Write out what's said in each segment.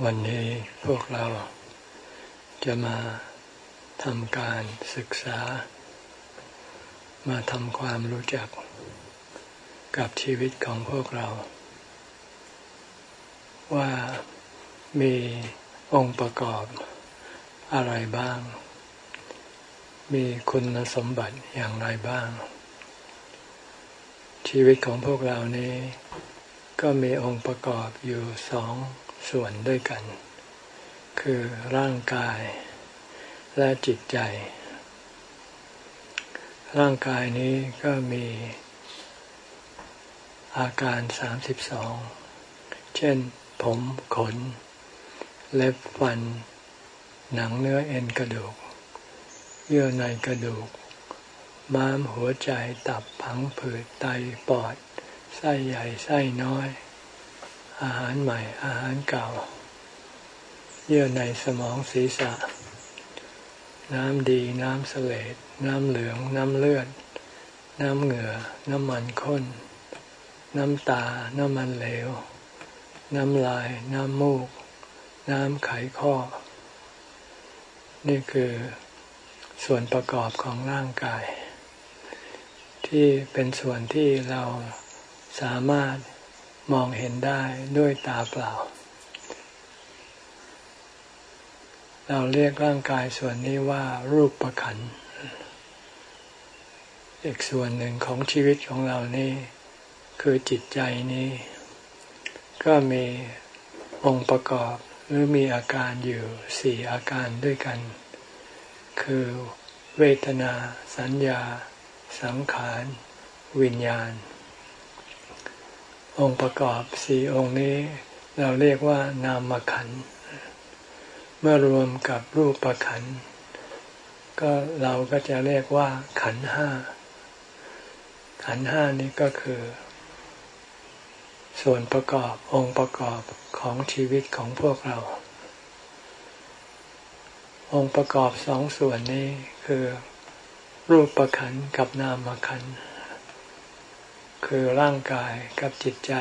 วันนี้พวกเราจะมาทำการศึกษา มาทำความรู้จักกับชีวิตของพวกเรา ว่ามีองค์ประกอบอะไรบ้าง มีคุณสมบัติอย่างไรบ้าง ชีวิตของพวกเรานี้ ก็มีองค์ประกอบอยู่สอง ส่วนด้วยกัน คือร่างกายและจิตใจ ร่างกายนี้ก็มีอาการสามสิบสอง เช่น ผมขน เล็บฟัน หนังเนื้อเอ็นกระดูก เยื่อในกระดูก ม้ามหัวใจตับพังผืดไตปอด ไส้ใหญ่ไส้น้อย อาหารใหม่ อาหารเก่า เยื่อในสมองศีรษะ น้ำดี น้ำเสลดน้ำเหลือง น้ำเลือด น้ำเหงื่อ น้ำมันข้น น้ำตา น้ำมันเหลว น้ำลาย น้ำมูก น้ำไขข้อ นี่คือส่วนประกอบของร่างกาย ที่เป็นส่วนที่เราสามารถ มองเห็นได้ด้วยตาเปล่า เราเรียกร่างกายส่วนนี้ว่ารูปประขัน อีกส่วนหนึ่งของชีวิตของเรานี่คือจิตใจนี้ ก็มีองค์ประกอบหรือมีอาการอยู่สี่อาการด้วยกัน คือเวทนา สัญญา สังขาร วิญญาณ องค์ประกอบสี่องค์นี้ เราเรียกว่านามขัน เมื่อรวมกับรูปประขัน ก็เราก็จะเรียกว่า ขันห้า ขันห้านี้ก็คือ ส่วนประกอบองค์ประกอบของชีวิตของพวกเรา องค์ประกอบสองส่วนนี้คือ รูปประขันกับนามขันธ์ คือร่างกายกับจิตใจ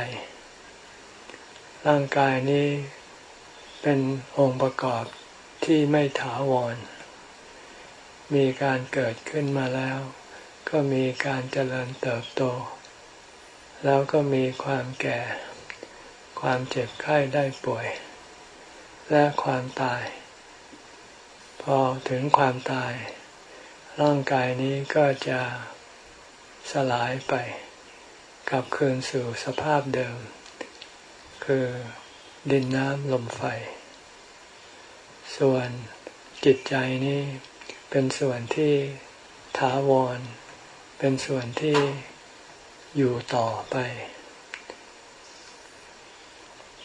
ร่างกายนี้เป็นองค์ประกอบที่ไม่ถาวร มีการเกิดขึ้นมาแล้ว ก็มีการเจริญเติบโต แล้วก็มีความแก่ ความเจ็บไข้ได้ป่วย และความตาย พอถึงความตาย ร่างกายนี้ก็จะสลายไป กลับคืนสู่สภาพเดิม คือดินน้ำลมไฟ ส่วนจิตใจนี้เป็นส่วนที่ถาวร เป็นส่วนที่อยู่ต่อไป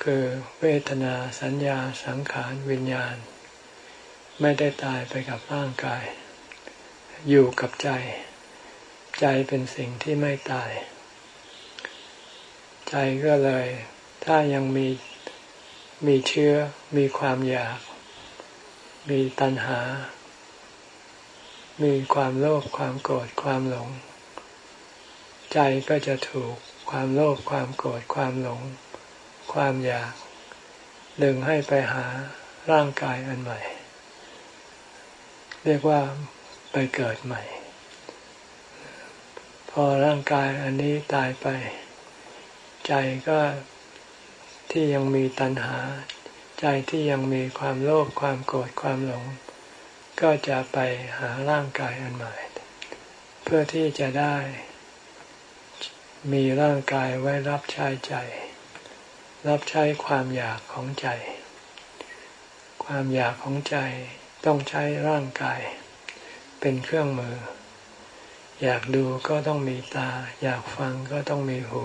คือเวทนาสัญญาสังขารวิญญาณ ไม่ได้ตายไปกับร่างกาย อยู่กับใจ ใจเป็นสิ่งที่ไม่ตาย ใจก็เลย ถ้ายังมีมีเชื้อมีความอยาก มีตัณหา มีความโลภความโกรธความหลง ใจก็จะถูกความโลภความโกรธความหลง ความอยาก ดึงให้ไปหาร่างกายอันใหม่ เรียกว่าไปเกิดใหม่ พอร่างกายอันนี้ตายไป ใจก็ที่ยังมีตัณหา ใจที่ยังมีความโลภความโกรธความหลง ก็จะไปหาร่างกายอันใหม่ เพื่อที่จะได้ มีร่างกายไว้รับใช้ใจ รับใช้ความอยากของใจ ความอยากของใจต้องใช้ร่างกาย เป็นเครื่องมือ อยากดูก็ต้องมีตา อยากฟังก็ต้องมีหู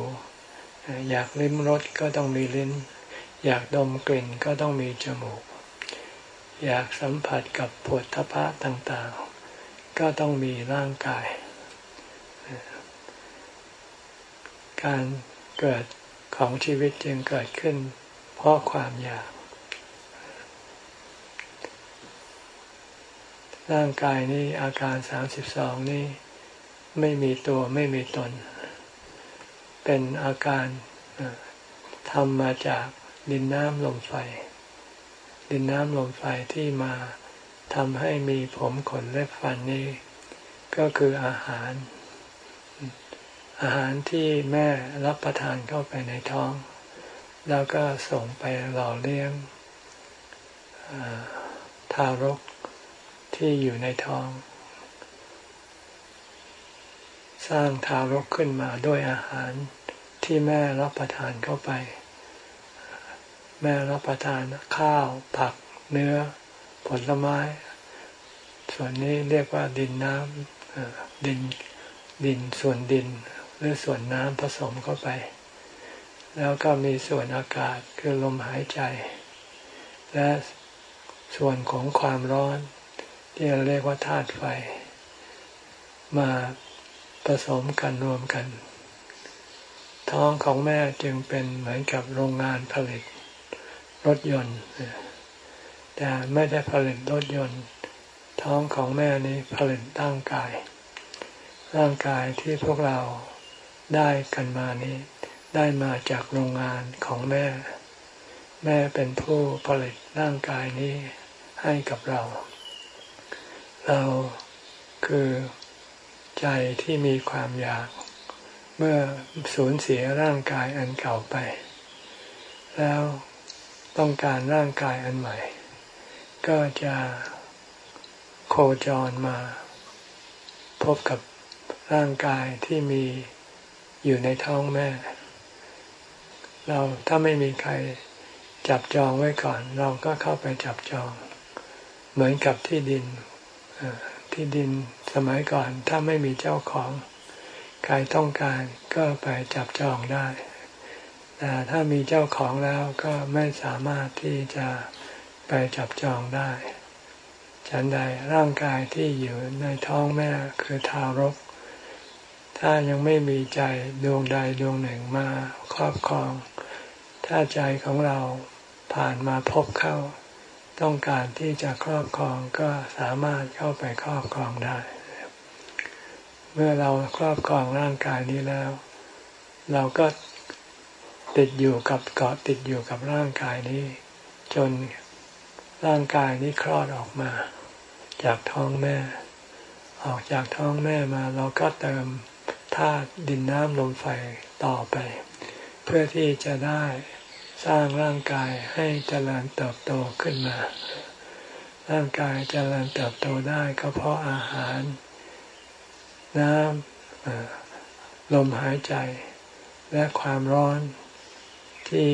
อยากลิ้มรสก็ต้องมีลิ้น อยากดมกลิ่นก็ต้องมีจมูก อยากสัมผัสกับผลทพะต่างๆ ก็ต้องมีร่างกาย การเกิดของชีวิตจึงเกิดขึ้น เพราะความอยาก ร่างกายนี้อาการสามสิบสองนี้ ไม่มีตัวไม่มีตน เป็นอาการทำมาจากดินน้ำลมไฟ ดินน้ำลมไฟที่มาทำให้มีผมขนเล็บฟันนี้ ก็คืออาหาร อาหารที่แม่รับประทานเข้าไปในท้อง แล้วก็ส่งไปหล่อเลี้ยงทารกที่อยู่ในท้อง สร้างทารกขึ้นมาด้วยอาหารที่แม่รับประทานเข้าไป แม่รับประทานข้าว ผัก เนื้อ ผลไม้ ส่วนนี้เรียกว่าดินน้ำดินดินส่วนดิน หรือส่วนน้ำผสมเข้าไป แล้วก็มีส่วนอากาศคือลมหายใจ และส่วนของความร้อน ที่เราเรียกว่าธาตุไฟ มา ผสมกันรวมกัน ท้องของแม่จึงเป็นเหมือนกับโรงงานผลิต รถยนต์ แต่ไม่ได้ผลิตรถยนต์ ท้องของแม่นี้ผลิตร่างกาย ร่างกายที่พวกเราได้กันมานี้ ได้มาจากโรงงานของแม่ แม่เป็นผู้ผลิตร่างกายนี้ให้กับเรา เราคือ ใจที่มีความอยาก เมื่อสูญเสียร่างกายอันเก่าไป แล้วต้องการร่างกายอันใหม่ ก็จะโคจรมา พบกับร่างกายที่มีอยู่ในท้องแม่ เราถ้าไม่มีใครจับจองไว้ก่อน เราก็เข้าไปจับจอง เหมือนกับที่ดิน ที่ดินสมัยก่อนถ้าไม่มีเจ้าของใครต้องการก็ไปจับจองได้ แต่ถ้ามีเจ้าของแล้วก็ไม่สามารถที่จะไปจับจองได้ ฉันใดร่างกายที่อยู่ในท้องแม่คือทารก ถ้ายังไม่มีใจดวงใดดวงหนึ่งมาครอบครอง ถ้าใจของเราผ่านมาพบเข้า ต้องการที่จะครอบครองก็สามารถเข้าไปครอบครองได้ เมื่อเราครอบครองร่างกายนี้แล้ว เราก็ติดอยู่กับเกาะติดอยู่กับร่างกายนี้ จนร่างกายนี้คลอดออกมา จากท้องแม่ ออกจากท้องแม่มา เราก็เติมธาตุดินน้ำลมไฟต่อไป เพื่อที่จะได้ สร้างร่างกายให้เจริญเติบโตขึ้นมา ร่างกายเจริญเติบโตได้ก็เพราะอาหาร น้ำลมหายใจ และความร้อนที่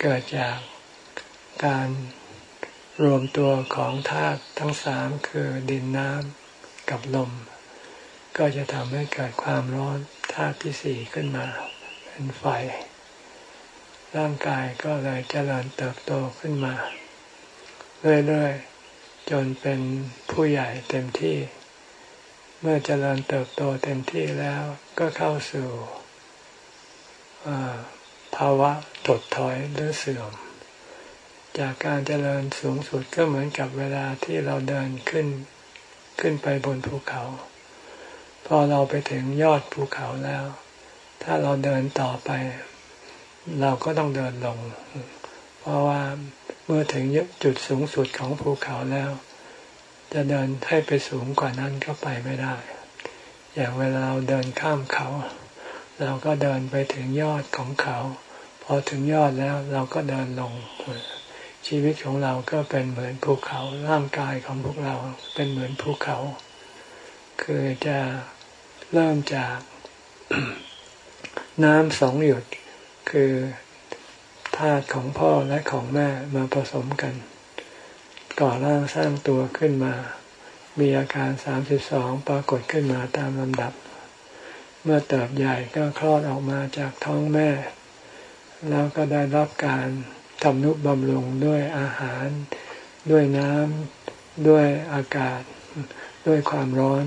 เกิดจากการรวมตัวของธาตุทั้งสามคือดินน้ำกับลม ก็จะทำให้เกิดความร้อนธาตุที่สี่ขึ้นมา เป็นไฟ ร่างกายก็เลยเจริญเติบโตขึ้นมา เรื่อยๆ จนเป็นผู้ใหญ่เต็มที่ เมื่อเจริญเติบโตเต็มที่แล้วก็เข้าสู่ภาวะถดถอยหรือเสื่อม จากการเจริญสูงสุดก็เหมือนกับเวลาที่เราเดินขึ้นขึ้นไปบนภูเขา พอเราไปถึงยอดภูเขาแล้ว ถ้าเราเดินต่อไป เราก็ต้องเดินลง เพราะว่าเมื่อถึงจุดสูงสุดของภูเขาแล้ว จะเดินให้ไปสูงกว่านั้นก็ไปไม่ได้ อย่างเวลาเราเดินข้ามเขา เราก็เดินไปถึงยอดของเขา พอถึงยอดแล้วเราก็เดินลง ชีวิตของเราก็เป็นเหมือนภูเขา ร่างกายของพวกเราเป็นเหมือนภูเขา คือจะเริ่มจากน้ำสองหยด คือธาตุของพ่อและของแม่มาผสมกัน ก่อร่างสร้างตัวขึ้นมา มีอาการสามสิบสองปรากฏขึ้นมาตามลำดับ เมื่อเติบใหญ่ก็คลอดออกมาจากท้องแม่ แล้วก็ได้รับการทำนุบำรุงด้วยอาหาร ด้วยน้ำด้วยอากาศ ด้วยความร้อน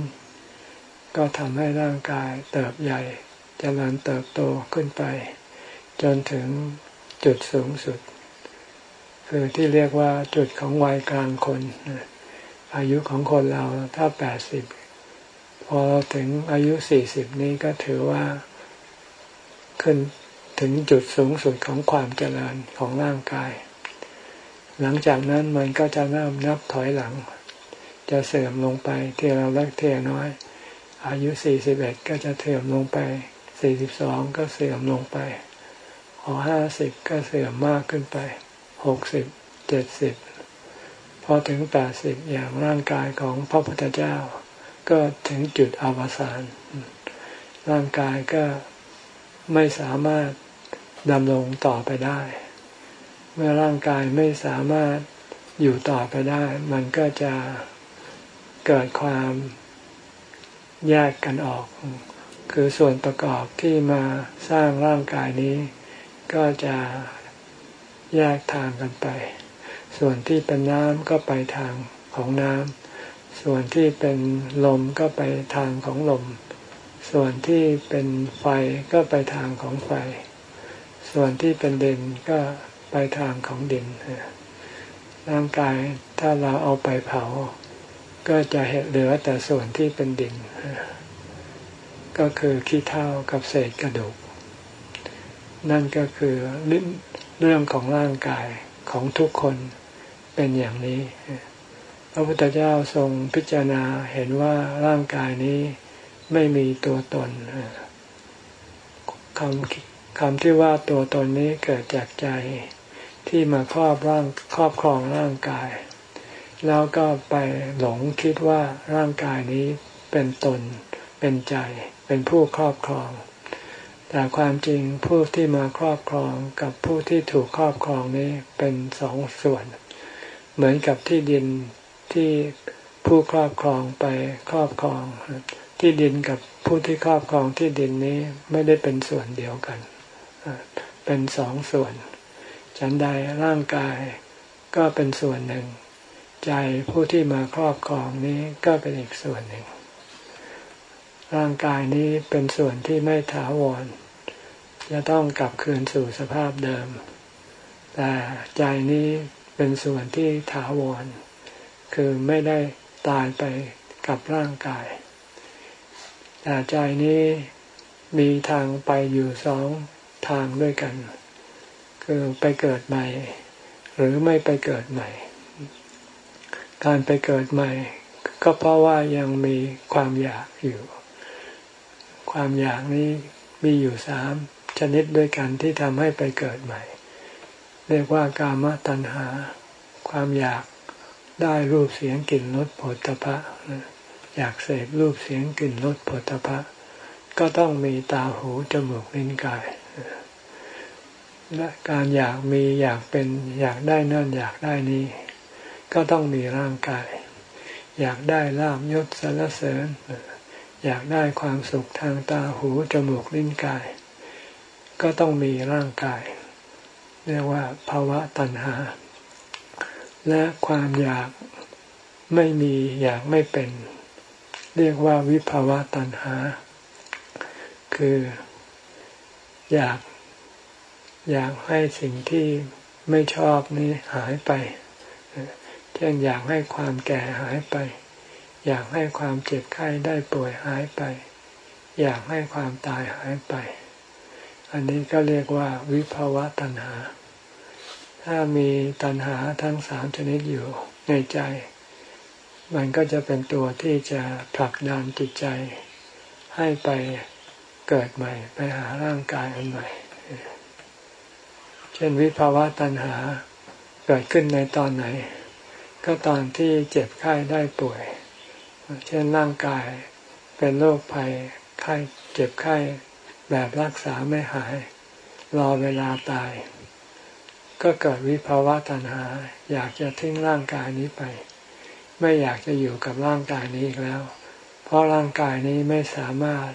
ก็ทำให้ร่างกายเติบใหญ่จเจริญเติบโตขึ้นไป จนถึงจุดสูงสุด คือที่เรียกว่าจุดของวัยกลางคน อายุของคนเราถ้าแปดสิบพอถึงอายุสี่สิบนี้ก็ถือว่าขึ้นถึงจุดสูงสุดของความเจริญของร่างกาย หลังจากนั้นมันก็จะเริ่มนับถอยหลัง จะเสื่อมลงไปเทีละเล็กเทีละน้อย อายุสี่สิบเอ็ดก็จะเสื่อมลงไปสี่สิบสองก็เสื่อมลงไป พอห้าสิบก็เสื่อมมากขึ้นไปหกสิบเจ็ดสิบพอถึงแปดสิบอย่างร่างกายของพระพุทธเจ้า ก็ถึงจุดอวสานร่างกายก็ไม่สามารถดำรงต่อไปได้ เมื่อร่างกายไม่สามารถอยู่ต่อไปได้ มันก็จะเกิดความแยกกันออก คือส่วนประกอบที่มาสร้างร่างกายนี้ ก็จะแยกทางกันไป ส่วนที่เป็นน้ำก็ไปทางของน้ำ ส่วนที่เป็นลมก็ไปทางของลม ส่วนที่เป็นไฟก็ไปทางของไฟ ส่วนที่เป็นดินก็ไปทางของดิน ร่างกายถ้าเราเอาไปเผา ก็จะเหลือแต่ส่วนที่เป็นดิน ก็คือขี้เถ้ากับเศษกระดูก นั่นก็คือเรื่องของร่างกายของทุกคนเป็นอย่างนี้ พระพุทธเจ้าทรงพิจารณาเห็นว่าร่างกายนี้ไม่มีตัวตนคำคำที่ว่าตัวตนนี้เกิดจากใจที่มาครอบร่างครอบครองร่างกาย แล้วก็ไปหลงคิดว่าร่างกายนี้เป็นตน เป็นใจ เป็นผู้ครอบครอง แต่ความจริงผู้ที่มาครอบครองกับผู้ที่ถูกครอบครองนี้เป็นสองส่วน เหมือนกับที่ดินที่ผู้ครอบครองไปครอบครอง ที่ดินกับผู้ที่ครอบครองที่ดินนี้ไม่ได้เป็นส่วนเดียวกัน เป็นสองส่วน ฉันใดร่างกายก็เป็นส่วนหนึ่ง ใจผู้ที่มาครอบครองนี้ก็เป็นอีกส่วนหนึ่ง ร่างกายนี้เป็นส่วนที่ไม่ถาวร จะต้องกลับคืนสู่สภาพเดิม แต่ใจนี้เป็นส่วนที่ถาวร คือไม่ได้ตายไปกับร่างกาย แต่ใจนี้มีทางไปอยู่สองทางด้วยกัน คือไปเกิดใหม่ หรือไม่ไปเกิดใหม่ การไปเกิดใหม่ ก็เพราะว่ายังมีความอยากอยู่ ความอยากนี้มีอยู่สาม นิดด้วยกันที่ทำให้ไปเกิดใหม่ เรียกว่ากามตัณหา ความอยากได้รูปเสียงกลิ่นรสผลตภะอยากเสพรูปเสียงกลิ่นรสผลตภะก็ต้องมีตาหูจมูกลิ้นกายและการอยากมีอยากเป็นอยากได้นั่นอยากได้นี้ ก็ต้องมีร่างกาย อยากได้ลาบยศสรรเสริญ อยากได้ความสุขทางตาหูจมูกลิ้นกาย ก็ต้องมีร่างกาย เรียกว่าภาวะตัณหา และความอยากไม่มีอยากไม่เป็น เรียกว่าวิภาวะตัณหา คืออยาก อยากให้สิ่งที่ไม่ชอบนี้หายไป เช่นอยากให้ความแก่หายไป อยากให้ความเจ็บไข้ได้ป่วยหายไป อยากให้ความตายหายไป อันนี้ก็เรียกว่าวิภาวะตัณหา ถ้ามีตัณหาทั้งสามชนิดอยู่ในใจ มันก็จะเป็นตัวที่จะผลักดันจิตใจ ให้ไปเกิดใหม่ ไปหาร่างกายอันใหม่ เช่นวิภาวะตัณหาเกิดขึ้นในตอนไหน ก็ตอนที่เจ็บไข้ได้ป่วย เช่นร่างกายเป็นโรคภัยไข้เจ็บไข้ แบบรักษาไม่หาย รอเวลาตาย ก็เกิดวิภาวะตัณหา อยากจะทิ้งร่างกายนี้ไป ไม่อยากจะอยู่กับร่างกายนี้อีกแล้ว เพราะร่างกายนี้ไม่สามารถ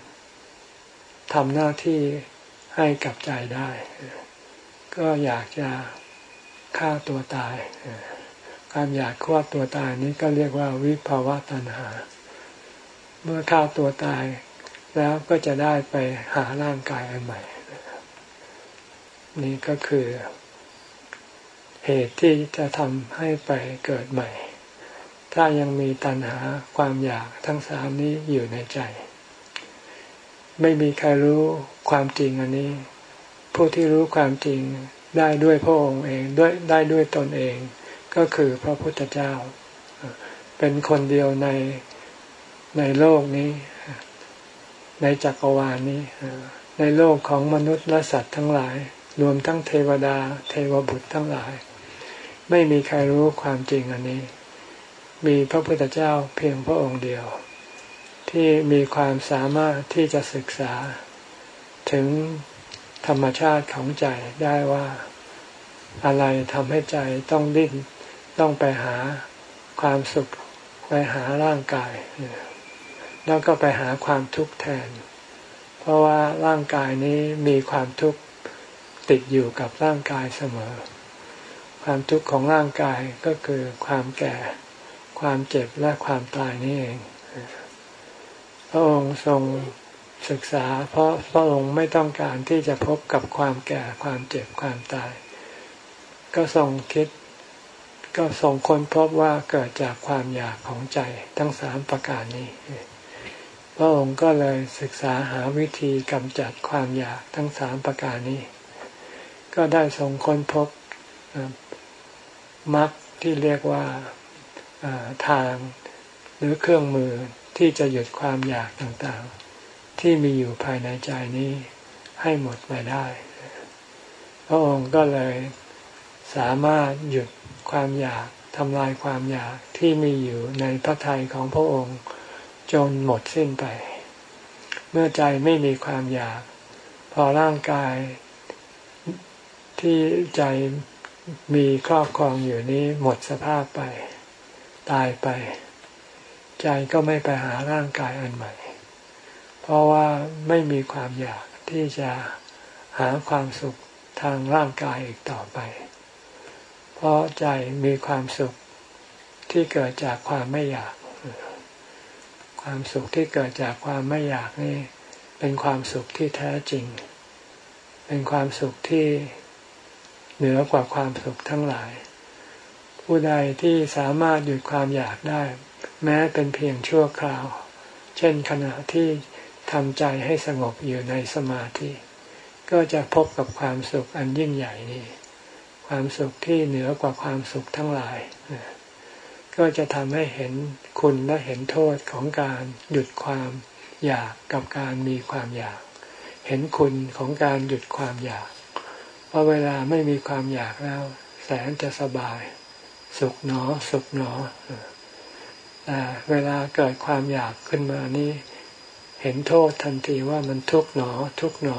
ทำหน้าที่ให้กับใจได้ ก็อยากจะฆ่าตัวตายการอยากฆ่าตัวตายนี้ก็เรียกว่าวิภาวะตัณหา เมื่อฆ่าตัวตาย แล้วก็จะได้ไปหาร่างกายอันใหม่ นี่ก็คือเหตุที่จะทำให้ไปเกิดใหม่ ถ้ายังมีตัณหาความอยากทั้งสามนี้อยู่ในใจ ไม่มีใครรู้ความจริงอันนี้ ผู้ที่รู้ความจริงได้ด้วยพระองค์เองด้วยได้ด้วยตนเอง ก็คือพระพุทธเจ้า เป็นคนเดียวในในโลกนี้ ในจักรวาลนี้ในโลกของมนุษย์และสัตว์ทั้งหลาย รวมทั้งเทวดา เทวบุตรทั้งหลาย ไม่มีใครรู้ความจริงอันนี้ มีพระพุทธเจ้าเพียงพระองค์เดียว ที่มีความสามารถที่จะศึกษา ถึงธรรมชาติของใจได้ว่าอะไรทำให้ใจต้องดิ้นต้องไปหาความสุขไปหาร่างกาย แล้วก็ไปหาความทุกข์แทน เพราะว่าร่างกายนี้มีความทุกข์ติดอยู่กับร่างกายเสมอ ความทุกข์ของร่างกายก็คือความแก่ ความเจ็บและความตายนี่เอง พระองค์ทรงศึกษา เพราะพระองค์ไม่ต้องการที่จะพบกับความแก่ความเจ็บความตาย ก็ทรงคิด ก็ส่งค้นพบว่าเกิดจากความอยากของใจทั้งสามประการนี้ พระองค์ก็เลยศึกษาหาวิธีกำจัดความอยากทั้งสามประการนี้ ก็ได้ส่งค้นพบมรรคที่เรียกว่าทางหรือเครื่องมือที่จะหยุดความอยากต่างๆ ที่มีอยู่ภายในใจนี้ให้หมดไปได้ พระองค์ก็เลยสามารถหยุดความอยากทำลายความอยากที่มีอยู่ในพระทัยของพระองค์ จนหมดสิ้นไป เมื่อใจไม่มีความอยาก พอร่างกายที่ใจมีครอบครองอยู่นี้หมดสภาพไป ตายไป ใจก็ไม่ไปหาร่างกายอันใหม่ เพราะว่าไม่มีความอยากที่จะหาความสุขทางร่างกายอีกต่อไป เพราะใจมีความสุขที่เกิดจากความไม่อยาก ความสุขที่เกิดจากความไม่อยากนี่ เป็นความสุขที่แท้จริง เป็นความสุขที่เหนือกว่าความสุขทั้งหลาย ผู้ใดที่สามารถหยุดความอยากได้ แม้เป็นเพียงชั่วคราว เช่นขณะที่ทำใจให้สงบอยู่ในสมาธิ ก็จะพบกับความสุขอันยิ่งใหญ่นี้ ความสุขที่เหนือกว่าความสุขทั้งหลาย ก็จะทำให้เห็นคุณและเห็นโทษของการหยุดความอยากกับการมีความอยาก เห็นคุณของการหยุดความอยาก เพราะเวลาไม่มีความอยากแล้ว แสนจะสบาย สุขหนอสุขหนอแต่เวลาเกิดความอยากขึ้นมานี่เห็นโทษทันทีว่ามันทุกหนอ ทุกหนอ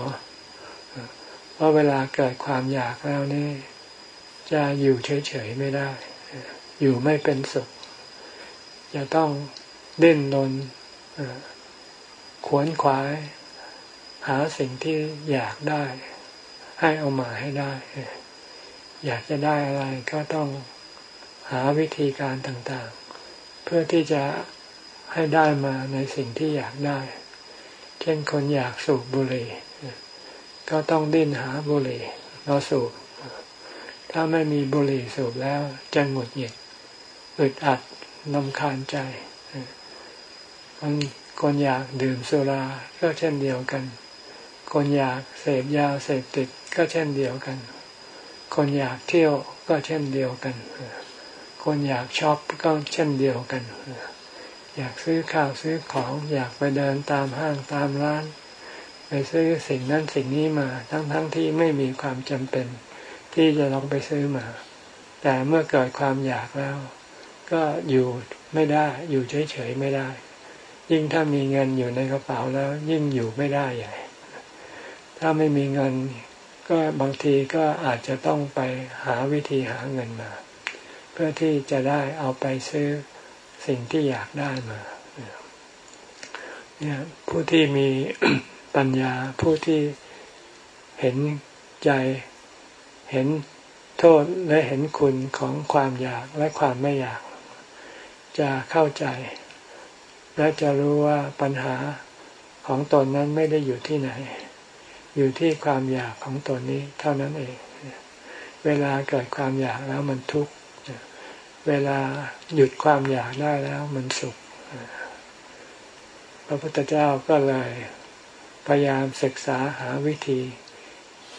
เพราะเวลาเกิดความอยากแล้วนี่จะอยู่เฉยๆไม่ได้ อยู่ไม่เป็นสุขจะต้องเด่นนนขวนขวาย หาสิ่งที่อยากได้ ให้เอามาให้ได้ อยากจะได้อะไรก็ต้องหาวิธีการต่างๆ เพื่อที่จะให้ได้มาในสิ่งที่อยากได้ เช่นคนอยากสูบบุหรี่ก็ต้องดิ้นหาบุหรี่มาสูบ ถ้าไม่มีบุหรี่สูบแล้วจะหงุดหงิด อึดอัดนำคาญใจ มันคนอยากดื่มสุราก็เช่นเดียวกัน คนอยากเสพยาเสพติดก็เช่นเดียวกัน คนอยากเที่ยวก็เช่นเดียวกัน คนอยากช็อปก็เช่นเดียวกัน อยากซื้อข้าวซื้อของอยากไปเดินตามห้างตามร้าน ไปซื้อสิ่งนั้นสิ่งนี้มา ทั้งๆทที่ไม่มีความจำเป็น ที่จะลองไปซื้อมา แต่เมื่อเกิดความอยากแล้ว ก็อยู่ไม่ได้ อยู่เฉยๆไม่ได้ ยิ่งถ้ามีเงินอยู่ในกระเป๋าแล้ว ยิ่งอยู่ไม่ได้ใหญ่ ถ้าไม่มีเงินก็บางทีก็อาจจะต้องไปหาวิธีหาเงินมา เพื่อที่จะได้เอาไปซื้อสิ่งที่อยากได้มาเนี่ยผู้ที่มีปัญญาผู้ที่เห็นใจเห็นโทษและเห็นคุณของความอยากและความไม่อยาก จะเข้าใจ และจะรู้ว่าปัญหาของตนนั้นไม่ได้อยู่ที่ไหน อยู่ที่ความอยากของตนนี้เท่านั้นเอง เวลาเกิดความอยากแล้วมันทุกข์ เวลาหยุดความอยากได้แล้วมันสุข พระพุทธเจ้าก็เลยพยายามศึกษาหาวิธี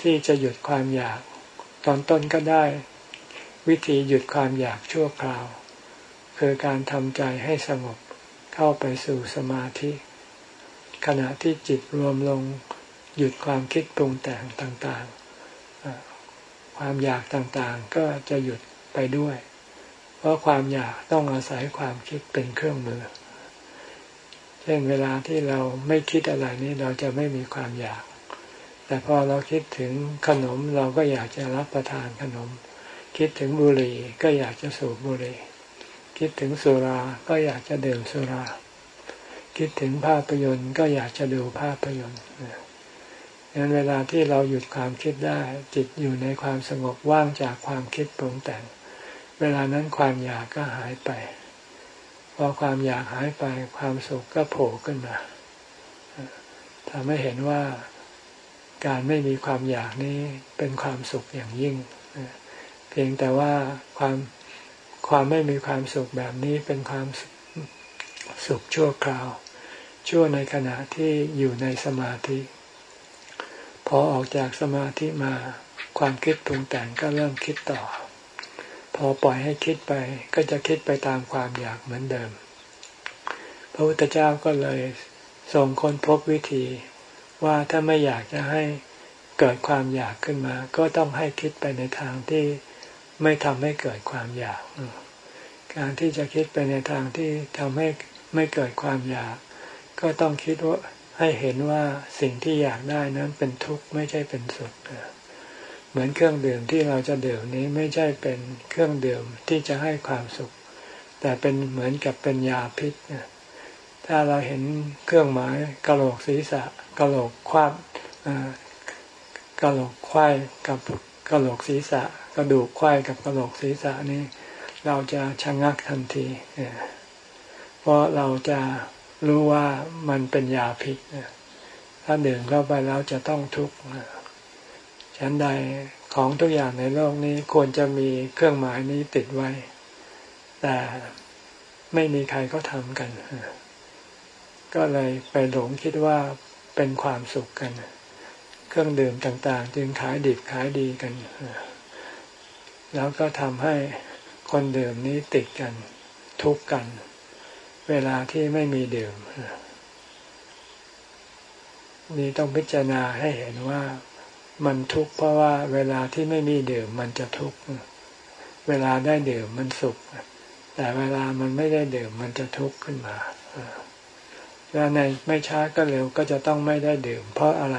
ที่จะหยุดความอยาก ตอนต้นก็ได้ วิธีหยุดความอยากชั่วคราว คือการทำใจให้สงบเข้าไปสู่สมาธิ ขณะที่จิตรวมลงหยุดความคิดปรุงแต่งต่างๆ ความอยากต่างๆก็จะหยุดไปด้วย เพราะความอยากต้องอาศัยความคิดเป็นเครื่องมือ เช่นเวลาที่เราไม่คิดอะไรนี้เราจะไม่มีความอยาก แต่พอเราคิดถึงขนมเราก็อยากจะรับประทานขนม คิดถึงบุหรี่ก็อยากจะสูบบุหรี่ คิดถึงสุราก็อยากจะดื่มสุรา คิดถึงภาพยนตร์ก็อยากจะดูภาพยนตร์งั้นเวลาที่เราหยุดความคิดได้ จิตอยู่ในความสงบว่างจากความคิดปรุงแต่ง เวลานั้นความอยากก็หายไป พอความอยากหายไปความสุขก็โผล่ขึ้นมาทำให้เห็นว่าการไม่มีความอยากนี้เป็นความสุขอย่างยิ่ง เพียงแต่ว่าความ ความไม่มีความสุขแบบนี้เป็นความสุขชั่วคราว ชั่วในขณะที่อยู่ในสมาธิ พอออกจากสมาธิมาความคิดปรุงแต่งก็เริ่มคิดต่อ พอปล่อยให้คิดไปก็จะคิดไปตามความอยากเหมือนเดิม พระพุทธเจ้าก็เลยส่งคนพบวิธีว่าถ้าไม่อยากจะให้เกิดความอยากขึ้นมา ก็ต้องให้คิดไปในทางที่ ไม่ทำให้เกิดความอยาก การที่จะคิดไปในทางที่ทำให้ไม่เกิดความอยาก ก็ต้องคิดว่าให้เห็นว่าสิ่งที่อยากได้นั้นเป็นทุกข์ไม่ใช่เป็นสุขเหมือนเครื่องดื่มที่เราจะดื่มนี้ไม่ใช่เป็นเครื่องดื่มที่จะให้ความสุข แต่เป็นเหมือนกับเป็นยาพิษถ้าเราเห็นเครื่องหมายกระโหลกศีรษะกระโหลกควาบกระโหลกควายกับ กระโหลกศีรษะ กระดูกควายกับกระโหลกศีรษะนี้ เราจะชะงักทันที เพราะเราจะรู้ว่ามันเป็นยาพิษถ้าดื่มเข้าไปแล้วจะต้องทุกข์ฉันใดของทุกอย่างในโลกนี้ควรจะมีเครื่องหมายนี้ติดไว้ แต่ไม่มีใครก็ทำกัน ก็เลยไปหลงคิดว่าเป็นความสุขกัน เครื่องดื่มต่างๆ จึงขายดิบขายดีกัน แล้วก็ทำให้คนดื่มนี้ติดกันทุกกัน เวลาที่ไม่มีดื่ม นี่ต้องพิจารณาให้เห็นว่ามันทุกข์เพราะว่าเวลาที่ไม่มีดื่มมันจะทุกข์เวลาได้ดื่มมันสุข แต่เวลามันไม่ได้ดื่มมันจะทุกข์ขึ้นมาแล้วในไม่ช้าก็เร็วก็จะต้องไม่ได้ดื่ม เพราะอะไร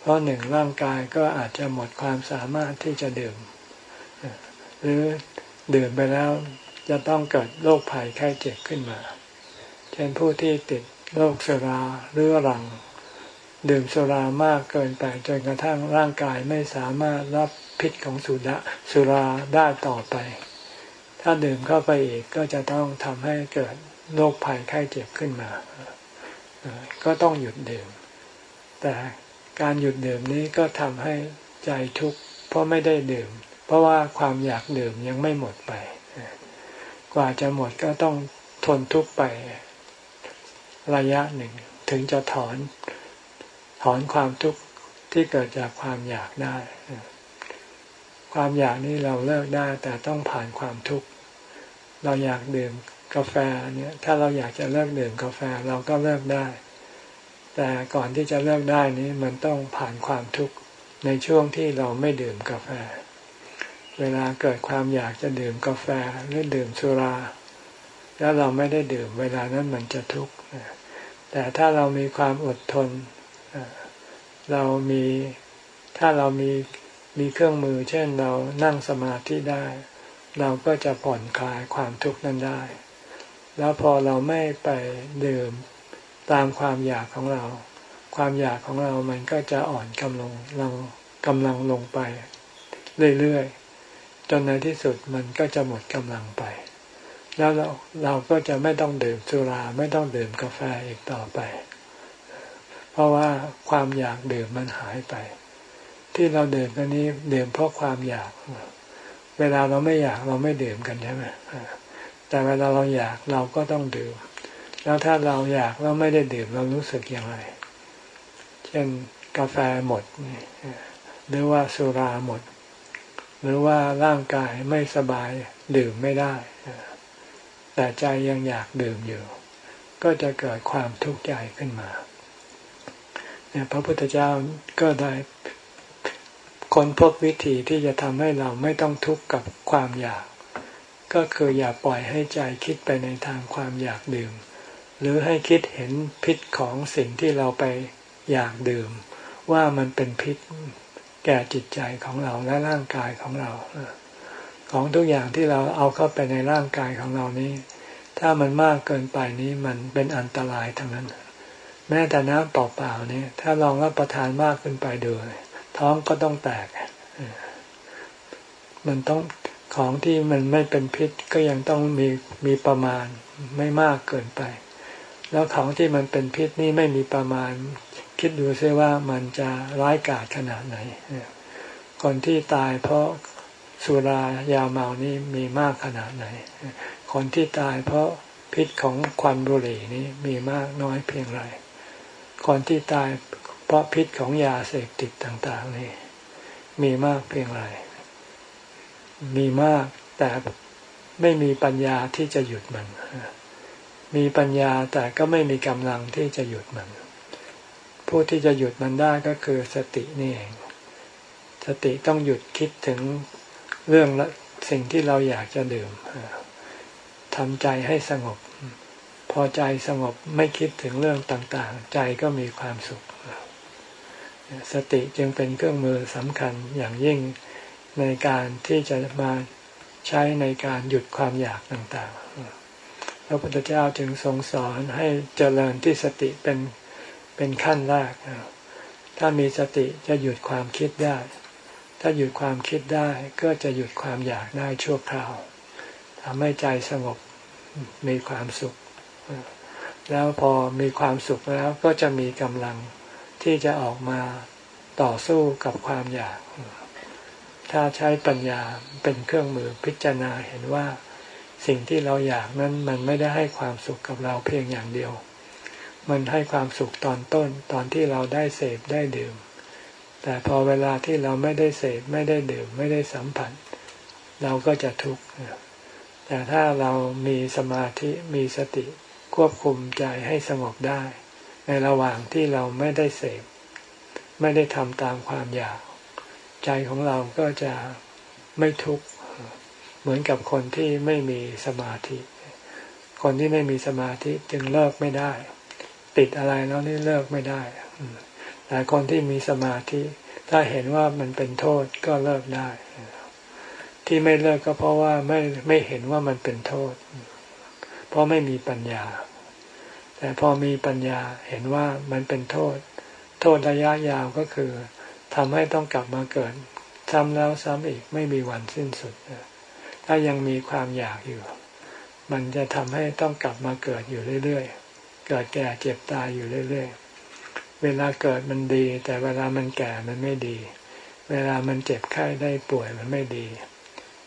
เพราะหนึ่งร่างกายก็อาจจะหมดความสามารถที่จะดื่ม หรือดื่มไปแล้วจะต้องเกิดโรคภัยไข้เจ็บขึ้นมา เช่นผู้ที่ติดโรคสุราเรื้อรัง ดื่มสุรามากเกินไปจนกระทั่งร่างกายไม่สามารถรับพิษของสุดะสุราได้ต่อไป ถ้าดื่มเข้าไปอีกก็จะต้องทำให้เกิดโรคภัยไข้เจ็บขึ้นมา ก็ต้องหยุดดื่ม แต่ การหยุดดื่มนี้ก็ทำให้ใจทุกข์เพราะไม่ได้ดื่ม เพราะว่าความอยากดื่มยังไม่หมดไป กว่าจะหมดก็ต้องทนทุกข์ไประยะหนึ่ง ถึงจะถอนถอนความทุกข์ที่เกิดจากความอยากได้ ความอยากนี้เราเลิกได้แต่ต้องผ่านความทุกข์ เราอยากดื่มกาแฟเนี่ย ถ้าเราอยากจะเลิกดื่มกาแฟเราก็เลิกได้ แต่ก่อนที่จะเลิกได้นี้มันต้องผ่านความทุกข์ในช่วงที่เราไม่ดื่มกาแฟ เวลาเกิดความอยากจะดื่มกาแฟหรือดื่มสุรา แล้วเราไม่ได้ดื่มเวลานั้นมันจะทุกข์แต่ถ้าเรามีความอดทน เรามีถ้าเรามีมีเครื่องมือ เช่นเรานั่งสมาธิได้ เราก็จะผ่อนคลายความทุกข์นั้นได้ แล้วพอเราไม่ไปดื่ม ตามความอยากของเรา ความอยากของเรามันก็จะอ่อนกำลังเรากำลังลงไป เรื่อยๆจนในที่สุดมันก็จะหมดกำลังไป แล้วเราเราก็จะไม่ต้องดื่มสุราไม่ต้องดื่มกาแฟอีกต่อไป เพราะว่าความอยากดื่มมันหายไป ที่เราดื่มกันนี้ดื่มเพราะความอยากเวลาเราไม่อยากเราไม่ดื่มกันใช่ไหมแต่เวลาเราอยากเราก็ต้องดื่ม แล้วถ้าเราอยากเราไม่ได้ดื่มเรารู้สึกอย่างไร เช่นกาแฟหมด หรือว่าสุราหมด หรือว่าร่างกายไม่สบายดื่มไม่ได้ แต่ใจยังอยากดื่มอยู่ ก็จะเกิดความทุกข์ใจขึ้นมาเนี่ยพระพุทธเจ้าก็ได้ค้นพบวิธีที่จะทำให้เราไม่ต้องทุกข์กับความอยาก ก็คืออย่าปล่อยให้ใจคิดไปในทางความอยากดื่ม หรือให้คิดเห็นพิษของสิ่งที่เราไปอยากดื่ม ว่ามันเป็นพิษแก่จิตใจของเราและร่างกายของเรา ของทุกอย่างที่เราเอาเข้าไปในร่างกายของเรานี้ ถ้ามันมากเกินไปนี้มันเป็นอันตรายทั้งนั้น แม้แต่น้ำเปล่าๆนี่ถ้าลองรับประทานมากขึ้นไปดูท้องก็ต้องแตก มันต้องของที่มันไม่เป็นพิษก็ยังต้องมีมีประมาณไม่มากเกินไป แล้วของที่มันเป็นพิษนี่ไม่มีประมาณ คิดดูซิว่ามันจะร้ายกาจขนาดไหนคนที่ตายเพราะสุรายาเมานี่มีมากขนาดไหน คนที่ตายเพราะพิษของควันบุหรี่นี่มีมากน้อยเพียงไรคนที่ตายเพราะพิษของยาเสพติดต่างๆนี่มีมากเพียงไร มีมากแต่ไม่มีปัญญาที่จะหยุดมัน มีปัญญาแต่ก็ไม่มีกำลังที่จะหยุดมัน ผู้ที่จะหยุดมันได้ก็คือสตินี่เอง สติต้องหยุดคิดถึงเรื่องและสิ่งที่เราอยากจะดื่มทำใจให้สงบ พอใจสงบไม่คิดถึงเรื่องต่างๆ ใจก็มีความสุข สติจึงเป็นเครื่องมือสำคัญอย่างยิ่งในการที่จะมาใช้ในการหยุดความอยากต่างๆ ระพุทธเจ้าจึงทรงสอนให้เจริญที่สติเป็นเป็นขั้นแรกถ้ามีสติจะหยุดความคิดได้ ถ้าหยุดความคิดได้ก็จะหยุดความอยากได้ชั่วคราวทำให้ใจสงบมีความสุข แล้วพอมีความสุขแล้วก็จะมีกำลังที่จะออกมาต่อสู้กับความอยาก ถ้าใช้ปัญญาเป็นเครื่องมือพิจารณาเห็นว่า สิ่งที่เราอยากนั้นมันไม่ได้ให้ความสุขกับเราเพียงอย่างเดียว มันให้ความสุขตอนต้นตอนที่เราได้เสพได้ดื่ม แต่พอเวลาที่เราไม่ได้เสพไม่ได้ดื่มไม่ได้สัมผัส เราก็จะทุกข์แต่ถ้าเรามีสมาธิมีสติควบคุมใจให้สงบได้ ในระหว่างที่เราไม่ได้เสพไม่ได้ทำตามความอยาก ใจของเราก็จะไม่ทุกข์ เหมือนกับคนที่ไม่มีสมาธิ คนที่ไม่มีสมาธิจึงเลิกไม่ได้ ติดอะไรแล้วนี่เลิกไม่ได้แต่คนที่มีสมาธิ ถ้าเห็นว่ามันเป็นโทษก็เลิกได้ ที่ไม่เลิกก็เพราะว่าไม่ไม่เห็นว่ามันเป็นโทษ เพราะไม่มีปัญญา แต่พอมีปัญญาเห็นว่ามันเป็นโทษ โทษระยะยาวก็คือทำให้ต้องกลับมาเกิดซ้ำแล้วซ้ำอีกไม่มีวันสิ้นสุด ถ้ายังมีความอยากอยู่ มันจะทำให้ต้องกลับมาเกิดอยู่เรื่อยๆ เกิดแก่เจ็บตายอยู่เรื่อยๆ เวลาเกิดมันดี แต่เวลามันแก่มันไม่ดี เวลามันเจ็บไข้ได้ป่วยมันไม่ดี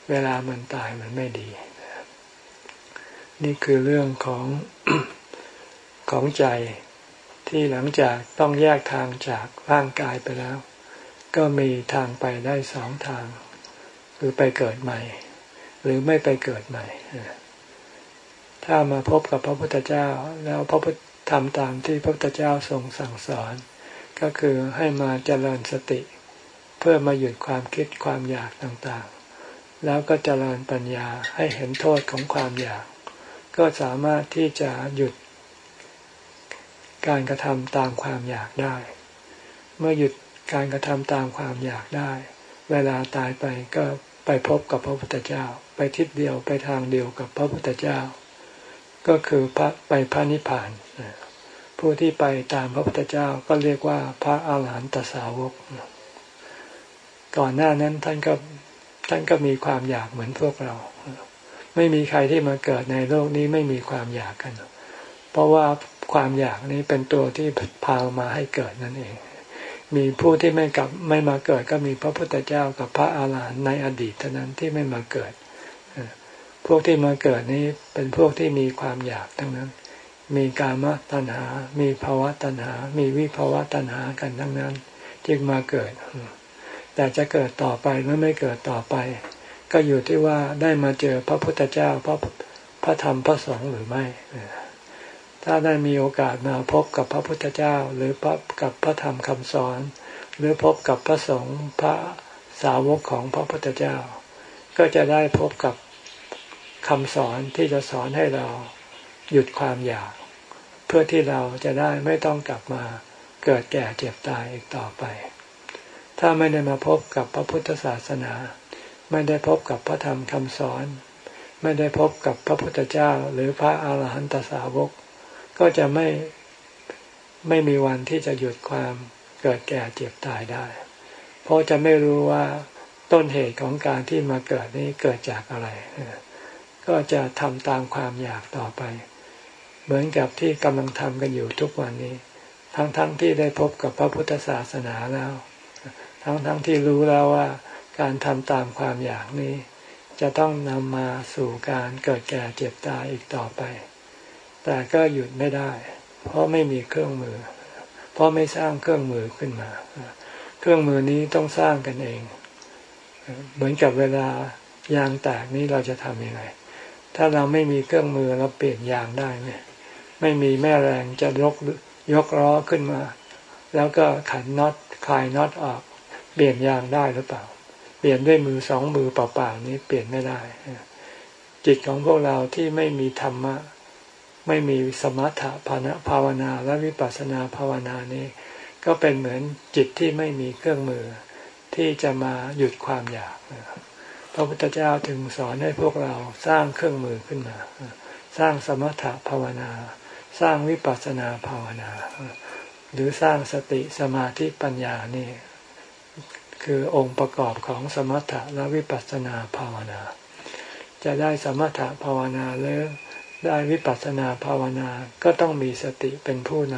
เวลามันตายมันไม่ดี นี่คือเรื่องของของใจที่หลังจากต้องแยกทางจากร่างกายไปแล้ว ก็มีทางไปได้สองทาง คือไปเกิดใหม่ หรือไม่ไปเกิดใหม่ ถ้ามาพบกับพระพุทธเจ้า แล้วพระพุทธทำตามที่พระพุทธเจ้าทรงสั่งสอน ก็คือให้มาเจริญสติ เพื่อมาหยุดความคิดความอยากต่างๆ แล้วก็เจริญปัญญาให้เห็นโทษของความอยาก ก็สามารถที่จะหยุดการกระทำตามความอยากได้ เมื่อหยุดการกระทำตามความอยากได้ เวลาตายไปก็ไปพบกับพระพุทธเจ้า ไปทิศเดียวไปทางเดียวกับพระพุทธเจ้า ก็คือพระไปพระนิพพานผู้ที่ไปตามพระพุทธเจ้าก็เรียกว่าพระอาหารหันตสาวก ก่อนหน้านั้นท่านก็ท่านก็มีความอยากเหมือนพวกเรา ไม่มีใครที่มาเกิดในโลกนี้ไม่มีความอยากกัน เพราะว่าความอยากนี้เป็นตัวที่พามาให้เกิดนั่นเอง มีผู้ที่ไม่กลับไม่มาเกิดก็มีพระพุทธเจ้ากับพระอาหารหันต์ในอดีตเท่านั้นที่ไม่มาเกิด พวกที่มาเกิดนี้เป็นพวกที่มีความอยากทั้งนั้น มีกามตัณหา มีภาวะตัณหา มีวิภาวะตัณหากันทั้งนั้น จึงมาเกิด แต่จะเกิดต่อไปหรือไม่เกิดต่อไป ก็อยู่ที่ว่าได้มาเจอพระพุทธเจ้าพระพระธรรมพระสงฆ์หรือไม่ ถ้าได้มีโอกาสมาพบกับพระพุทธเจ้า หรือพบกับพระธรรมคำสอน หรือพบกับพระสงฆ์พระสาวกของพระพุทธเจ้า ก็จะได้พบกับ คำสอนที่จะสอนให้เราหยุดความอยาก เพื่อที่เราจะได้ไม่ต้องกลับมาเกิดแก่เจ็บตายอีกต่อไป ถ้าไม่ได้มาพบกับพระพุทธศาสนา ไม่ได้พบกับพระธรรมคำสอน ไม่ได้พบกับพระพุทธเจ้า หรือพระอาหารหันตสาวก ก็จะไม่ไม่มีวันที่จะหยุดความเกิดแก่เจ็บตายได้ เพราะจะไม่รู้ว่าต้นเหตุของการที่มาเกิดนี้เกิดจากอะไร ก็จะทำตามความอยากต่อไป เหมือนกับที่กำลังทำกันอยู่ทุกวันนี้ ทั้งๆทที่ได้พบกับพระพุทธศาสนาแล้ว ทั้งๆทที่รู้แล้วว่า การทำตามความอยากนี้ จะต้องนำมาสู่การเกิดแก่เจ็บตายอีกต่อไป แต่ก็หยุดไม่ได้ เพราะไม่มีเครื่องมือ เพราะไม่สร้างเครื่องมือขึ้นมา เครื่องมือนี้ต้องสร้างกันเอง เหมือนกับเวลายางแตกนี้เราจะทำยังไง ถ้าเราไม่มีเครื่องมือเราเปลี่ยนยางได้ไหมไม่มีแม่แรงจะยกยกล้อขึ้นมา แล้วก็ขันน็อตคลายน็อตออก เปลี่ยนยางได้หรือเปล่า เปลี่ยนด้วยมือสองมือเปล่าๆนี้เปลี่ยนไม่ได้ จิตของพวกเราที่ไม่มีธรรมะ ไม่มีสมถะภาภาวนาและวิปัสสนาภาวนานี้ ก็เป็นเหมือนจิตที่ไม่มีเครื่องมือที่จะมาหยุดความอยาก พระพุทธเจ้าถึงสอนให้พวกเราสร้างเครื่องมือขึ้นมา สร้างสมถะภาวนา สร้างวิปัสสนาภาวนา หรือสร้างสติสมาธิปัญญานี่ คือองค์ประกอบของสมถะและวิปัสสนาภาวนา จะได้สมถะภาวนาหรือได้วิปัสสนาภาวนาก็ต้องมีสติเป็นผู้น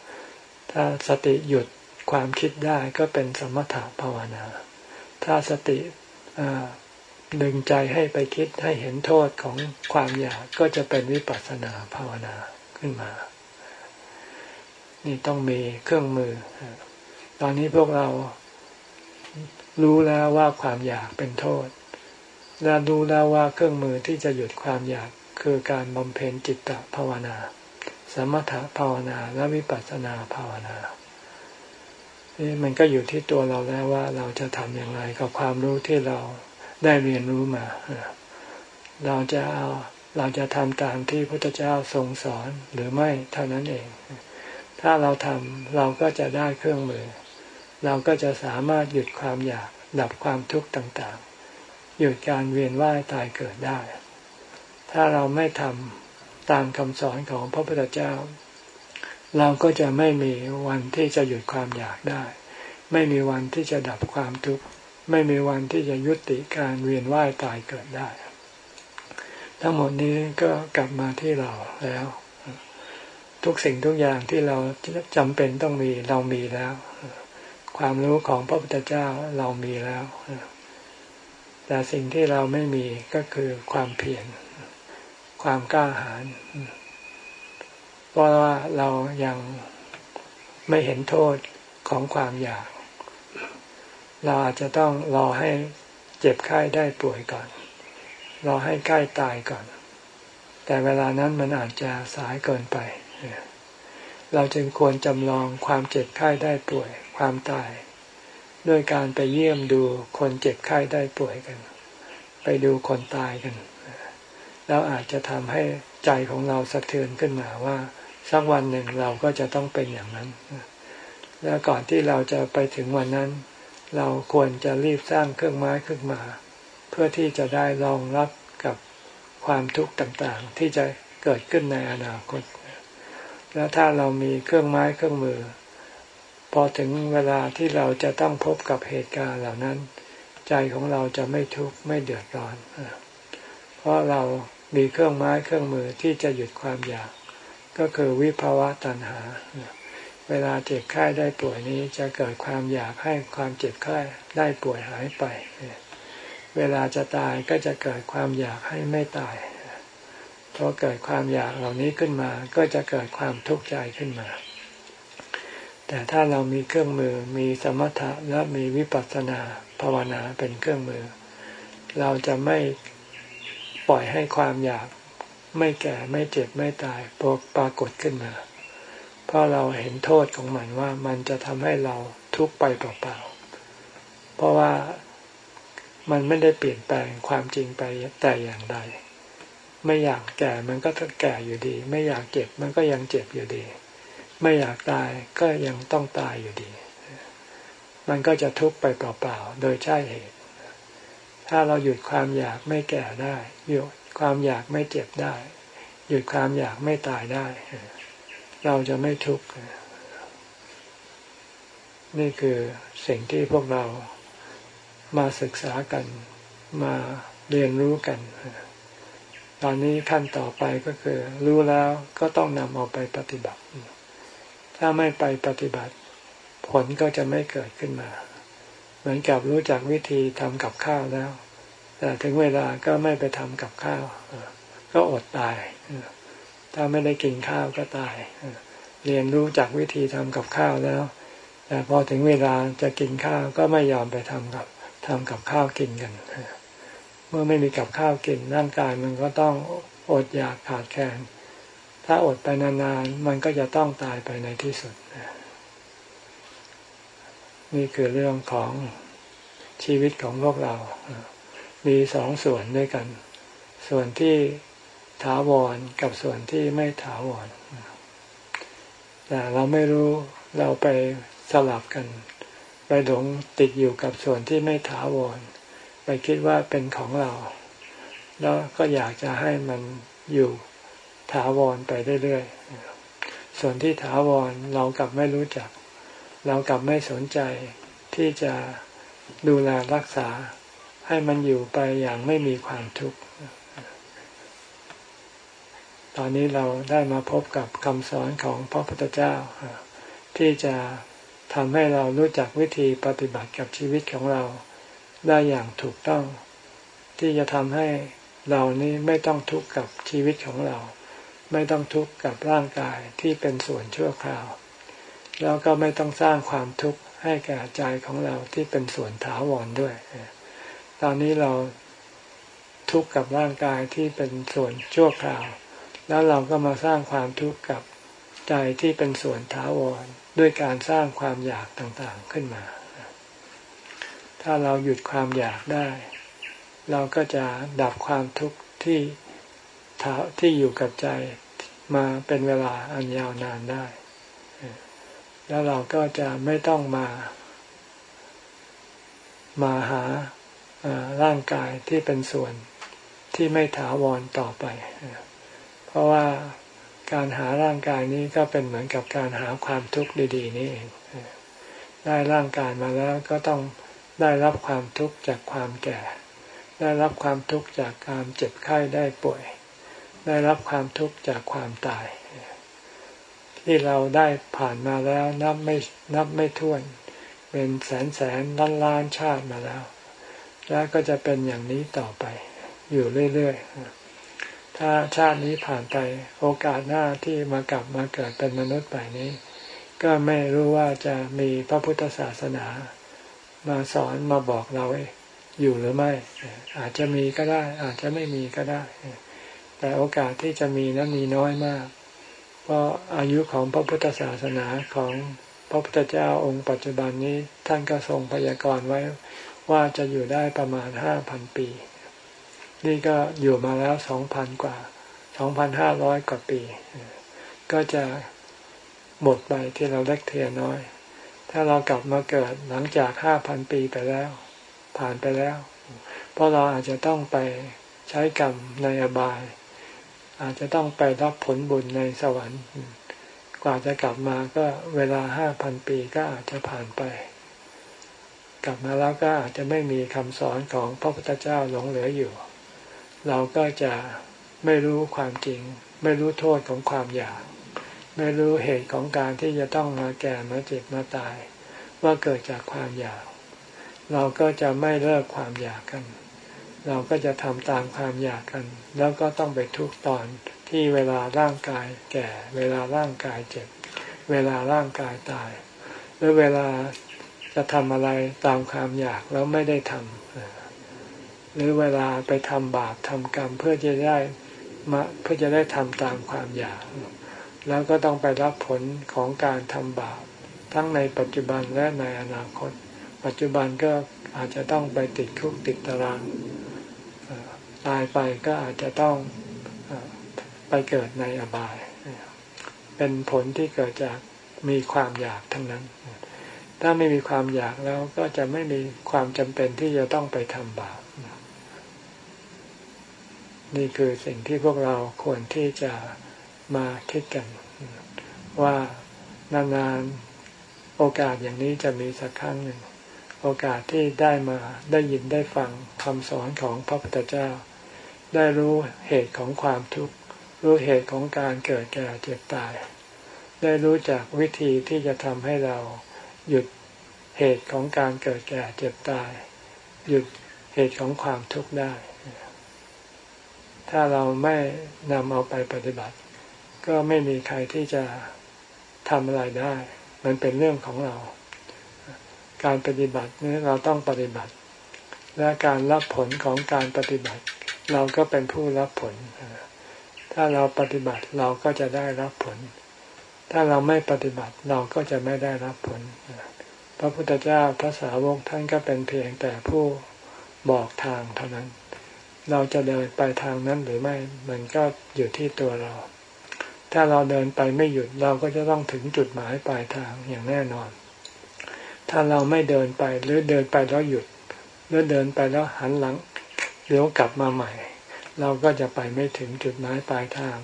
ำ ถ้าสติหยุดความคิดได้ก็เป็นสมถะภาวนา ถ้าสติ ดึงใจให้ไปคิดให้เห็นโทษของความอยากก็จะเป็นวิปัสสนาภาวนาขึ้นมา นี่ต้องมีเครื่องมือ ตอนนี้พวกเรารู้แล้วว่าความอยากเป็นโทษ และรู้แล้วว่าเครื่องมือที่จะหยุดความอยากคือการบำเพ็ญจิตตภาวนา สมถภาวนาและวิปัสสนาภาวนา นี่มันก็อยู่ที่ตัวเราแล้วว่าเราจะทำอย่างไรกับความรู้ที่เราได้เรียนรู้มา เราจะเอาเราจะทำตามที่พระพุทธเจ้าทรงสอนหรือไม่เท่านั้นเอง ถ้าเราทำเราก็จะได้เครื่องมือ เราก็จะสามารถหยุดความอยากดับความทุกข์ต่างๆ หยุดการเวียนว่ายตายเกิดได้ ถ้าเราไม่ทำตามคำสอนของพระพุทธเจ้า เราก็จะไม่มีวันที่จะหยุดความอยากได้ ไม่มีวันที่จะดับความทุกข์ไม่มีวันที่จะยุติการเวียนว่ายตายเกิดได้ ทั้งหมดนี้ก็กลับมาที่เราแล้ว ทุกสิ่งทุกอย่างที่เราจำเป็นต้องมีเรามีแล้ว ความรู้ของพระพุทธเจ้าเรามีแล้วแต่สิ่งที่เราไม่มีก็คือความเพียรความกล้าหาญ เพราะว่าเรายังไม่เห็นโทษของความอยาก เราอาจจะต้องรอให้เจ็บไข้ได้ป่วยก่อน รอให้ใกล้ตายก่อน แต่เวลานั้นมันอาจจะสายเกินไป เราจึงควรจำลองความเจ็บไข้ได้ป่วย ความตาย ด้วยการไปเยี่ยมดูคนเจ็บไข้ได้ป่วยกัน ไปดูคนตายกัน แล้วอาจจะทำให้ใจของเราสะเทือนขึ้นมาว่า สักวันหนึ่งเราก็จะต้องเป็นอย่างนั้น แล้วก่อนที่เราจะไปถึงวันนั้น เราควรจะรีบสร้างเครื่องไม้ขึ้นมาพื่อที่จะได้รองรับกับความทุกข์ต่างๆ ที่จะเกิดขึ้นในอนาคต แล้วถ้าเรามีเครื่องไม้เครื่องมือ พอถึงเวลาที่เราจะต้องพบกับเหตุการณ์เหล่านั้น ใจของเราจะไม่ทุกข์ไม่เดือดร้อน เพราะเรามีเครื่องไม้เครื่องมือที่จะหยุดความอยาก ก็คือวิภาวะตัณหา เวลาเจ็บไข้ได้ป่วยนี้จะเกิดความอยากให้ความเจ็บไข้ได้ป่วยหายไป เวลาจะตายก็จะเกิดความอยากให้ไม่ตายพอเกิดความอยากเหล่านี้ขึ้นมาก็จะเกิดความทุกข์ใจขึ้นมา แต่ถ้าเรามีเครื่องมือมีสมถะและมีวิปัสสนาภาวนาเป็นเครื่องมือ เราจะไม่ปล่อยให้ความอยาก ไม่แก่ไม่เจ็บไม่ตายปรากฏขึ้นมา เพราะเราเห็นโทษของมันว่ามันจะทำให้เราทุกข์ไปเปล่าๆ เพราะว่ามันไม่ได้เปลี่ยนแปลงความจริงไปแต่อย่างใด ไม่อยากแก่มันก็แก่อยู่ดี ไม่อยากเจ็บมันก็ยังเจ็บอยู่ดี ไม่อยากตายก็ยังต้องตายอยู่ดี มันก็จะทุกข์ไปเปล่าๆ โดยใช่เหตุ ถ้าเราหยุดความอยากไม่แก่ได้หยุด ความอยากไม่เจ็บได้ หยุดความอยากไม่ตายได้ เราจะไม่ทุกข์นี่คือสิ่งที่พวกเรามาศึกษากันมาเรียนรู้กัน ตอนนี้ขั้นต่อไปก็คือ รู้แล้วก็ต้องนำเอาไปปฏิบัติ ถ้าไม่ไปปฏิบัติ ผลก็จะไม่เกิดขึ้นมา เหมือนกับรู้จักวิธีทำกับข้าวแล้ว ถึงเวลาก็ไม่ไปทำกับข้าวก็อดตายถ้าไม่ได้กินข้าวก็ตายเรียนรู้จากวิธีทำกับข้าวแล้ว แต่พอถึงเวลาจะกินข้าวก็ไม่ยอมไปทำกับทำกับข้าวกินกันเมื่อไม่มีกับข้าวกินร่างกายมันก็ต้องอดอยากขาดแคลนถ้าอดไปนานๆมันก็จะต้องตายไปในที่สุดนี่คือเรื่องของชีวิตของพวกเรา มีสองส่วนด้วยกัน ส่วนที่ถาวรกับส่วนที่ไม่ถาวรแต่เราไม่รู้เราไปสลับกัน ไปหลงติดอยู่กับส่วนที่ไม่ถาวร ไปคิดว่าเป็นของเรา แล้วก็อยากจะให้มันอยู่ถาวรไปเรื่อยๆ ส่วนที่ถาวรเรากลับไม่รู้จัก เรากลับไม่สนใจที่จะดูแลรักษา ให้มันอยู่ไปอย่างไม่มีความทุกข์ ตอนนี้เราได้มาพบกับคำสอนของพระพุทธเจ้า ที่จะทำให้เรารู้จักวิธีปฏิบัติกับชีวิตของเราได้อย่างถูกต้อง ที่จะทำให้เรานี้ไม่ต้องทุกข์กับชีวิตของเรา ไม่ต้องทุกข์กับร่างกายที่เป็นส่วนชั่วคราว แล้วก็ไม่ต้องสร้างความทุกข์ให้แก่ใจของเราที่เป็นส่วนถาวรด้วย ตอนนี้เราทุกข์กับร่างกายที่เป็นส่วนชั่วคราว แล้วเราก็มาสร้างความทุกข์กับใจที่เป็นส่วนถาวรด้วยการสร้างความอยากต่างๆขึ้นมา ถ้าเราหยุดความอยากได้ เราก็จะดับความทุกข์ที่ที่อยู่กับใจมาเป็นเวลาอันยาวนานได้ แล้วเราก็จะไม่ต้องมา มาหา ร่างกายที่เป็นส่วนที่ไม่ถาวรต่อไป เพราะว่าการหาร่างกายนี้ก็เป็นเหมือนกับการหาความทุกข์ดี ๆ นี่เองได้ร่างกายมาแล้วก็ต้องได้รับความทุกข์จากความแก่ ได้รับความทุกข์จากการเจ็บไข้ได้ป่วย ได้รับความทุกข์จากความตาย ที่เราได้ผ่านมาแล้วนับไม่นับไม่ถ้วน เป็นแสนแสนล้านล้านชาติมาแล้ว แล้วก็จะเป็นอย่างนี้ต่อไป อยู่เรื่อยๆ ถ้าชาตินี้ผ่านไปโอกาสหน้าที่มากลับมาเกิดเป็นมนุษย์ใหม่นี้ ก็ไม่รู้ว่าจะมีพระพุทธศาสนา มาสอนมาบอกเราอยู่หรือไม่ อาจจะมีก็ได้ อาจจะไม่มีก็ได้ แต่โอกาสที่จะมีนั้นมีน้อยมาก เพราะอายุของพระพุทธศาสนาของพระพุทธเจ้าองค์ปัจจุบันนี้ท่านก็ทรงพยากรณ์ไว้ ว่าจะอยู่ได้ประมาณห้าพันปี นี่ก็อยู่มาแล้วสองพันกว่าสองพันห้าร้อยกว่าปี ก็จะหมดไปที่เราเล็กเทียน้อย ถ้าเรากลับมาเกิดหลังจากห้าพันปีไปแล้ว ผ่านไปแล้ว เพราะเราอาจจะต้องไปใช้กรรมในอบาย อาจจะต้องไปรับผลบุญในสวรรค์ กว่าจะกลับมาก็เวลาห้าพันปีก็อาจจะผ่านไป กลับมาแล้วก็อาจจะไม่มีคำสอนของพระพุทธเจ้าหลงเหลืออยู่ เราก็จะไม่รู้ความจริง ไม่รู้โทษของความอยาก ไม่รู้เหตุของการที่จะต้องมาแก่มาเจ็บมาตาย ว่าเกิดจากความอยาก เราก็จะไม่เลิกความอยากกัน เราก็จะทำตามความอยากกัน แล้วก็ต้องไปทุกตอนที่เวลาร่างกายแก่ เวลาร่างกายเจ็บ เวลาร่างกายตาย หรือเวลา จะทำอะไรตามความอยากแล้วไม่ได้ทำหรือเวลาไปทำบาปทำกรรม เพื่อจะได้มาเพื่อจะได้ทำตามความอยาก แล้วก็ต้องไปรับผลของการทำบาป ทั้งในปัจจุบันและในอนาคต ปัจจุบันก็อาจจะต้องไปติดคุกติดตารางตายไปก็อาจจะต้องไปเกิดในอบาย เป็นผลที่เกิดจากมีความอยากทั้งนั้น ถ้าไม่มีความอยากแล้วก็จะไม่มีความจำเป็นที่จะต้องไปทำบาปนี่คือสิ่งที่พวกเราควรที่จะมาคิดกัน ว่านานๆโอกาสอย่างนี้จะมีสักครั้งหนึ่ง โอกาสที่ได้มาได้ยินได้ฟังคำสอนของพระพุทธเจ้า ได้รู้เหตุของความทุกข์ รู้เหตุของการเกิดแก่เจ็บตาย ได้รู้จักวิธีที่จะทำให้เรา หยุดเหตุของการเกิดแก่เจ็บตาย หยุดเหตุของความทุกข์ได้ ถ้าเราไม่นำเอาไปปฏิบัติ ก็ไม่มีใครที่จะทำอะไรได้ มันเป็นเรื่องของเรา การปฏิบัตินี้เราต้องปฏิบัติ และการรับผลของการปฏิบัติ เราก็เป็นผู้รับผล ถ้าเราปฏิบัติเราก็จะได้รับผล ถ้าเราไม่ปฏิบัติเราก็จะไม่ได้รับผล พระพุทธเจ้าพระสาวกท่านก็เป็นเพียงแต่ผู้บอกทางเท่านั้น เราจะเดินไปทางนั้นหรือไม่มันก็อยู่ที่ตัวเรา ถ้าเราเดินไปไม่หยุดเราก็จะต้องถึงจุดหมายปลายทางอย่างแน่นอน ถ้าเราไม่เดินไปหรือเดินไปแล้วหยุด หรือเดินไปแล้วหันหลังเดี๋ยวกลับมาใหม่ เราก็จะไปไม่ถึงจุดหมายปลายทาง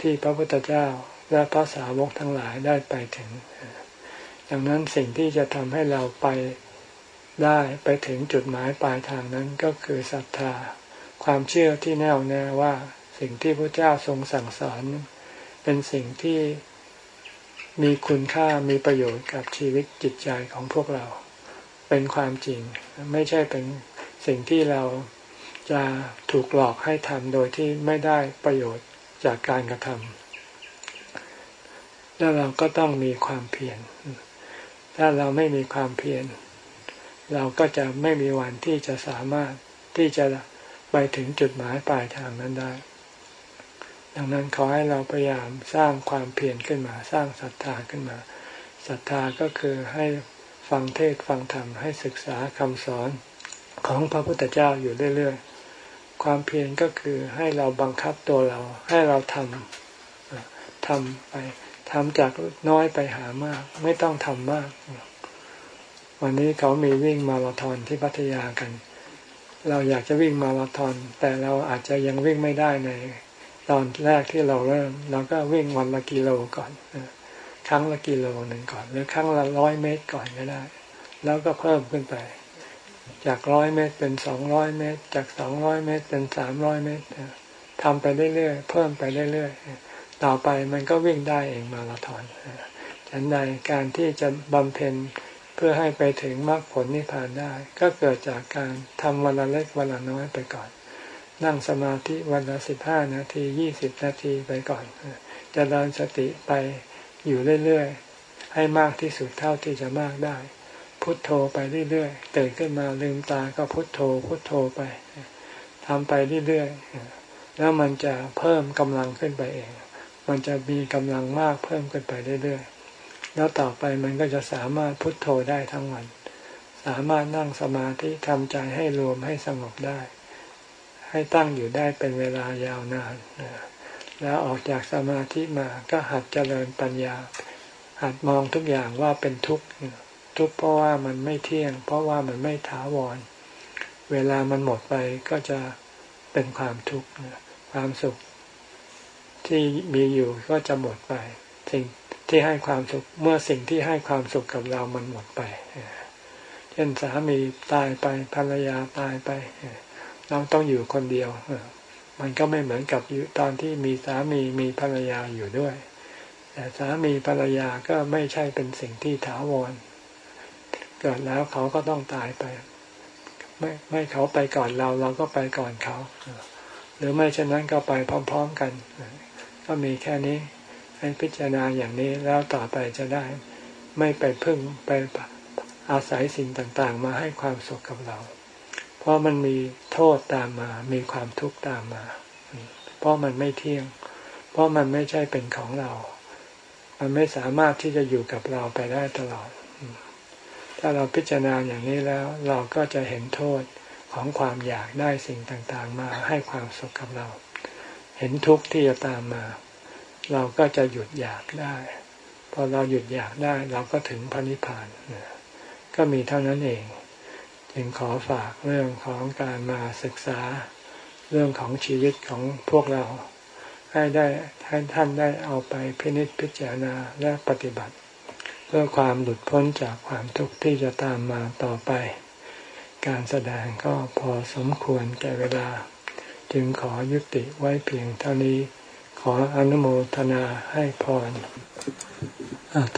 ที่พระพุทธเจ้า และพระสาวกทั้งหลายได้ไปถึง ดังนั้นสิ่งที่จะทำให้เราไปได้ไปถึงจุดหมายปลายทางนั้นก็คือศรัทธา ความเชื่อที่แน่วแน่ว่าสิ่งที่พระเจ้าทรงสั่งสอน เป็นสิ่งที่มีคุณค่ามีประโยชน์กับชีวิตจิตใจของพวกเรา เป็นความจริง ไม่ใช่เป็นสิ่งที่เราจะถูกหลอกให้ทำโดยที่ไม่ได้ประโยชน์จากการกระทำ แล้วเราก็ต้องมีความเพียร ถ้าเราไม่มีความเพียร เราก็จะไม่มีวันที่จะสามารถที่จะไปถึงจุดหมายปลายทางนั้นได้ ดังนั้นขอให้เราพยายามสร้างความเพียรขึ้นมา สร้างศรัทธาขึ้นมา ศรัทธาก็คือให้ฟังเทศฟังธรรมให้ศึกษาคำสอนของพระพุทธเจ้าอยู่เรื่อยๆ ความเพียรก็คือให้เราบังคับตัวเรา ให้เราทำทำไป ทำจากน้อยไปหามาก ไม่ต้องทำมาก วันนี้เขามีวิ่งมาราธอนที่พัทยากัน เราอยากจะวิ่งมาราธอน แต่เราอาจจะยังวิ่งไม่ได้ใน ตอนแรกที่เราเริ่ม เราก็วิ่งวันละกิโลก่อนครั้งละกิโลหนึ่งก่อน หรือครั้งละร้อยเมตรก่อนก็ได้ แล้วก็เพิ่มขึ้นไป จากร้อยเมตรเป็นสองร้อยเมตร จากสองร้อยเมตรเป็นสามร้อยเมตรทำไปเรื่อยๆเพิ่มไปเรื่อยๆ ต่อไปมันก็วิ่งได้เองมาราธอนฉันใดการที่จะบำเพ็ญเพื่อให้ไปถึงมรรคผลนิพพานได้ ก็เกิดจากการทำวันละเล็กวันละน้อยไปก่อน นั่งสมาธิวันละสิบห้านาทียี่สิบนาทีไปก่อนจะเริญสติไปอยู่เรื่อยๆ ให้มากที่สุดเท่าที่จะมากได้ พุทโธไปเรื่อยๆตื่นขึ้นมาลืมตาก็พุทโธ พุทโธไปทำไปเรื่อยๆ แล้วมันจะเพิ่มกำลังขึ้นไปเอง มันจะมีกำลังมากเพิ่มขึ้นไปเรื่อยๆ แล้วต่อไปมันก็จะสามารถพุทโธได้ทั้งวัน สามารถนั่งสมาธิทำใจให้รวมให้สงบได้ ให้ตั้งอยู่ได้เป็นเวลายาวนานแล้วออกจากสมาธิมาก็หัดเจริญปัญญา หัดมองทุกอย่างว่าเป็นทุกข์ทุกข์เพราะว่ามันไม่เที่ยง เพราะว่ามันไม่ถาวร เวลามันหมดไปก็จะเป็นความทุกข์ความสุข ที่มีอยู่ก็จะหมดไป สิ่งที่ให้ความสุขเมื่อสิ่งที่ให้ความสุขกับเรามันหมดไปเช่นสามีตายไปภรรยาตายไปเราต้องอยู่คนเดียวมันก็ไม่เหมือนกับอยู่ตอนที่มีสามีมีภรรยาอยู่ด้วย แต่สามีภรรยาก็ไม่ใช่เป็นสิ่งที่ถาวร เกิดแล้วเขาก็ต้องตายไป ไม่ไม่เขาไปก่อนเราเราก็ไปก่อนเขา หรือไม่เช่นนั้นก็ไปพร้อม ๆกัน ก็มีแค่นี้ให้พิจารณาอย่างนี้แล้วต่อไปจะได้ ไม่ไปพึ่งไปอาศัยสิ่งต่างๆ มาให้ความสุขกับเรา เพราะมันมีโทษตามมา มีความทุกข์ตามมา เพราะมันไม่เที่ยง เพราะมันไม่ใช่เป็นของเรา มันไม่สามารถที่จะอยู่กับเราไปได้ตลอด ถ้าเราพิจารณาอย่างนี้แล้ว เราก็จะเห็นโทษของความอยากได้สิ่งต่างๆ มาให้ความสุขกับเรา เห็นทุกข์ที่จะตามมา เราก็จะหยุดอยากได้ พอเราหยุดอยากได้ เราก็ถึงพระนิพพานก็มีเท่านั้นเองจึงขอฝากเรื่องของการมาศึกษาเรื่องของชีวิตของพวกเรา ให้ได้ให้ท่านได้เอาไปพินิจพิจารณาและปฏิบัติ เพื่อความหลุดพ้นจากความทุกข์ที่จะตามมาต่อไป การแสดงก็พอสมควรแก่เวลา จึงขอยุติไว้เพียงเท่านี้ ขออนุโมทนาให้พร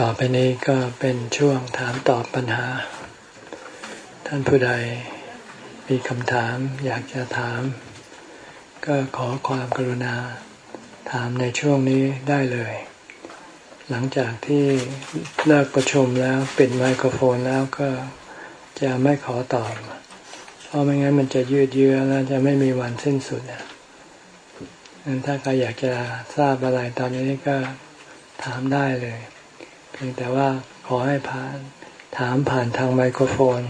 ต่อไปนี้ก็เป็นช่วงถามตอบปัญหา ท่านผู้ใดมีคำถามอยากจะถาม ก็ขอความกรุณาถามในช่วงนี้ได้เลย หลังจากที่เลิกประชุมแล้วปิดไมโครโฟนแล้วก็จะไม่ขอตอบ เพราะไม่งั้นมันจะยืดเยื้อแล้วจะไม่มีวันสิ้นสุดงั้น ถ้าใครอยากจะทราบอะไรตอนนี้ก็ถามได้เลย เพียงแต่ว่าขอให้ผ่านถามผ่านทางไมโครโฟน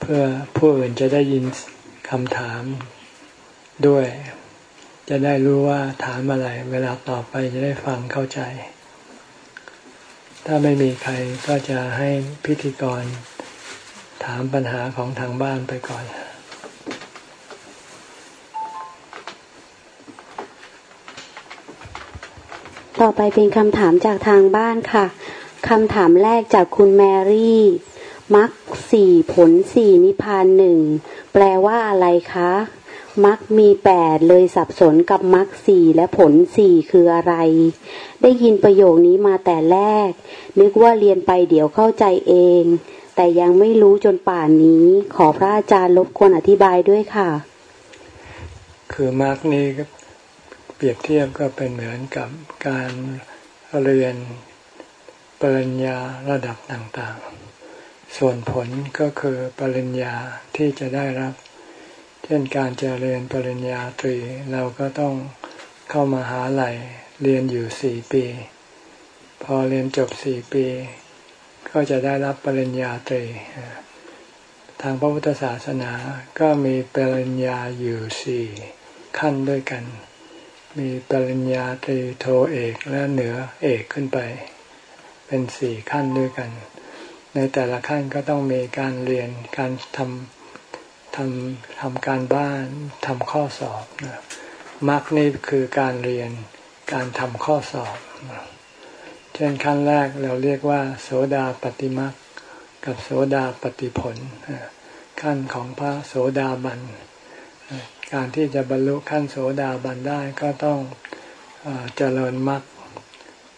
เพื่อผู้อื่นจะได้ยินคำถามด้วย จะได้รู้ว่าถามอะไร เวลาต่อไปจะได้ฟังเข้าใจ ถ้าไม่มีใครก็จะให้พิธีกรถามปัญหาของทางบ้านไปก่อน ต่อไปเป็นคำถามจากทางบ้านค่ะคำถามแรกจากคุณแมรี่มักสี่ผลสี่นิพานหนึ่งแปลว่าอะไรคะมักมีแปดเลยสับสนกับมักสี่และผลสี่คืออะไร ได้ยินประโยคนี้มาแต่แรก นึกว่าเรียนไปเดี๋ยวเข้าใจเอง แต่ยังไม่รู้จนป่านนี้ ขอพระอาจารย์ลบควรอธิบายด้วยค่ะ คือมาร์กนี้เป รียบเทียบก็เป็นเหมือนกับการเรียนปริญญาระดับต่างๆ ส่วนผลก็คือปริญญาที่จะได้รับ เช่นการจะเรียนปริญญาตรีเราก็ต้องเข้ามาหาลัยเรียนอยู่สี่ปี พอเรียนจบสี่ปี ก็จะได้รับปริญญาตรี ทางพระพุทธศาสนาก็มีปริญญาอยู่สี่ขั้นด้วยกัน มีปริญญาตรีโทเอกและเหนือเอกขึ้นไป เป็นสี่ขั้นด้วยกัน ในแต่ละขั้นก็ต้องมีการเรียนการทำทำทำการบ้านทำข้อสอบนะมรรคนี่คือการเรียนการทำข้อสอบ เช่นขั้นแรกเราเรียกว่า โสดาปฏิมรรคกับโสดาปฏิผลขั้นของพระโสดาบัน การที่จะบรรลุขั้นโสดาบันได้ก็ต้องเจริญมรรค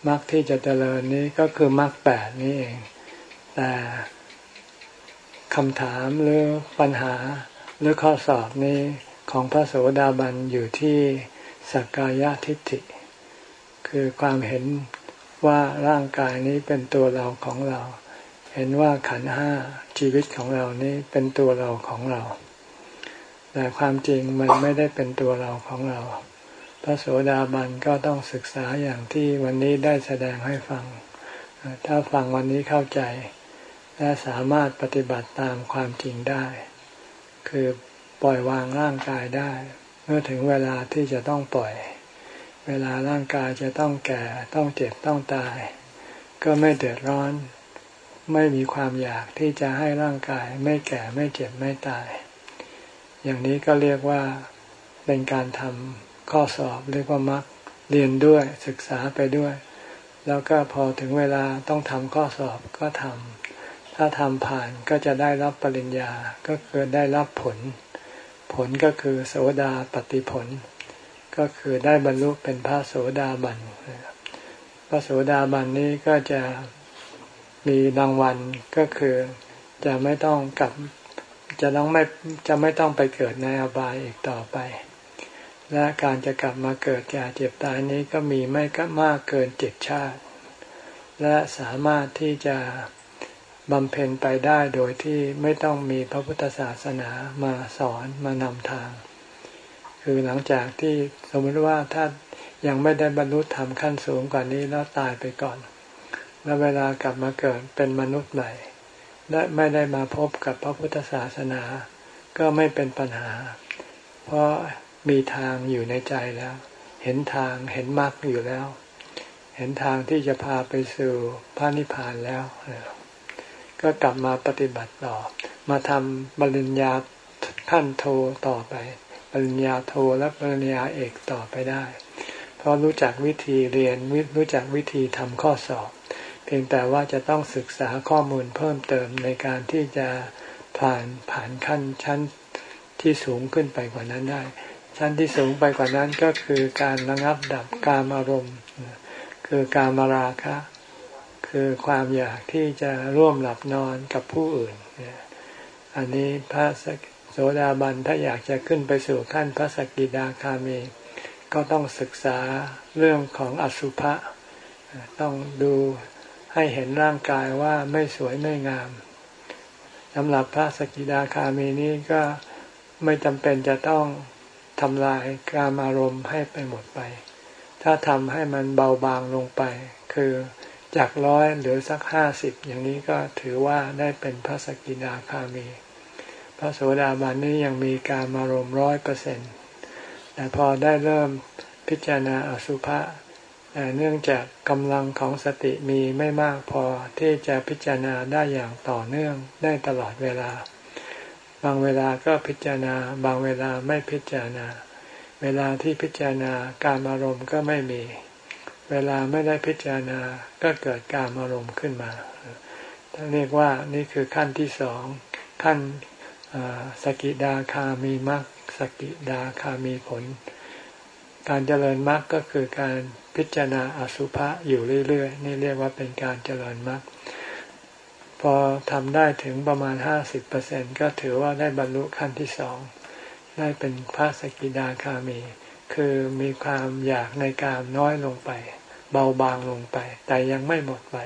มรรคที่จะเจริญนี้ก็คือมรรคแปดนี้เอง แต่คำถามหรือปัญหาหรือข้อสอบนี้ของพระโสดาบันอยู่ที่สักกายทิฏฐิ คือความเห็นว่าร่างกายนี้เป็นตัวเราของเรา เห็นว่าขันห้าชีวิตของเรานี้เป็นตัวเราของเรา แต่ความจริงมันไม่ได้เป็นตัวเราของเรา พระโสดาบันก็ต้องศึกษาอย่างที่วันนี้ได้แสดงให้ฟัง ถ้าฟังวันนี้เข้าใจ และสามารถปฏิบัติตามความจริงได้ คือปล่อยวางร่างกายได้ เมื่อถึงเวลาที่จะต้องปล่อย เวลาร่างกายจะต้องแก่ต้องเจ็บต้องตาย ก็ไม่เดือดร้อน ไม่มีความอยากที่จะให้ร่างกายไม่แก่ไม่เจ็บไม่ตาย อย่างนี้ก็เรียกว่าเป็นการทำข้อสอบเรียกว่ามักเรียนด้วยศึกษาไปด้วย แล้วก็พอถึงเวลาต้องทำข้อสอบก็ทำถ้าทำผ่านก็จะได้รับปริญญาก็คือได้รับผล ผลก็คือโสดาปฏิผล ก็คือได้บรรลุเป็นพระโสดาบันพระโสดาบันนี้ก็จะมีรางวัลก็คือจะไม่ต้องกลับ จะต้องไม่จะไม่ต้องไปเกิดในอบายอีกต่อไป และการจะกลับมาเกิดแก่เจ็บตายนี้ก็มีไม่ก็มากเกินเจ็ดชาติ และสามารถที่จะบำเพ็ญไปได้โดยที่ไม่ต้องมีพระพุทธศาสนามาสอนมานำทาง คือหลังจากที่สมมติว่าถ้ายังไม่ได้บรรลุธรรมขั้นสูงกว่านี้แล้วตายไปก่อน แล้วเวลากลับมาเกิดเป็นมนุษย์ใหม่ และไม่ได้มาพบกับพระพุทธศาสนา ก็ไม่เป็นปัญหา เพราะมีทางอยู่ในใจแล้ว เห็นทางเห็นมรรคอยู่แล้ว เห็นทางที่จะพาไปสู่พระนิพพานแล้ว ก็กลับมาปฏิบัติต่อ มาทำบริญญาขั้นโทต่อไปปริญญาโทและปริญญาเอกต่อไปได้ เพราะรู้จักวิธีเรียนรู้จักวิธีทำข้อสอบ เพียงแต่ว่าจะต้องศึกษาข้อมูลเพิ่มเติมในการที่จะผ่านผ่านขั้นชั้นที่สูงขึ้นไปกว่านั้นได้ ชั้นที่สูงไปกว่านั้นก็คือการระงับดับกามอารมณ์ คือการมาราคะ คือความอยากที่จะร่วมหลับนอนกับผู้อื่น อันนี้พระโสดาบันถ้าอยากจะขึ้นไปสู่ขั้นพระสกิดาคามีก็ต้องศึกษาเรื่องของอสุภะต้องดู ให้เห็นร่างกายว่าไม่สวยไม่งามสำหรับพระสกิดาคามีนี้ก็ไม่จำเป็นจะต้องทำลายกามอารมณ์ให้ไปหมดไป ถ้าทำให้มันเบาบางลงไป คือจากร้อยเหลือสักห้าสิบอย่างนี้ก็ถือว่าได้เป็นพระสกิดาคามี พระโสดาบันนี้ยังมีการอารมณ์ร้อยเปอร์เซ็นต์แต่พอได้เริ่มพิจารณาอสุภะ เนื่องจากกำลังของสติมีไม่มากพอที่จะพิจารณาได้อย่างต่อเนื่องได้ตลอดเวลา บางเวลาก็พิจารณา บางเวลาไม่พิจารณา เวลาที่พิจารณาการอารมณ์ก็ไม่มี เวลาไม่ได้พิจารณาก็เกิดการอารมณ์ขึ้นมาเรียกว่านี่คือขั้นที่สองขั้นสกิดาคามีมรรคสกิดาคามีผล การเจริญมรรคก็คือการ พิจารณาอสุภะอยู่เรื่อยๆ นี่เรียกว่าเป็นการเจริญมรรคพอทำได้ถึงประมาณห้าสิบเปอร์เซ็นก็ถือว่าได้บรรลุขั้นที่สอง ได้เป็นพระสกิดาคามี คือมีความอยากในการน้อยลงไป เบาบางลงไป แต่ยังไม่หมดไป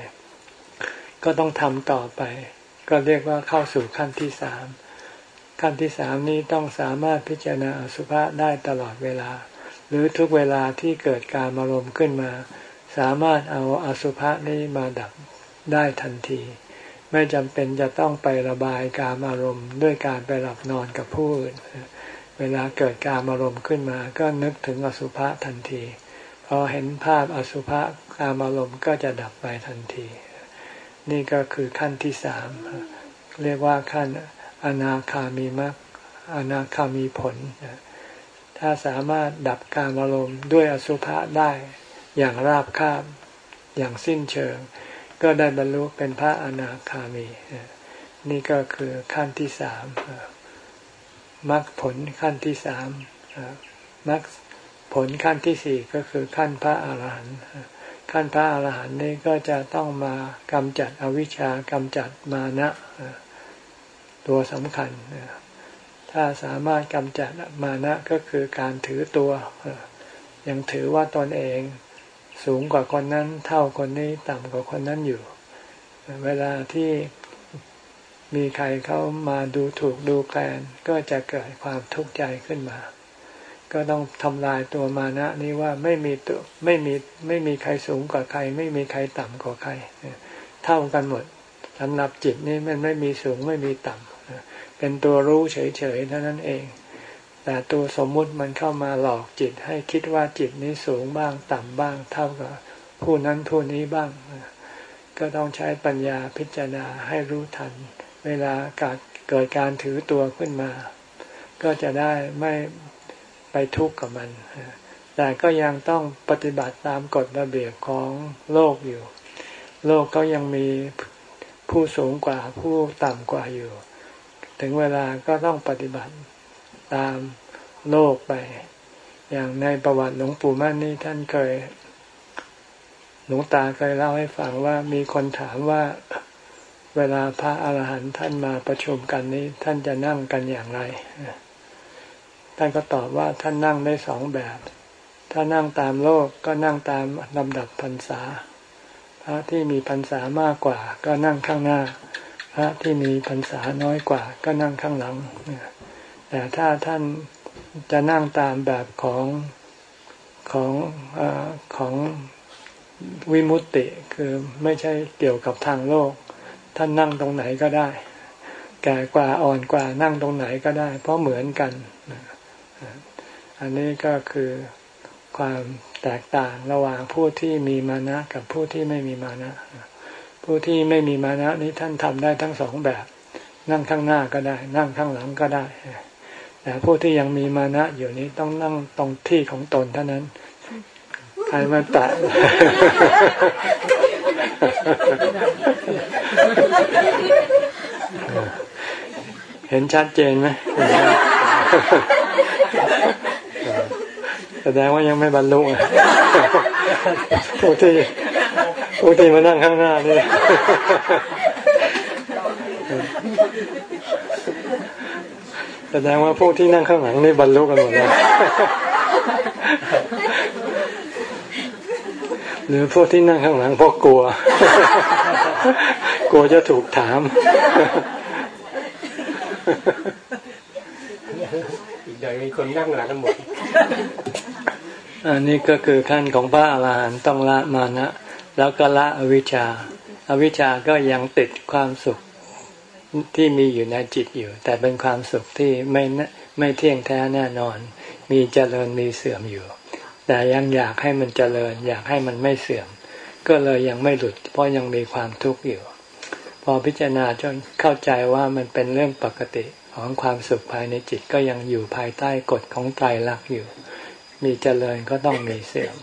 ก็ต้องทำต่อไป ก็เรียกว่าเข้าสู่ขั้นที่สามขั้นที่สามนี้ต้องสามารถพิจารณาอสุภะได้ตลอดเวลา หรือทุกเวลาที่เกิดการอารมขึ้นมา สามารถเอาอสุภะนี้มาดับได้ทันที ไม่จำเป็นจะต้องไประบายการอารมณ์ ด้วยการไปหลับนอนกับผู้อื่นเวลาเกิดการอารมณ์ขึ้นมา ก็นึกถึงอสุภะทันทีพอเห็นภาพอสุภะการอารมณ์ก็จะดับไปทันที นี่ก็คือขั้นที่สามเรียกว่าขั้นอนาคามีมรรคอนาคามีผล ถ้าสามารถดับการอารมณ์ด้วยอสุภะได้อย่างราบคาบอย่างสิ้นเชิง ก็ได้บรรลุเป็นพระอนาคามี นี่ก็คือขั้นที่สามมรรคผลขั้นที่สามมรรคผลขั้นที่สี่ก็คือขั้นพระอาหารหันต์ขั้นพระอาหารหันต์นี้ก็จะต้องมากำจัดอวิชชากำจัดมานะตัวสำคัญ ถ้าสามารถกำจัดมานะก็คือการถือตัว ยังถือว่าตนเองสูงกว่าคนนั้น เท่าคนนี้ต่ำกว่าคนนั้นอยู่ เวลาที่มีใครเขามาดูถูกดูแคลนก็จะเกิดความทุกข์ใจขึ้นมา ก็ต้องทำลายตัวมานะนี้ว่าไม่มีตัวไม่มีไม่มีใครสูงกว่าใคร ไม่มีใครต่ำกว่าใคร เท่ากันหมดสำหรับจิตนี่มันไม่มีสูงไม่มีต่ำ เป็นตัวรู้เฉยๆเท่านั้นเอง แต่ตัวสมมุติมันเข้ามาหลอกจิตให้คิดว่าจิตนี้สูงบ้างต่ำบ้าง เท่ากับผู้นั้นผู้นี้บ้าง ก็ต้องใช้ปัญญาพิจารณาให้รู้ทัน เวลาเกิดเกิดการถือตัวขึ้นมา ก็จะได้ไม่ไปทุกข์กับมัน แต่ก็ยังต้องปฏิบัติตามกฎระเบียบของโลกอยู่ โลกก็ยังมีผู้สูงกว่าผู้ต่ำกว่าอยู่ ถึงเวลาก็ต้องปฏิบัติตามโลกไป อย่างในประวัติหลวงปู่มั่นนี่ท่านเคย หลวงตาเคยเล่าให้ฟังว่ามีคนถามว่าเวลาพระอาหารหันต์ท่านมาประชุมกันนี้ ท่านจะนั่งกันอย่างไรท่านก็ตอบว่าท่านนั่งได้สองแบบ ถ้านั่งตามโลกก็นั่งตามลำดับพรรษา พระที่มีพรรษามากกว่า ก็นั่งข้างหน้า พระที่มีพรรษาน้อยกว่าก็นั่งข้างหลังแต่ถ้าท่านจะนั่งตามแบบของของอของวิมุตติคือไม่ใช่เกี่ยวกับทางโลก ท่านนั่งตรงไหนก็ได้ แก่กว่าอ่อนกว่านั่งตรงไหนก็ได้ เพราะเหมือนกัน อันนี้ก็คือความแตกต่างระหว่างผู้ที่มีมานะกับผู้ที่ไม่มีมานะ ผู้ที่ไม่มีมานะนี้ท่านทำได้ทั้งสองแบบ นั่งข้างหน้าก็ได้ นั่งข้างหลังก็ได้แต่ผู้ที่ยังมีมานะอยู่นี้ต้องนั่งตรงที่ของตนเท่านั้นใครมาแตะเห็นชัดเจนไหมแสดงว่ายังไม่บรรลุผู้ที่ ผู้ที่มานั่งข้างหน้านี่แสดงว่าพวกที่นั่งข้างหลังนี่บรรลุกันหมดแล้วหรือพวกที่นั่งข้างหลังเพราะกลัว กลัวจะถูกถาม อีกอย่างมีคนนั่งหลังกันหมด อันนี้ก็คือขั้นของพระอาหารหันต์ต้องละมานะ แล้วก็ละอวิชชาอวิชชาก็ยังติดความสุขที่มีอยู่ในจิตอยู่ แต่เป็นความสุขที่ไม่ไม่เที่ยงแท้แน่นอน มีเจริญมีเสื่อมอยู่ แต่ยังอยากให้มันเจริญ อยากให้มันไม่เสื่อม ก็เลยยังไม่หลุด เพราะยังมีความทุกข์อยู่ พอพิจารณาจนเข้าใจว่ามันเป็นเรื่องปกติของความสุขภายในจิตก็ยังอยู่ภายใต้กฎของไตรลักษณ์อยู่ มีเจริญก็ต้องมีเสื่อม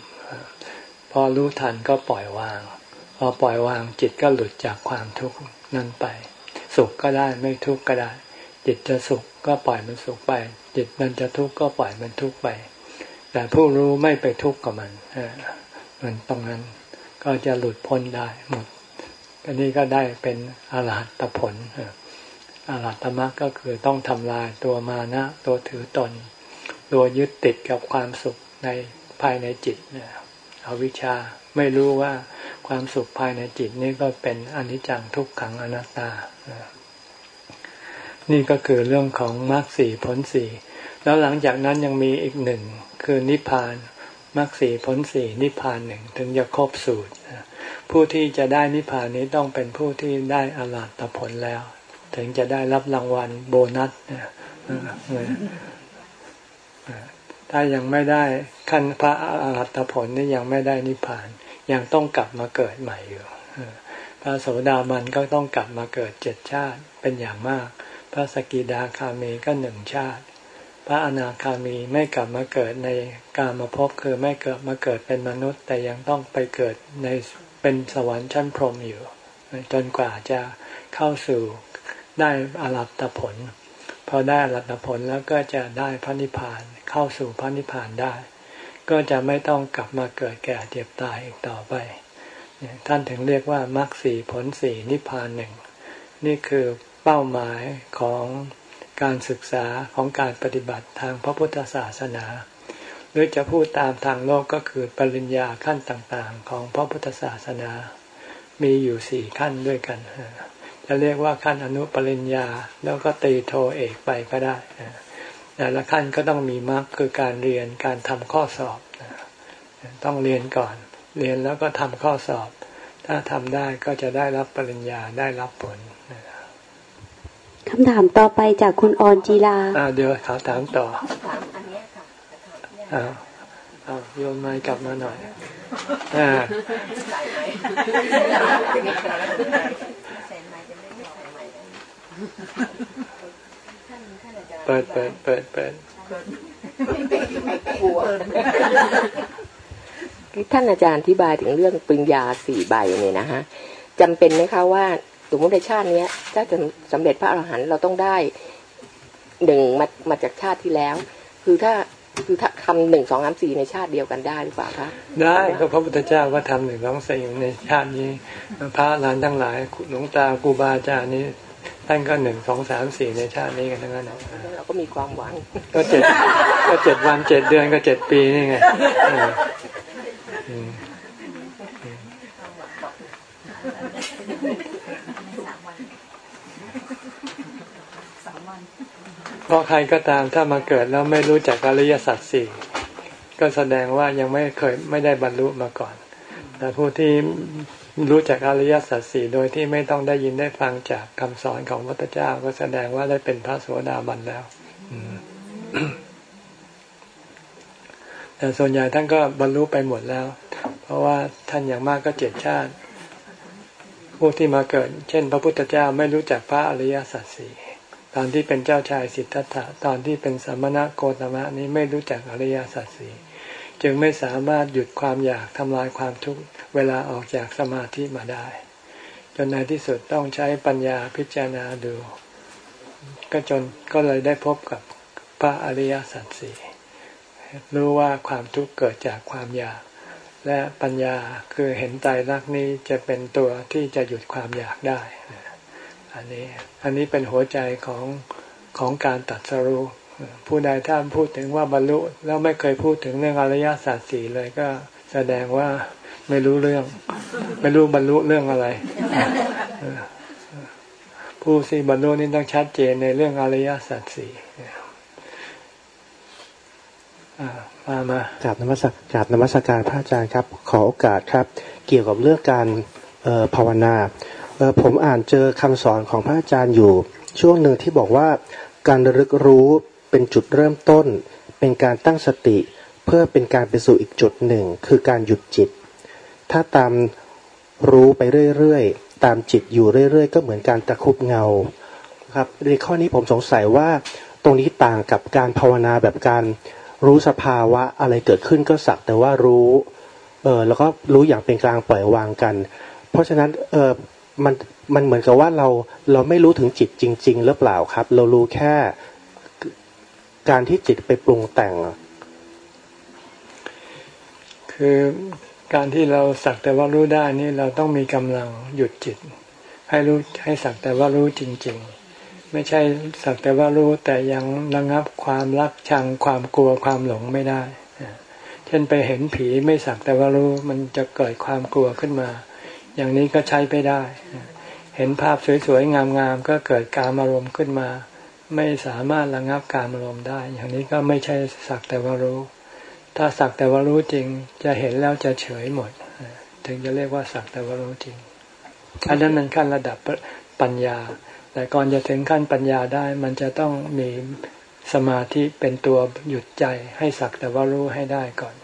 อรู้ทันก็ปล่อยวาง พอปล่อยวางจิตก็หลุดจากความทุกข์นั้นไป สุขก็ได้ไม่ทุกข์ก็ได้ จิตจะสุขก็ปล่อยมันสุขไป จิตมันจะทุกข์ก็ปล่อยมันทุกข์ไป แต่ผู้รู้ไม่ไปทุกข์กับมันมันตรงนั้นก็จะหลุดพ้นได้หมดอันนี้ก็ได้เป็นอรหัตผลอรหัตมรรคก็คือต้องทำลายตัวมานะ ตัวถือตน ตัวยึดติดกับความสุขในภายในจิตเอาวิชาไม่รู้ว่าความสุขภายในจิตนี่ก็เป็นอนิจจังทุกขังอนัตตา นี่ก็คือเรื่องของมรรคสี่ผลสี่แล้วหลังจากนั้นยังมีอีกหนึ่งคือนิพพานมรรคสี่ผลสี่นิพพานหนึ่งถึงจะครบสูตร ผู้ที่จะได้นิพพานนี้ต้องเป็นผู้ที่ได้อรหัตผลแล้ว ถึงจะได้รับรางวัลโบนัส ถ้ายังไม่ได้ขั้นพระอรหัตผลนี่ยังไม่ได้นิพพาน ยังต้องกลับมาเกิดใหม่อยู่พระโสดาบันก็ต้องกลับมาเกิดเจ็ดชาติเป็นอย่างมาก พระสกิดาคามีก็หนึ่งชาติ พระอนาคามีไม่กลับมาเกิดในกามาพบคือไม่เกิดมาเกิดเป็นมนุษย์ แต่ยังต้องไปเกิดในเป็นสวรรค์ชั้นพรหมอยู่ จนกว่าจะเข้าสู่ได้อรัตผล พอได้อรัตผลแล้วก็จะได้พระนิพพาน เข้าสู่พระนิพพานได้ ก็จะไม่ต้องกลับมาเกิดแก่เจ็บตายอีกต่อไป ท่านถึงเรียกว่ามรรคสีผลสีนิพพานหนึ่ง นี่คือเป้าหมายของการศึกษาของการปฏิบัติทางพระพุทธศาสนา หรือจะพูดตามทางโลกก็คือปริญญาขั้นต่างๆ ของพระพุทธศาสนา มีอยู่สี่ขั้นด้วยกันจะเรียกว่าขั้นอนุปริญญาแล้วก็ตีโทเอกไปก็ได้ แต่ละขั้นก็ต้องมีมรรคคือการเรียนการทำข้อสอบ ต้องเรียนก่อน เรียนแล้วก็ทำข้อสอบ ถ้าทำได้ก็จะได้รับปริญญาได้รับผลคำถามต่อไปจากคุณออนจีลาอ่าเดี๋ยวขอถามต่ออันนี้ค่ะอ่าเอาโยนไม้กลับมาหน่อยอ่า เปิดเปิดเปิดเปิดท่านอาจารย์อธิบายถึงเรื่องปริญญาสี่ใบเนี่ยนะฮะจำเป็นไหมคะว่าสมมติในชาตินี้ถ้าจะสำเร็จพระอรหันต์เราต้องได้หนึ่งมามาจากชาติที่แล้ว คือถ้าคือทำหนึ่งสองสามสี่ในชาติเดียวกันได้หรือเปล่าคะได้ก็พระพุทธเจ้าก็ทำหนึ่งสองสี่ในชาตินี้พระลานทั้งหลายหลวงตาครูบาอาจารย์นี้ ท่านก็หนึ่งสองสามสี่ในชาตินี้กันทั้งนั้นเราก็มีความหวัง ก็เจ็ดก็เจ็ดวันเจ็ดเดือนก็เจ็ดปีนี่ไงเพรใครก็ตามถ้ามาเกิดแล้วไม่รู้จักอริยสัจสี่ก็แสดงว่ายังไม่เคยไม่ได้บรรลุมาก่อน แต่ผู้ที่ รู้จักอริยสัจสี่โดยที่ไม่ต้องได้ยินได้ฟังจากคำสอนของพระพุทธเจ้าก็แสดงว่าได้เป็นพระโสดาบันแล้วแต่ส่วนใหญ่ท่านก็บรรลุไปหมดแล้ว เพราะว่าท่านอย่างมากก็เจ็ดชาติผู้ที่มาเกิด เช่น พระพุทธเจ้าไม่รู้จักพระอริยสัจสี่ตอนที่เป็นเจ้าชายสิทธัตถะตอนที่เป็นสมณะโกตมะนี้ไม่รู้จักอริยสัจสี่ จึงไม่สามารถหยุดความอยากทำลายความทุกข์เวลาออกจากสมาธิมาได้ จนในที่สุดต้องใช้ปัญญาพิจารณาดู ก็จนก็เลยได้พบกับพระอริยสัจสี่รู้ว่าความทุกข์เกิดจากความอยาก และปัญญาคือเห็นใจรักนี้จะเป็นตัวที่จะหยุดความอยากได้ อันนี้อันนี้เป็นหัวใจของของการตัดสรู้ ผู้ใดถ้าพูดถึงว่าบรรลุ แล้วไม่เคยพูดถึงเรื่องอริยสัจสี่เลยก็แสดงว่าไม่รู้เรื่อง ไม่รู้บรรลุเรื่องอะไร ผู้ที่บรรลุนี่ต้องชัดเจนในเรื่องอริยสัจสี่มามากราบนมัสกราบนมัสการพระอาจารย์ครับ ขอโอกาสครับ เกี่ยวกับเรื่องการภาวนาผมอ่านเจอคำสอนของพระอาจารย์อยู่ ช่วงหนึ่งที่บอกว่าการระลึกรู้ เป็นจุดเริ่มต้น เป็นการตั้งสติ เพื่อเป็นการไปสู่อีกจุดหนึ่ง คือการหยุดจิต ถ้าตามรู้ไปเรื่อยๆ ตามจิตอยู่เรื่อยๆ ก็เหมือนการตะคุบเงาครับในข้อนี้ผมสงสัยว่าตรงนี้ต่างกับการภาวนาแบบการรู้สภาวะอะไรเกิดขึ้นก็สักแต่ว่ารู้เออแล้วก็รู้อย่างเป็นกลางปล่อยวางกัน เพราะฉะนั้นเออมันมันเหมือนกับว่าเราเราไม่รู้ถึงจิตจริง ๆ หรือเปล่าครับ เรารู้แค่ การที่จิตไปปรุงแต่ง คือการที่เราสักแต่ว่ารู้ได้นี่เราต้องมีกำลังหยุดจิต ให้รู้ให้สักแต่ว่ารู้จริง ๆ ไม่ใช่สักแต่ว่ารู้แต่ยังระงับความรักชังความกลัวความหลงไม่ได้ เช่นไปเห็นผีไม่สักแต่ว่ารู้มันจะเกิดความกลัวขึ้นมา อย่างนี้ก็ใช้ไปได้ เห็นภาพสวยๆงามๆก็เกิดการอารมณ์ขึ้นมา ไม่สามารถระงับการอารมณ์ได้ อย่างนี้ก็ไม่ใช่สักแต่ว่ารู้ ถ้าสักแต่ว่ารู้จริง จะเห็นแล้วจะเฉยหมด ถึงจะเรียกว่าสักแต่ว่ารู้จริง อันนั้นมันขั้นระดับปัญญา แต่ก่อนจะถึงขั้นปัญญาได้ มันจะต้องมีสมาธิเป็นตัวหยุดใจให้สักแต่ว่ารู้ให้ได้ก่อน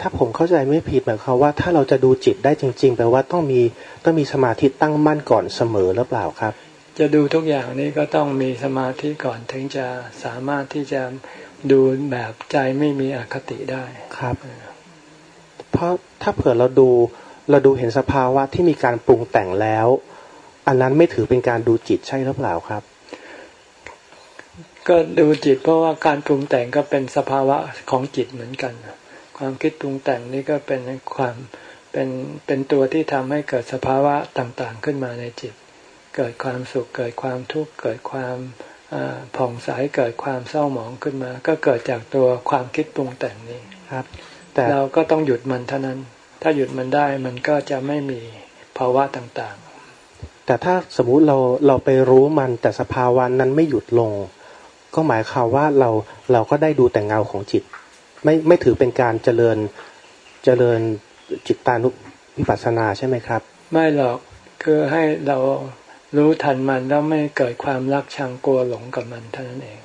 ถ้าผมเข้าใจไม่ผิดหมายความว่าถ้าเราจะดูจิตได้จริง ๆ แปลว่าต้องมีต้องมีสมาธิตั้งมั่นก่อนเสมอหรือเปล่าครับ จะดูทุกอย่างนี้ก็ต้องมีสมาธิก่อนถึงจะสามารถที่จะดูแบบใจไม่มีอคติได้ครับ เพราะถ้าเผื่อเราดูเราดูเห็นสภาวะที่มีการปรุงแต่งแล้ว อันนั้นไม่ถือเป็นการดูจิตใช่หรือเปล่าครับ ก็ดูจิตเพราะว่าการปรุงแต่งก็เป็นสภาวะของจิตเหมือนกันความคิดปรุงแต่งนี่ก็เป็นความเป็นเป็นตัวที่ทำให้เกิดสภาวะต่างๆขึ้นมาในจิต เกิดความสุขเกิดความทุกข์เกิดความผ่องใสเกิดความเศร้าหมองขึ้นมา ก็เกิดจากตัวความคิดปรุงแต่งนี้ครับ แต่เราก็ต้องหยุดมันเท่านั้น ถ้าหยุดมันได้มันก็จะไม่มีภาวะต่างๆ แต่ถ้าสมมุติเราเราไปรู้มันแต่สภาวะนั้นไม่หยุดลง ก็หมายความว่าเราเราก็ได้ดูแต่เงาของจิต ไม่ไม่ถือเป็นการเจริญเจริญจิตตานุวิปัสสนาใช่ไหมครับ ไม่หรอกคือให้เรา รู้ทันมันแล้วไม่เกิดความรักชังกลัวหลงกับมันเท่านั้นเอง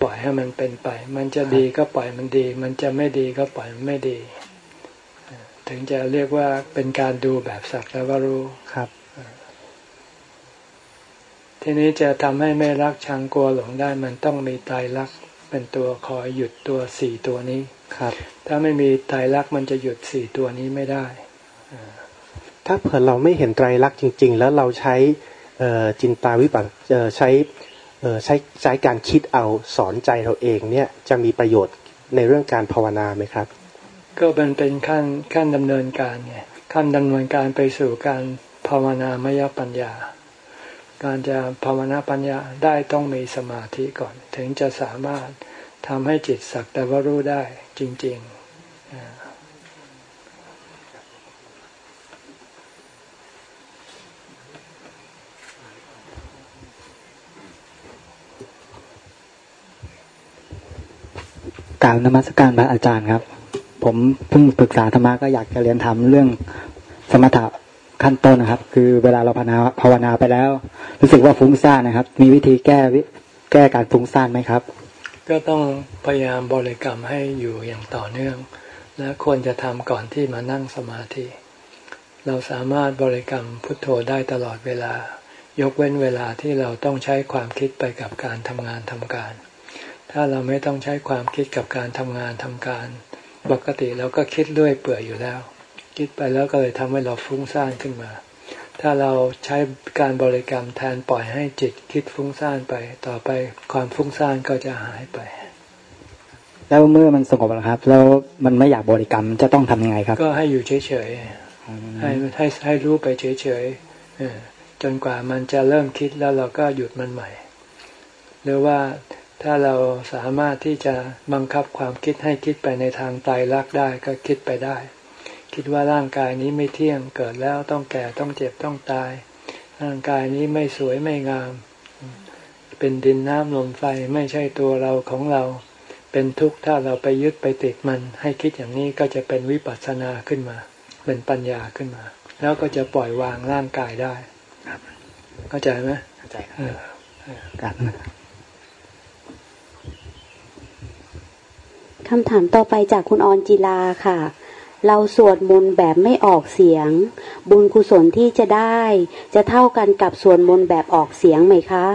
ปล่อยให้มันเป็นไป มันจะดีก็ปล่อยมันดี มันจะไม่ดีก็ปล่อยมันไม่ดี ถึงจะเรียกว่าเป็นการดูแบบสักแต่ว่ารู้ครับ ทีนี้จะทำให้ไม่รักชังกลัวหลงได้ มันต้องมีตายรักเป็นตัวคอยหยุดตัวสี่ตัวนี้ครับ ถ้าไม่มีตายรักมันจะหยุดสี่ตัวนี้ไม่ได้ถ้าเผื่อเราไม่เห็นไตรลักษณ์จริง ๆ แล้วเราใช้ จินตาวิปัสใช้ใช้ใช้การคิดเอาสอนใจเราเองเนี่ยจะมีประโยชน์ในเรื่องการภาวนาไหมครับ ก็เป็นเป็นขั้นขั้นดำเนินการไงขั้นดำเนินการไปสู่การภาวนามยปัญญา การจะภาวนาปัญญาได้ต้องมีสมาธิก่อน ถึงจะสามารถทำให้จิตสักแต่ว่ารู้ได้จริง ๆ กล่าวนมัสการพระอาจารย์ครับ ผมเพิ่งปรึกษาธรรมะก็อยากจะเรียนทำเรื่องสมถะขั้นต้นนะครับ คือเวลาเราภาวนาภาวนาไปแล้ว รู้สึกว่าฟุ้งซ่านนะครับ มีวิธีแก้แก้การฟุ้งซ่านไหมครับ ก็ต้องพยายามบริกรรมให้อยู่อย่างต่อเนื่อง และควรจะทำก่อนที่มานั่งสมาธิ เราสามารถบริกรรมพุทโธได้ตลอดเวลา ยกเว้นเวลาที่เราต้องใช้ความคิดไปกับการทำงานทำการ ถ้าเราไม่ต้องใช้ความคิดกับการทำงานทำการ ปกติเราก็คิดด้วยเปื่อยอยู่แล้ว คิดไปแล้วก็เลยทำให้เราฟุ้งซ่านขึ้นมา ถ้าเราใช้การบริกรรมแทนปล่อยให้จิตคิดฟุ้งซ่านไป ต่อไปความฟุ้งซ่านก็จะหายไป แล้วเมื่อมันสงบแล้วครับ แล้วมันไม่อยากบริกรรมจะต้องทำยังไงครับ ก็ให้อยู่เฉยๆให้ให้ให้รู้ไปเฉยๆเออจนกว่ามันจะเริ่มคิดแล้วเราก็หยุดมันใหม่ หรือว่า ถ้าเราสามารถที่จะบังคับความคิดให้คิดไปในทางไตรลักษณ์ได้ก็คิดไปได้ คิดว่าร่างกายนี้ไม่เที่ยงเกิดแล้วต้องแก่ต้องเจ็บต้องตาย ร่างกายนี้ไม่สวยไม่งาม เป็นดินน้ำลมไฟไม่ใช่ตัวเราของเรา เป็นทุกข์ถ้าเราไปยึดไปติดมัน ให้คิดอย่างนี้ก็จะเป็นวิปัสสนาขึ้นมา เป็นปัญญาขึ้นมา แล้วก็จะปล่อยวางร่างกายได้เข้าใจไหมเข้าใจครับเออครั คำถามต่อไปจากคุณอรจิราค่ะ เราสวดมนต์แบบไม่ออกเสียง บุญกุศลที่จะได้ จะเท่ากันกับสวดมนต์แบบออกเสียงไหมคะ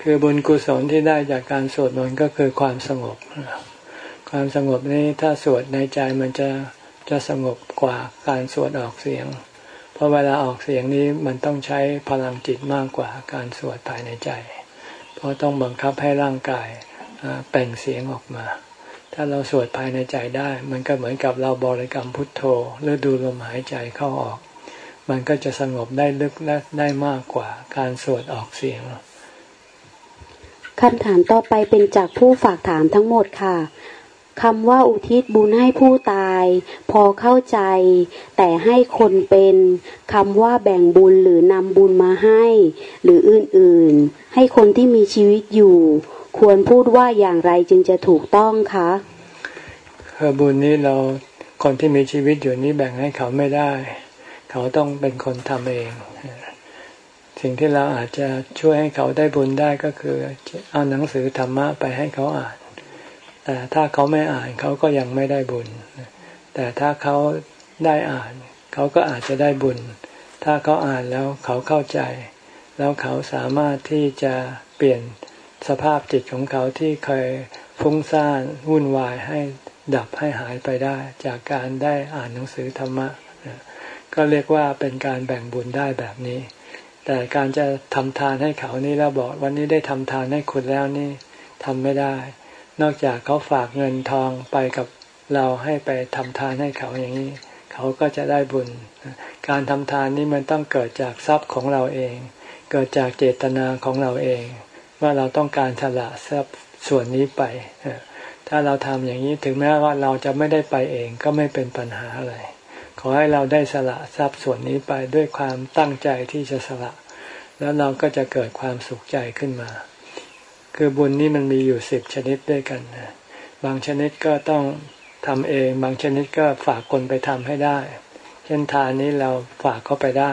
คือบุญกุศลที่ได้จากการสวดมนต์ก็คือความสงบ ความสงบนี้ถ้าสวดในใจมันจะจะสงบกว่าการสวดออกเสียง เพราะเวลาออกเสียงนี้มันต้องใช้พลังจิตมากกว่าการสวดภายในใจ เพราะต้องบังคับให้ร่างกายอ่าเปล่งเสียงออกมา ถ้าเราสวดภายในใจได้ มันก็เหมือนกับเราบริกรรมพุทโธหรือดูลมหายใจเข้าออก มันก็จะสงบได้ลึกและได้มากกว่าการสวดออกเสียงคำถามต่อไปเป็นจากผู้ฝากถามทั้งหมดค่ะคำว่าอุทิศบุญให้ผู้ตาย พอเข้าใจ แต่ให้คนเป็นคำว่าแบ่งบุญหรือนำบุญมาให้ หรืออื่นๆ ให้คนที่มีชีวิตอยู่ ควรพูดว่าอย่างไรจึงจะถูกต้องคะคือบุญนี้เราคนที่มีชีวิตอยู่นี้แบ่งให้เขาไม่ได้ เขาต้องเป็นคนทำเอง สิ่งที่เราอาจจะช่วยให้เขาได้บุญได้ก็คือ เอาหนังสือธรรมะไปให้เขาอ่าน แต่ถ้าเขาไม่อ่านเขาก็ยังไม่ได้บุญ แต่ถ้าเขาได้อ่าน เขาก็อาจจะได้บุญ ถ้าเขาอ่านแล้วเขาเข้าใจ แล้วเขาสามารถที่จะเปลี่ยน สภาพจิตของเขาที่เคยฟุ้งซ่านวุ่นวายให้ดับให้หายไปได้ จากการได้อ่านหนังสือธรรมะ ก็เรียกว่าเป็นการแบ่งบุญได้แบบนี้ แต่การจะทำทานให้เขานี่แล้วบอกวันนี้ได้ทำทานให้คุณแล้วนี่ทำไม่ได้ นอกจากเขาฝากเงินทองไปกับเราให้ไปทำทานให้เขาอย่างนี้ เขาก็จะได้บุญ การทำทานนี้มันต้องเกิดจากทรัพย์ของเราเอง เกิดจากเจตนาของเราเอง ว่าเราต้องการสละทรัพย์ส่วนนี้ไป ถ้าเราทำอย่างนี้ถึงแม้ว่าเราจะไม่ได้ไปเองก็ไม่เป็นปัญหาอะไร ขอให้เราได้สละทรัพย์ส่วนนี้ไปด้วยความตั้งใจที่จะสละ แล้วเราก็จะเกิดความสุขใจขึ้นมา คือบุญนี่มันมีอยู่สิบชนิดด้วยกันบางชนิดก็ต้องทำเอง บางชนิดก็ฝากคนไปทำให้ได้ เช่นทานนี้เราฝากเขาไปได้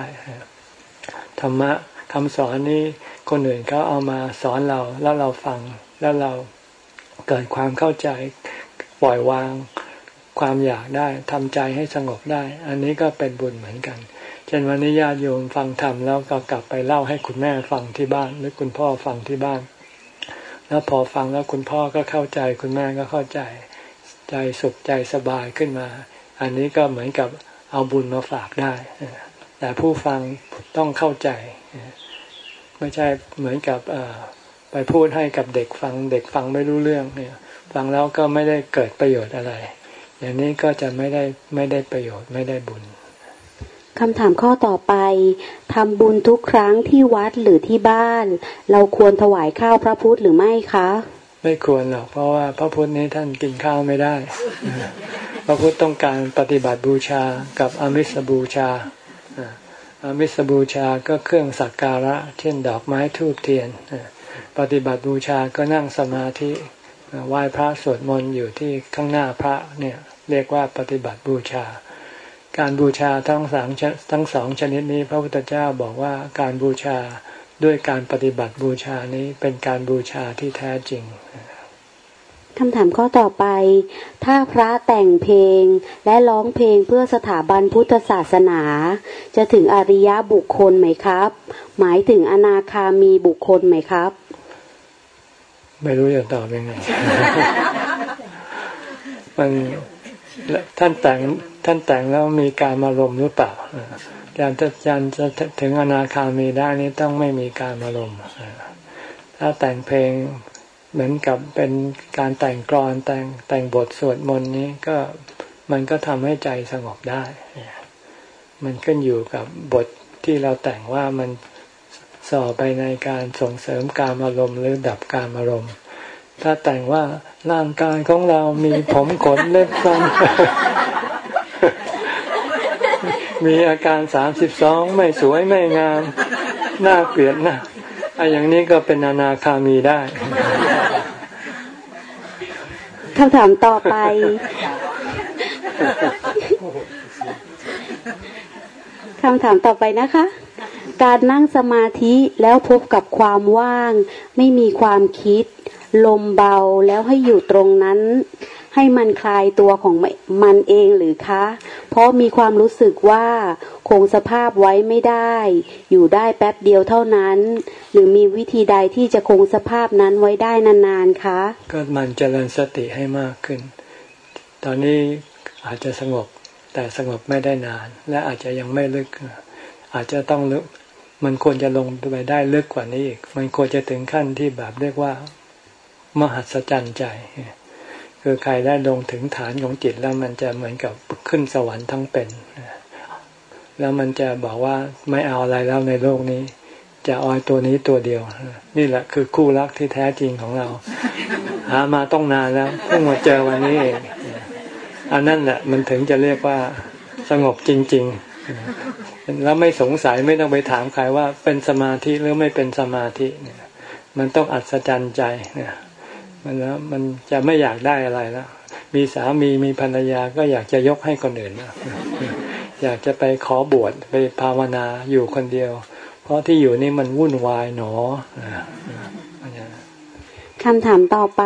ธรรมะคำสอนนี้ คนอื่นเขาเอามาสอนเราแล้วเราฟังแล้วเราเกิดความเข้าใจปล่อยวางความอยากได้ทำใจให้สงบได้ อันนี้ก็เป็นบุญเหมือนกัน เช่นวันนี้ญาติโยมฟังธรรมแล้วก็กลับไปเล่าให้คุณแม่ฟังที่บ้าน หรือคุณพ่อฟังที่บ้าน แล้วพอฟังแล้วคุณพ่อก็เข้าใจ คุณแม่ก็เข้าใจใจสุขใจสบายขึ้นมา อันนี้ก็เหมือนกับเอาบุญมาฝากได้ แต่ผู้ฟังต้องเข้าใจ ไม่ใช่เหมือนกับไปพูดให้กับเด็กฟังเด็กฟังไม่รู้เรื่องเนี่ย ฟังแล้วก็ไม่ได้เกิดประโยชน์อะไร อย่างนี้ก็จะไม่ได้ไม่ได้ประโยชน์ไม่ได้บุญคำถามข้อต่อไปทำบุญทุกครั้งที่วัดหรือที่บ้าน เราควรถวายข้าวพระพุทธหรือไม่คะ ไม่ควรหรอกเพราะว่าพระพุทธนี้ท่านกินข้าวไม่ได้ พระพุทธต้องการปฏิบัติบูชากับอมิสบูชาอา มิสบูชาก็เครื่องสักการะ เช่นดอกไม้ทูบเทียน ปฏิบัติบูชาก็นั่งสมาธิไหว้พระสวดมนต์อยู่ที่ข้างหน้าพระเนี่ยเรียกว่าปฏิบัติบูชา การบูชาทั้งสามทั้งสองชนิดนี้พระพุทธเจ้าบอกว่าการบูชาด้วยการปฏิบัติบูชานี้เป็นการบูชาที่แท้จริง คำถามข้อต่อไป ถ้าพระแต่งเพลงและร้องเพลงเพื่อสถาบันพุทธศาสนา จะถึงอริยบุคคลไหมครับ หมายถึงอนาคามีบุคคลไหมครับ ไม่รู้จะตอบยังไง มันท่านแต่งท่านแต่งแล้วมีการมารมหรือเปล่า การจะจันจะถึงอนาคามีได้นี้ต้องไม่มีการมารมถ้าแต่งเพลง เหมือนกับเป็นการแต่งกรอนแต่งแต่งบทสวดมนต์นี้ก็มันก็ทำให้ใจสงบได้ มันขึ้นอยู่กับบทที่เราแต่งว่ามันส่อไปในการส่งเสริมการอารมณ์หรือดับการอารมณ์ ถ้าแต่งว่าร่างกายของเรามีผมขนเล็บฟันมีอาการสามสิบสองไม่สวยไม่งาม น่าเกลียดนะ ไอ้อย่างนี้ก็เป็นอนาคามีได้คำถามต่อไป คำถามต่อไปนะคะ การนั่งสมาธิแล้วพบกับความว่าง ไม่มีความคิด ลมเบาแล้วให้อยู่ตรงนั้น ให้มันคลายตัวของมันเองหรือคะ เพราะมีความรู้สึกว่าคงสภาพไว้ไม่ได้ อยู่ได้แป๊บเดียวเท่านั้น หรือมีวิธีใดที่จะคงสภาพนั้นไว้ได้นานๆคะ ก็มันเจริญสติให้มากขึ้น ตอนนี้อาจจะสงบแต่สงบไม่ได้นาน และอาจจะยังไม่ลึก อาจจะต้องลึกมันควรจะลงไปได้ลึกกว่านี้อีก มันควรจะถึงขั้นที่แบบเรียกว่ามหัศจรรย์ใจ คือใครได้ลงถึงฐานของจิตแล้วมันจะเหมือนกับขึ้นสวรรค์ทั้งเป็นแล้วมันจะบอกว่าไม่เอาอะไรแล้วในโลกนี้ จะออยตัวนี้ตัวเดียว นี่แหละคือคู่รักที่แท้จริงของเรา หามาต้องนานแล้วเพิ่งมาเจอวันนี้เองอันนั้นแหละมันถึงจะเรียกว่าสงบจริง ๆ แล้วไม่สงสัยไม่ต้องไปถามใครว่าเป็นสมาธิหรือไม่เป็นสมาธิเนี่ยมันต้องอัศจรรย์ใจเนี่ย มันแล้วมันจะไม่อยากได้อะไรแล้วมีสามีมีภรรยาก็อยากจะยกให้คนอื่นนะอยากจะไปขอบวชไปภาวนาอยู่คนเดียว เพราะที่อยู่นี่มันวุ่นวายหนอ คำถามต่อไป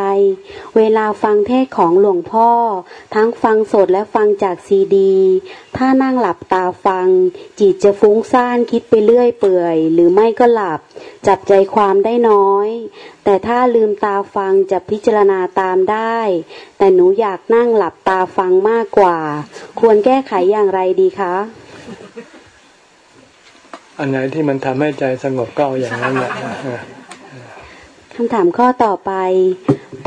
เวลาฟังเทศของหลวงพ่อ ทั้งฟังสดและฟังจากซีดี ถ้านั่งหลับตาฟัง จิตจะฟุ้งซ่านคิดไปเรื่อยเปื่อย หรือไม่ก็หลับ จับใจความได้น้อย แต่ถ้าลืมตาฟังจะพิจารณาตามได้ แต่หนูอยากนั่งหลับตาฟังมากกว่า ควรแก้ไขอย่างไรดีคะ อันไหนที่มันทำให้ใจสงบก็เอาอย่างนั้นแหละ คำถามข้อต่อไป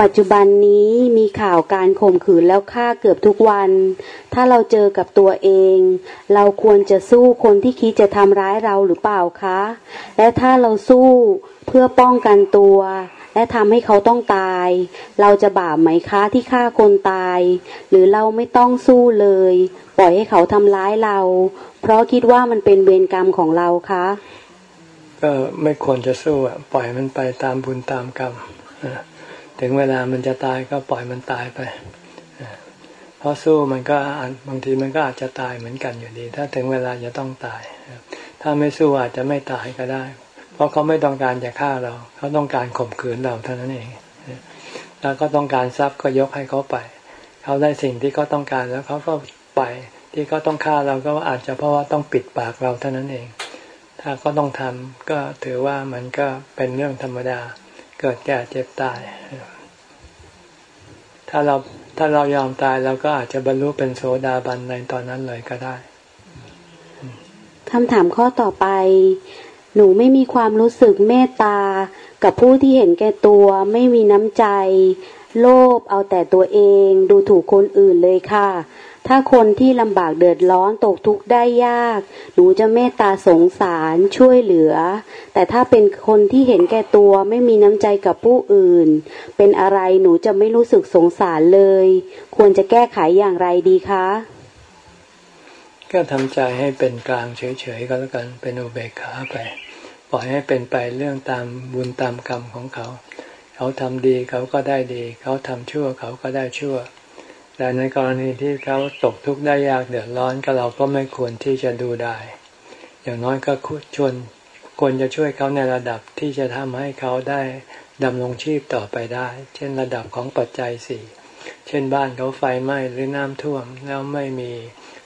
ปัจจุบันนี้มีข่าวการข่มขืนแล้วฆ่าเกือบทุกวัน ถ้าเราเจอกับตัวเอง เราควรจะสู้คนที่คิดจะทำร้ายเราหรือเปล่าคะ และถ้าเราสู้เพื่อป้องกันตัว และทำให้เขาต้องตาย เราจะบาปไหมคะที่ฆ่าคนตาย หรือเราไม่ต้องสู้เลย ปล่อยให้เขาทำร้ายเรา เพราะคิดว่ามันเป็นเวรกรรมของเราคะ ก็ไม่ควรจะสู้อะปล่อยมันไปตามบุญตามกรรมถึงเวลามันจะตายก็ปล่อยมันตายไปเพราะสู้มันก็บางทีมันก็อาจจะตายเหมือนกันอยู่ดี ถ้าถึงเวลาจะต้องตาย ถ้าไม่สู้อาจจะไม่ตายก็ได้ เพราะเขาไม่ต้องการจะฆ่าเรา เขาต้องการข่มขืนเราเท่านั้นเองแล้วก็ต้องการทรัพย์ก็ยกให้เขาไป เขาได้สิ่งที่เขาต้องการแล้วเขาก็ไปที่เขาต้องฆ่าเราก็อาจจะเพราะว่าต้องปิดปากเราเท่านั้นเอง ถ้าก็ต้องทำก็ถือว่ามันก็เป็นเรื่องธรรมดา เกิดแก่เจ็บตาย ถ้าเราถ้าเรายอมตายเราก็อาจจะบรรลุเป็นโสดาบันในตอนนั้นเลยก็ได้คำถามข้อต่อไป หนูไม่มีความรู้สึกเมตตา กับผู้ที่เห็นแก่ตัวไม่มีน้ำใจ โลภเอาแต่ตัวเอง ดูถูกคนอื่นเลยค่ะ ถ้าคนที่ลำบากเดือดร้อนตกทุกข์ได้ยาก หนูจะเมตตาสงสารช่วยเหลือ แต่ถ้าเป็นคนที่เห็นแก่ตัวไม่มีน้ำใจกับผู้อื่น เป็นอะไรหนูจะไม่รู้สึกสงสารเลย ควรจะแก้ไขอย่างไรดีคะ ก็ทำใจให้เป็นกลางเฉยๆก็แล้วกันเป็นอุเบกขาไปปล่อยให้เป็นไปเรื่องตามบุญตามกรรมของเขา เขาทำดีเขาก็ได้ดี เขาทำชั่วเขาก็ได้ชั่ว แต่ในกรณีที่เขาตกทุกข์ได้ยากเดือดร้อนก็เราก็ไม่ควรที่จะดูได้ อย่างน้อยก็ชวนควรจะช่วยเขาในระดับที่จะทำให้เขาได้ดำรงชีพต่อไปได้ เช่นระดับของปัจจัยสี่เช่นบ้านเขาไฟไหม้หรือน้ำท่วมแล้วไม่มี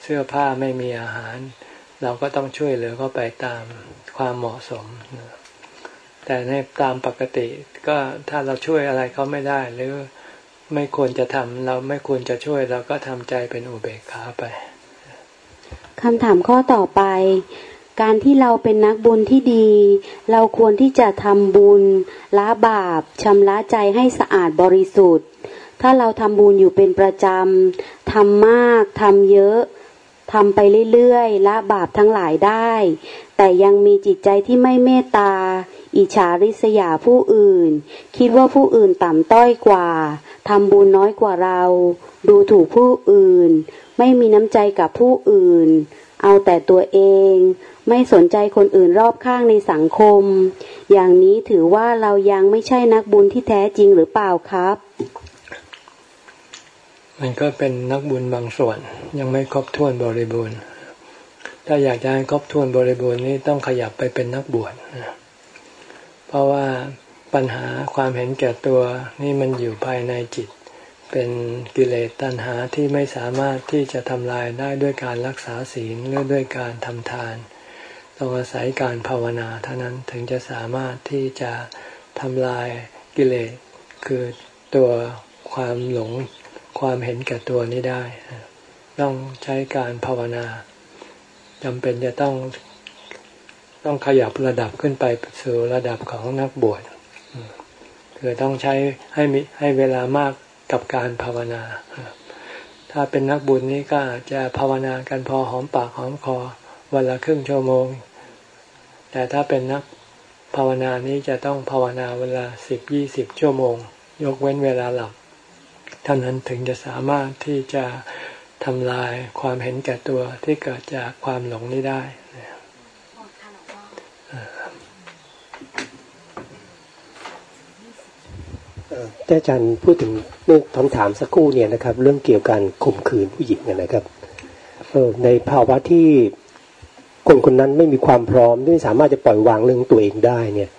เสื้อผ้าไม่มีอาหาร เราก็ต้องช่วยเหลือเขาไปตามความเหมาะสม แต่ในตามปกติก็ถ้าเราช่วยอะไรเขาไม่ได้ หรือ ไม่ควรจะทำเราไม่ควรจะช่วยเราก็ทำใจเป็นอุเบกขาไปคำถามข้อต่อไป การที่เราเป็นนักบุญที่ดี เราควรที่จะทำบุญละบาปชำระใจให้สะอาดบริสุทธิ์ ถ้าเราทำบุญอยู่เป็นประจำทำมากทำเยอะทำไปเรื่อยๆละบาปทั้งหลายได้ แต่ยังมีจิตใจที่ไม่เมตตา อิจฉาริษยาผู้อื่น คิดว่าผู้อื่นต่ำต้อยกว่า ทำบุญน้อยกว่าเรา ดูถูกผู้อื่น ไม่มีน้ำใจกับผู้อื่น เอาแต่ตัวเอง ไม่สนใจคนอื่นรอบข้างในสังคม อย่างนี้ถือว่าเรายังไม่ใช่นักบุญที่แท้จริงหรือเปล่าครับ มันก็เป็นนักบุญบางส่วน ยังไม่ครบถ้วนบริบูรณ์ ถ้าอยากจะให้ครบถ้วนบริบูรณ์นี้ต้องขยับไปเป็นนักบวชเพราะว่า ปัญหาความเห็นแก่ตัวนี่มันอยู่ภายในจิต เป็นกิเลสตัณหาที่ไม่สามารถที่จะทำลายได้ด้วยการรักษาศีลหรือด้วยการทำทานต้องอาศัยการภาวนาเท่านั้นถึงจะสามารถที่จะทำลายกิเลสคือตัวความหลงความเห็นแก่ตัวนี้ได้ ต้องใช้การภาวนาจำเป็นจะต้องต้องขยับระดับขึ้นไปสู่ระดับของนักบวช คือต้องใช้ให้มีให้เวลามากกับการภาวนา ถ้าเป็นนักบุญนี้ก็อาจจะภาวนากันพอหอมปากหอมคอวันละครึ่งชั่วโมง แต่ถ้าเป็นนักภาวนานี้จะต้องภาวนาเวลาสิบยี่สิบชั่วโมง ยกเว้นเวลาหลับท่านั้นถึงจะสามารถที่จะทำลายความเห็นแก่ตัวที่เกิดจากความหลงนี้ได้ อาจารย์พูดถึงเรื่องคำถามสักครู่เนี่ยนะครับ เรื่องเกี่ยวกับข่มขืนผู้หญิงนะครับในภาวะที่คนคนนั้นไม่มีความพร้อมไม่สามารถจะปล่อยวางเรื่องตัวเองได้เนี่ย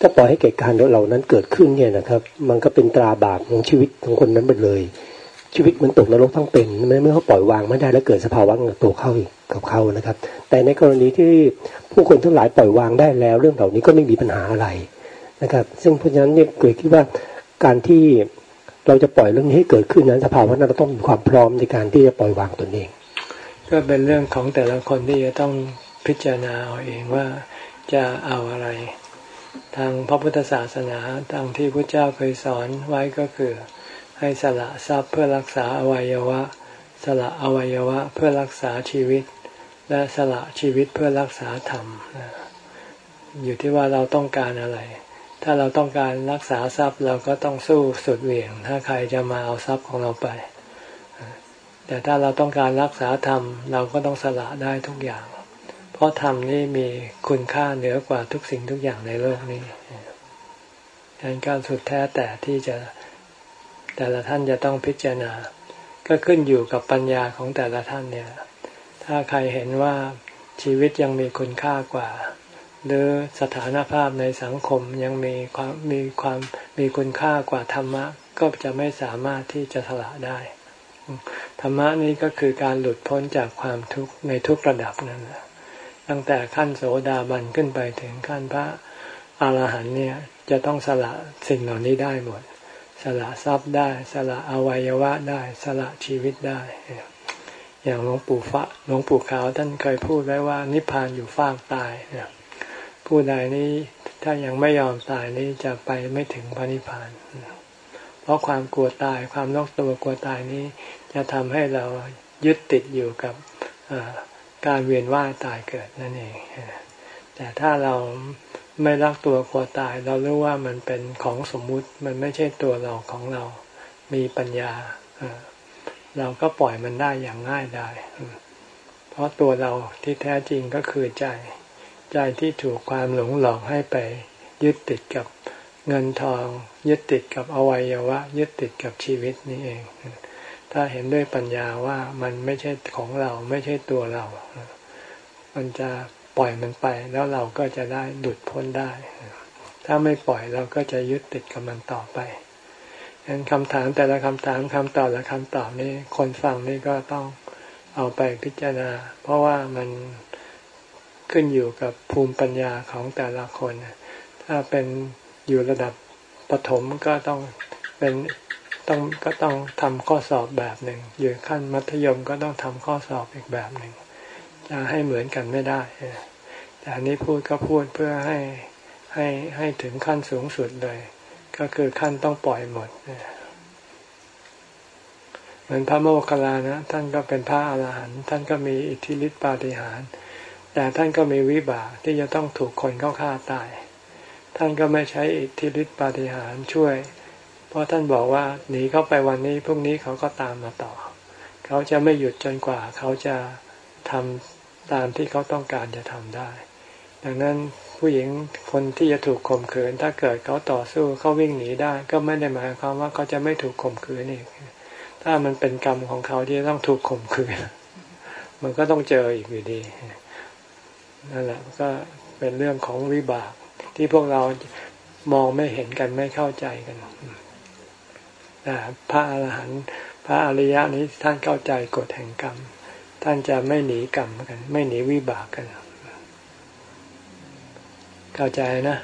ถ้าปล่อยให้เกิดการเหล่านั้นเกิดขึ้นเนี่ยนะครับ มันก็เป็นตราบาปของชีวิตของคนนั้นไปเลย ชีวิตมันตกนรกทั้งเป็นเมื่อเขาปล่อยวางไม่ได้แล้วเกิดสภาวะตัวเข้ากับเขานะครับ แต่ในกรณีที่ผู้คนทั้งหลายปล่อยวางได้แล้ว เรื่องเหล่านี้ก็ไม่มีปัญหาอะไรนะครับ ซึ่งเพราะฉะนั้นเนี่ยเกิดคิดว่า การที่เราจะปล่อยเรื่องนี้ให้เกิดขึ้นนั้นสภาวะนั้นเราต้องมีความพร้อมในการที่จะปล่อยวางตนเอง ก็เป็นเรื่องของแต่ละคนที่จะต้องพิจารณาเอาเองว่าจะเอาอะไร ทางพระพุทธศาสนาทางที่พระเจ้าเคยสอนไว้ก็คือ ให้สละทรัพย์เพื่อรักษาอวัยวะ สละอวัยวะเพื่อรักษาชีวิต และสละชีวิตเพื่อรักษาธรรมอยู่ที่ว่าเราต้องการอะไร ถ้าเราต้องการรักษาทรัพย์เราก็ต้องสู้สุดเหวี่ยง ถ้าใครจะมาเอาทรัพย์ของเราไป แต่ถ้าเราต้องการรักษาธรรมเราก็ต้องสละได้ทุกอย่าง เพราะธรรมนี่มีคุณค่าเหนือกว่าทุกสิ่งทุกอย่างในโลกนี้ดังนั้นการสุดแท้แต่ที่จะแต่ละท่านจะต้องพิจารณา ก็ขึ้นอยู่กับปัญญาของแต่ละท่านเนี่ย ถ้าใครเห็นว่าชีวิตยังมีคุณค่ากว่า หรือสถานภาพในสังคมยังมีความมีความมีคุณค่ากว่าธรรมะ ก็จะไม่สามารถที่จะสละได้ ธรรมะนี้ก็คือการหลุดพ้นจากความทุกข์ในทุกระดับนั่นแหละตั้งแต่ขั้นโสดาบันขึ้นไปถึงขั้นพระอรหันต์เนี่ยจะต้องสละสิ่งเหล่านี้ได้หมด สละทรัพย์ได้ สละอวัยวะได้ สละชีวิตได้ อย่างหลวงปู่ฟะหลวงปู่ขาวท่านเคยพูดไว้ว่านิพพานอยู่ฟากตายเนี่ย ผู้ใดนี้ถ้ายังไม่ยอมตายนี้จะไปไม่ถึงพระนิพพาน เพราะความกลัวตายความนอกตัวกลัวตายนี้ จะทำให้เรายึดติดอยู่กับการเวียนว่ายตายเกิดนั่นเอง แต่ถ้าเราไม่รักตัวกลัวตาย เรารู้ว่ามันเป็นของสมมุติ มันไม่ใช่ตัวเราของเรา มีปัญญา เราก็ปล่อยมันได้อย่างง่ายได้ เพราะตัวเราที่แท้จริงก็คือใจ ใจที่ถูกความหลงหลอกให้ไป ยึดติดกับเงินทอง ยึดติดกับอวัยวะ ยึดติดกับชีวิตนี่เอง ถ้าเห็นด้วยปัญญาว่ามันไม่ใช่ของเราไม่ใช่ตัวเรา มันจะปล่อยมันไปแล้วเราก็จะได้หลุดพ้นได้ ถ้าไม่ปล่อยเราก็จะยึดติดกับมันต่อไปฉะนั้นคำถามแต่ละคำถามคำตอบและคำตอบนี้คนฟังนี่ก็ต้องเอาไปพิจารณา เพราะว่ามัน ขึ้นอยู่กับภูมิปัญญาของแต่ละคน ถ้าเป็นอยู่ระดับปฐมก็ต้องเป็นต้องก็ต้องทำข้อสอบแบบหนึ่ง อยู่ขั้นมัธยมก็ต้องทำข้อสอบอีกแบบหนึ่งจะให้เหมือนกันไม่ได้แต่อันนี้พูดก็พูดเพื่อให้ให้ให้ถึงขั้นสูงสุดเลย ก็คือขั้นต้องปล่อยหมดเหมือนพระโมคคัลลานะ ท่านก็เป็นพระอาหารหันต์ท่านก็มีอิทธิฤทธิปาฏิหาริย์ แต่ท่านก็มีวิบากที่จะต้องถูกคนเข้าฆ่าตาย ท่านก็ไม่ใช้อิทธิฤทธิปาฏิหาริย์ช่วย เพราะท่านบอกว่าหนีเข้าไปวันนี้พรุ่งนี้เขาก็ตามมาต่อ เขาจะไม่หยุดจนกว่าเขาจะทำตามที่เขาต้องการจะทำได้ ดังนั้นผู้หญิงคนที่จะถูกข่มขืน ถ้าเกิดเขาต่อสู้เขาวิ่งหนีได้ ก็ไม่ได้หมายความว่าเขาจะไม่ถูกข่มขืนอีกถ้ามันเป็นกรรมของเขาที่ต้องถูกข่มขืน มันก็ต้องเจออีกอยู่ดี นั่นแหละก็เป็นเรื่องของวิบาก ที่พวกเรามองไม่เห็นกันไม่เข้าใจกันพระอรหันต์พระอริยะนี้ท่านเข้าใจกฎแห่งกรรม ท่านจะไม่หนีกรรมกัน ไม่หนีวิบากกัน เข้าใจนะ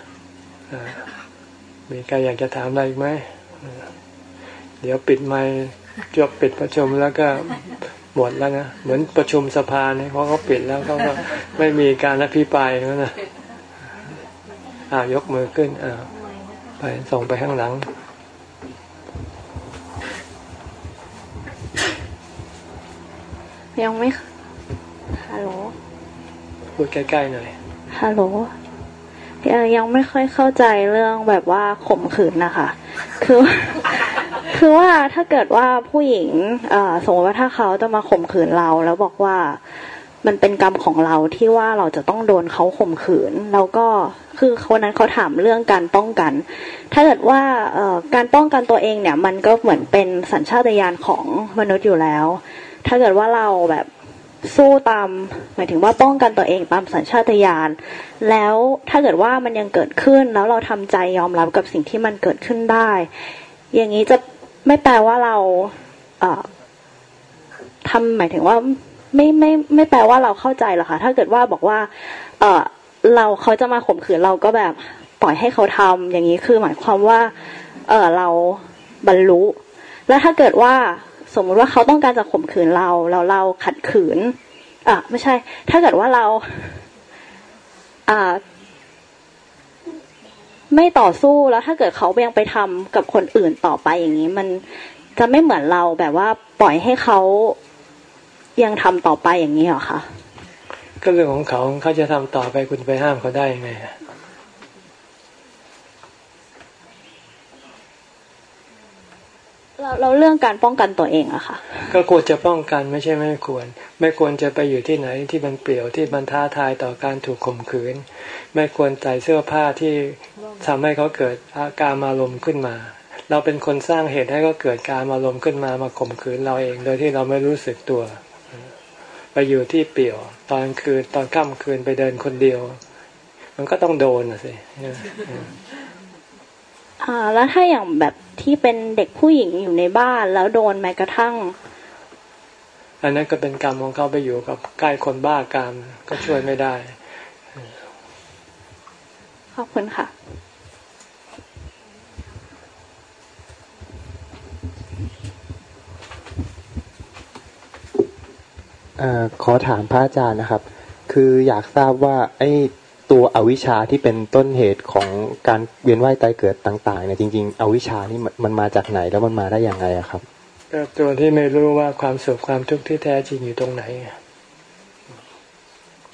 มีใครอยากจะถามอะไรอีกไหมเดี๋ยวปิดไมค์จบปิดประชุมแล้วก็ หมดแล้วนะเหมือนประชุมสภาเนี่ยเขาเขาปิดแล้วเขาก็ไม่มีการอภิปรายแล้วนะอ่ายกมือขึ้นอ่าไปส่งไปข้างหลังยังไม่ฮัลโหลพูดใกล้ๆหน่อยฮัลโหลยังไม่ค่อยเข้าใจเรื่องแบบว่าข่มขืนนะคะ คือ คือว่าถ้าเกิดว่าผู้หญิงสมมติว่าถ้าเขาจะมาข่มขืนเรา แล้วบอกว่ามันเป็นกรรมของเราที่ว่าเราจะต้องโดนเขาข่มขืน แล้วก็คือคนนั้นเขาถามเรื่องการป้องกัน ถ้าเกิดว่าการป้องกันตัวเองเนี่ยมันก็เหมือนเป็นสัญชาตญาณของมนุษย์อยู่แล้ว ถ้าเกิดว่าเราแบบสู้ตามหมายถึงว่าป้องกันตัวเองตามสัญชาตญาณแล้วถ้าเกิดว่ามันยังเกิดขึ้นแล้วเราทำใจยอมรับกับสิ่งที่มันเกิดขึ้นได้ อย่างนี้จะ ไม่แปลว่าเราเอทำหมายถึงว่าไม่ไม่ไม่แปลว่าเราเข้าใจหรอกค่ะ ถ้าเกิดว่าบอกว่า เออเราเขาจะมาข่มขืนเราก็แบบปล่อยให้เขาทำอย่างนี้คือหมายความว่า เออเราบรรลุ แล้วถ้าเกิดว่าสมมติว่าเขาต้องการจะข่มขืนเราแล้วเราขัดขืนอะไม่ใช่ ถ้าเกิดว่าเรา อ่า ไม่ต่อสู้แล้วถ้าเกิดเขายังไปทำกับคนอื่นต่อไปอย่างนี้ มันจะไม่เหมือนเราแบบว่าปล่อยให้เขายังทำต่อไปอย่างนี้หรอคะก็เรื่องของเขาเขาจะทำต่อไปคุณไปห้ามเขาได้ยังไง เราเราเรื่องการป้องกันตัวเองอะค่ะ ก็ควรจะป้องกันไม่ใช่ไม่ควร ไม่ควรจะไปอยู่ที่ไหนที่มันเปลี่ยวที่มันท้าทายต่อการถูกข่มขืน ไม่ควรใส่เสื้อผ้าที่ทำให้เขาเกิดอาการอารมณ์ขึ้นมา เราเป็นคนสร้างเหตุให้เขาเกิดการอารมณ์ขึ้นมามาข่มขืนเราเอง โดยที่เราไม่รู้สึกตัว ไปอยู่ที่เปลี่ยว ตอนคืนตอนค่ำคืนไปเดินคนเดียว มันก็ต้องโดนสิ อ่าแล้วถ้าอย่างแบบที่เป็นเด็กผู้หญิงอยู่ในบ้านแล้วโดนแม้กระทั่ง อันนั้นก็เป็นกรรมของเขาไปอยู่กับใกล้คนบ้ากรรมก็ช่วยไม่ได้ ขอบคุณค่ะขอถามพระอาจารย์นะครับ คืออยากทราบว่าไอ้ ตัวอวิชชาที่เป็นต้นเหตุของการเวียนว่ายตายเกิดต่างๆเนี่ยจริง ๆ อวิชชานี่มันมาจากไหนแล้วมันมาได้อย่างไรครับก็ตัวที่ไม่รู้ว่าความสุขความทุกข์ที่แท้จริงอยู่ตรงไหน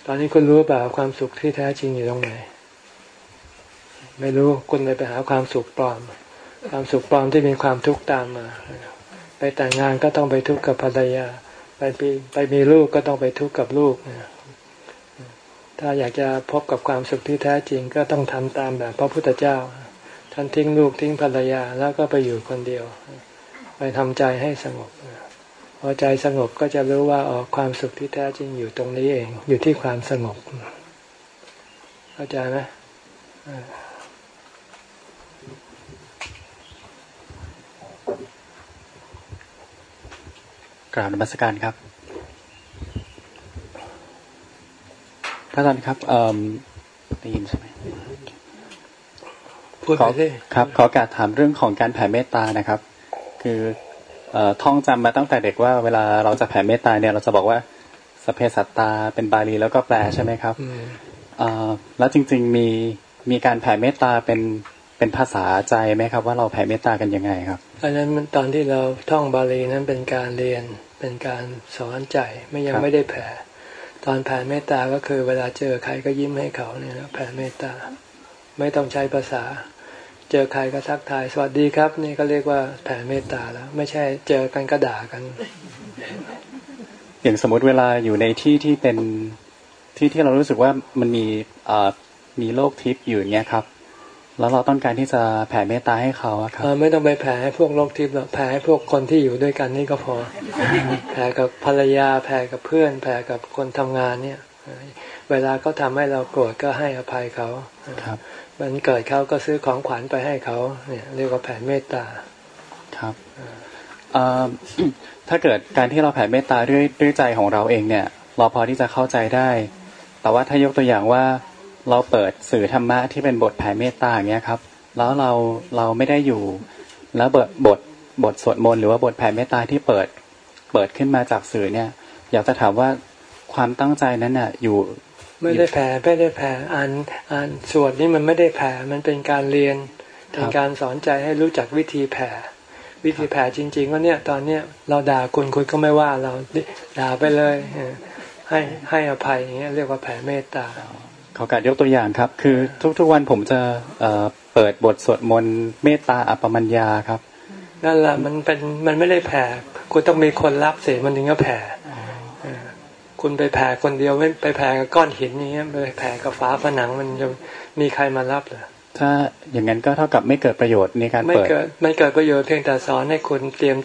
ตอนนี้คุณรู้เปล่าความสุขที่แท้จริงอยู่ตรงไหน ไม่รู้คุณเลยไปหาความสุขปลอม ความสุขปลอมที่มีความทุกข์ตามมา ไปแต่งงานก็ต้องไปทุกข์กับภรรยา ไปไปมีลูกก็ต้องไปทุกข์กับลูก ถ้าอยากจะพบกับความสุขที่แท้จริงก็ต้องทำตามแบบพระพุทธเจ้า ท่านทิ้งลูกทิ้งภรรยาแล้วก็ไปอยู่คนเดียว ไปทำใจให้สงบพอใจสงบก็จะรู้ว่าออกความสุขที่แท้จริงอยู่ตรงนี้เอง อยู่ที่ความสงบเข้าใจไหมกราบนมัสการครับ ท่านอาจารย์ครับเอ่อได้ยินใช่ไหมพูดไปสิครับ ขอการถามเรื่องของการแผ่เมตตานะครับ คือท่องจำมาตั้งแต่เด็กว่าเวลาเราจะแผ่เมตตาเนี่ย เราจะบอกว่าสเพสัตตาเป็นบาลีแล้วก็แปลใช่ไหมครับแล้วจริง ๆมีมีการแผ่เมตตาเป็นเป็นภาษาใจไหมครับ ว่าเราแผ่เมตตากันยังไงครับอันนั้นตอนที่เราท่องบาลีนั้นเป็นการเรียนเป็นการสอนใจไม่ยังไม่ได้แผ่ ตอนแผ่เมตตาก็คือเวลาเจอใครก็ยิ้มให้เขาเนี่ยแผ่เมตตา ไม่ต้องใช้ภาษา เจอใครก็ทักทาย สวัสดีครับ นี่ก็เรียกว่าแผ่เมตตาแล้ว ไม่ใช่เจอกันก็ด่ากัน อย่างสมมติเวลาอยู่ในที่ที่เป็นที่ที่เรารู้สึกว่ามันมีมีโลกทิพย์อยู่อย่างเงี้ยครับ แล้วเราต้องการที่จะแผ่เมตตาให้เขาครับไม่ต้องไปแผ่ให้พวกโลกทิพย์หรอกแผ่ให้พวกคนที่อยู่ด้วยกันนี่ก็พอ แผ่กับภรรยาแผ่กับเพื่อน แผ่กับคนทำงานเนี่ย เวลาเขาทาให้เราโกรธก็ให้อภัยเขาครับมันเกิดเขาก็ซื้อของขวัญไปให้เขาเนี่ยเรียกว่าแผ่เมตตาครับถ้าเกิดการที่เราแผ่เมตตาด้วยด้วยใจของเราเองเนี่ย เราพอที่จะเข้าใจได้ แต่ว่าถ้ายกตัวอย่างว่า เราเปิดสื่อธรรมะที่เป็นบทแผ่เมตตาอย่างเงี้ยครับ แล้วเราเราไม่ได้อยู่ แล้วบทบทบทสวดมนต์หรือว่าบทแผ่เมตตาที่เปิดเปิดขึ้นมาจากสื่อเนี่ย อยากจะถามว่าความตั้งใจนั้นน่ะ อยู่ไม่ได้แผ่ไม่ได้แผ่อ่านอ่านสวดนี่มันไม่ได้แผ่มันเป็นการเรียนเป็นการสอนใจให้รู้จักวิธีแผ่วิธีแผ่จริง ๆ ว่าเนี่ยตอนเนี้ยเราด่าคุณคุณก็ไม่ว่าเราด่าไปเลยให้ให้อภัยอย่างเงี้ยเรียกว่าแผ่เมตตา ขอการยกตัวอย่างครับ คือทุกๆวันผมจะเปิดบทสวดมนต์เมตตาอัปปมัญญาครับ นั่นแหละมันเป็นมันไม่ได้แผ่คุณต้องมีคนรับเสียมันถึงจะแผ่คุณไปแผ่คนเดียวไม่ไปแผ่กับก้อนหินนี้ไปแผ่กับฟ้าผนังมันจะมีใครมารับเหรอถ้าอย่างนั้นก็เท่ากับไม่เกิดประโยชน์ในการเปิดไม่เกิดไม่เกิดประโยชน์เพียงแต่สอนให้คุณเตรียม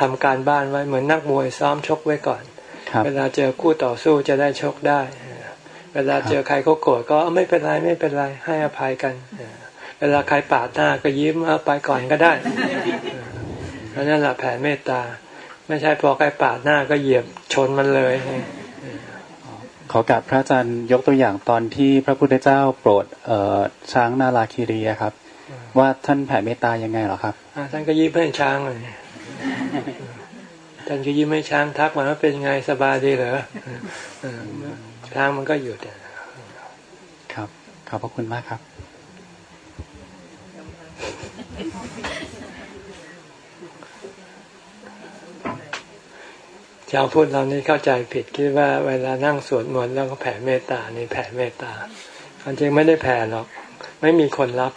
ทำการบ้านไว้เหมือนนักมวยซ้อมชกไว้ก่อน เวลาเจอคู่ต่อสู้จะได้ชกได้ เวลาเจอใครเขาโกรธก็ไม่เป็นไรไม่เป็นไรให้อภัยกัน เวลาใครปาดหน้าก็ยิ้มเอาไปก่อนก็ได้อันนั้นแหละแผ่เมตตา ไม่ใช่พอใครปาดหน้าก็เหยียบชนมันเลยขอกับพระอาจารย์ยกตัวอย่างตอนที่พระพุทธเจ้าโปรดเช้างนาลาคีรีครับ ว่าท่านแผ่เมตตายังไงหรอครับท่านก็ยิ้มให้ช้างเลยท่านก็ยิ้มให้ช้างทักมาว่าเป็นไงสบายดีเหรอ ช้างมันก็หยุดครับ ขอบพระคุณมากครับ ชาวพุทธเรานี่เข้าใจผิดคิดว่าเวลานั่งสวดมนต์แล้วก็แผ่เมตตานี่แผ่เมตตาความจริงไม่ได้แผ่หรอก ไม่มีคนรับ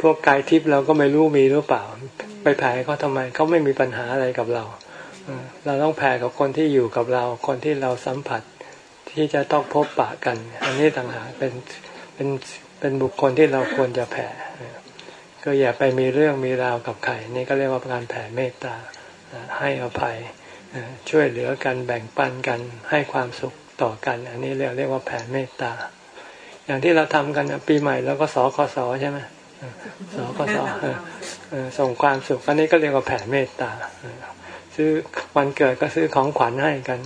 พวกกายทิพย์เราก็ไม่รู้มีหรือเปล่า ไปแผ่เขาทำไมเขาไม่มีปัญหาอะไรกับเราเราต้องแผ่กับคนที่อยู่กับเรา คนที่เราสัมผัส ที่จะต้องพบปะกัน อันนี้ต่างหากเป็นเป็นเป็นบุคคลที่เราควรจะแผ่ก็อย่าไปมีเรื่องมีราวกับใครนี่ก็เรียกว่าการแผ่เมตตาให้อภัยช่วยเหลือกันแบ่งปันกันให้ความสุขต่อกัน อันนี้เรียกเรียกว่าแผ่เมตตา อย่างที่เราทำกันปีใหม่แล้วก็สอคสใช่ไหมสอคสส่งความสุขอันนี้ก็เรียกว่าแผ่เมตตาซื้อวันเกิดก็ซื้อของขวัญให้กัน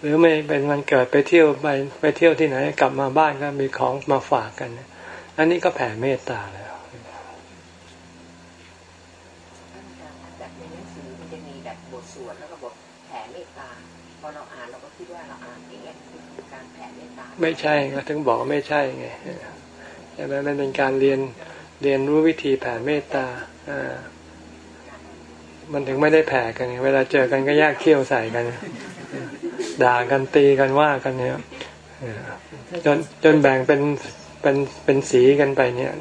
หรือไม่เป็นวันเกิดไปเที่ยวไปไปเที่ยวที่ไหนกลับมาบ้านก็มีของมาฝากกัน อันนี้ก็แผ่เมตตาแล้วไม่ใช่ก็ถึงบอกไม่ใช่ไงใช่ไหมมันเป็นการเรียนเรียนรู้วิธีแผ่เมตตาอ่ามันถึงไม่ได้แผ่กัน เวลาเจอกันก็แยกเขี้ยวใส่กัน ด่ากันตีกันว่ากันเนี่ยจนจนแบ่งเป็นเป็นเป็นสีกันไปเนี่ย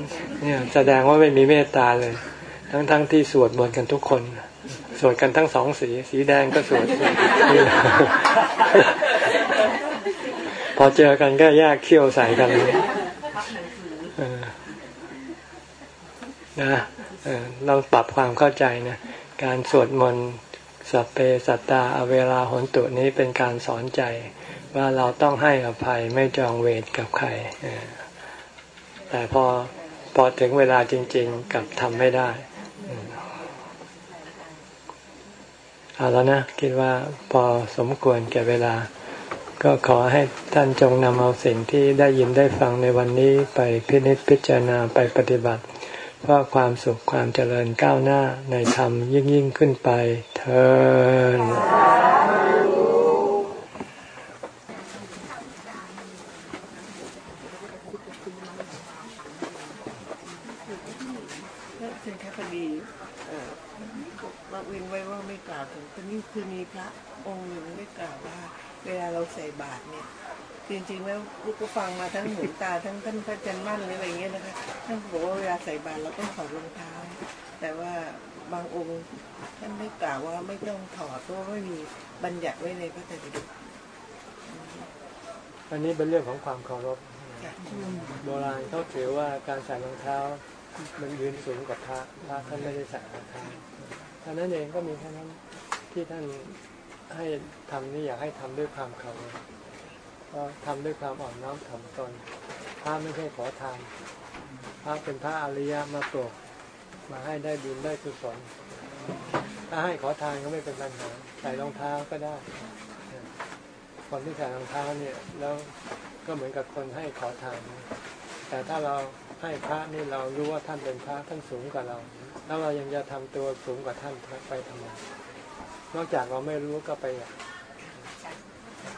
เนี่ยแสดงว่าไม่มีเมตตาเลย ทั้งทั้งที่สวดมนต์กันทุกคน สวดกันทั้งสองสี สีแดงก็สวดพอเจอกันก็แยกเขี้ยวใส่กันนะเราปรับความเข้าใจนะ การสวดมนต์ สัพเพสัตตาเวลาหนตุนี้เป็นการสอนใจ ว่าเราต้องให้อภัยไม่จองเวรกับใครแต่พอพอถึงเวลาจริง ๆกับทำไม่ได้เอาแล้วนะคิดว่าพอสมควรแก่เวลา ก็ขอให้ท่านจงนำเอาสิ่งที่ได้ยินได้ฟังในวันนี้ไปพินิจพิจารณาไปปฏิบัติ เพื่อความสุขความเจริญก้าวหน้าในธรรมยิ่งยิ่งขึ้นไปเถินี่คือมีพระองค์หนึ่งได้กล่าวว่า เวลาเราใส่บาตรเนี่ย จริงๆแล้วลูกก็ฟังมาทั้งหลวงตาทั้งท่านพระอาจารย์มั่นอะไรเงี้ยนะคะท่านบอกว่าเวลาใส่บาตรเราต้องถอดรองเท้า แต่ว่าบางองค์ท่านไม่กล่าวว่าไม่ต้องถอดเพราะไม่มีบัญญัติไว้ในพระไตรปิฎกอันนี้เป็นเรื่องของความเคารพโบราณเขาถือว่าการใส่รองเท้า มันยืนสูงกว่าพระพระท่านไม่ได้ใส่รองเท้าท่านนั้นเองก็มีแค่นั้นที่ท่านให้ทำนี่อยากให้ทำด้วยความเคารพ ก็ทำด้วยความอ่อนน้อมถ่อมตนพระไม่ใช่ขอทานพระเป็นพระอริยะมาโปรดมาให้ได้บุญได้กุศลถ้าให้ขอทานก็ไม่เป็นปัญหาใส่รองเท้าก็ได้คนที่ใส่รองเท้าเนี่ย แล้วก็เหมือนกับคนให้ขอทาน แต่ถ้าเราให้พระนี่เรารู้ว่าท่านเป็นพระท่านสูงกว่าเรา แล้วเรายังจะทำตัวสูงกว่าท่านไปทำไมนอกจากเราไม่รู้ก็ไป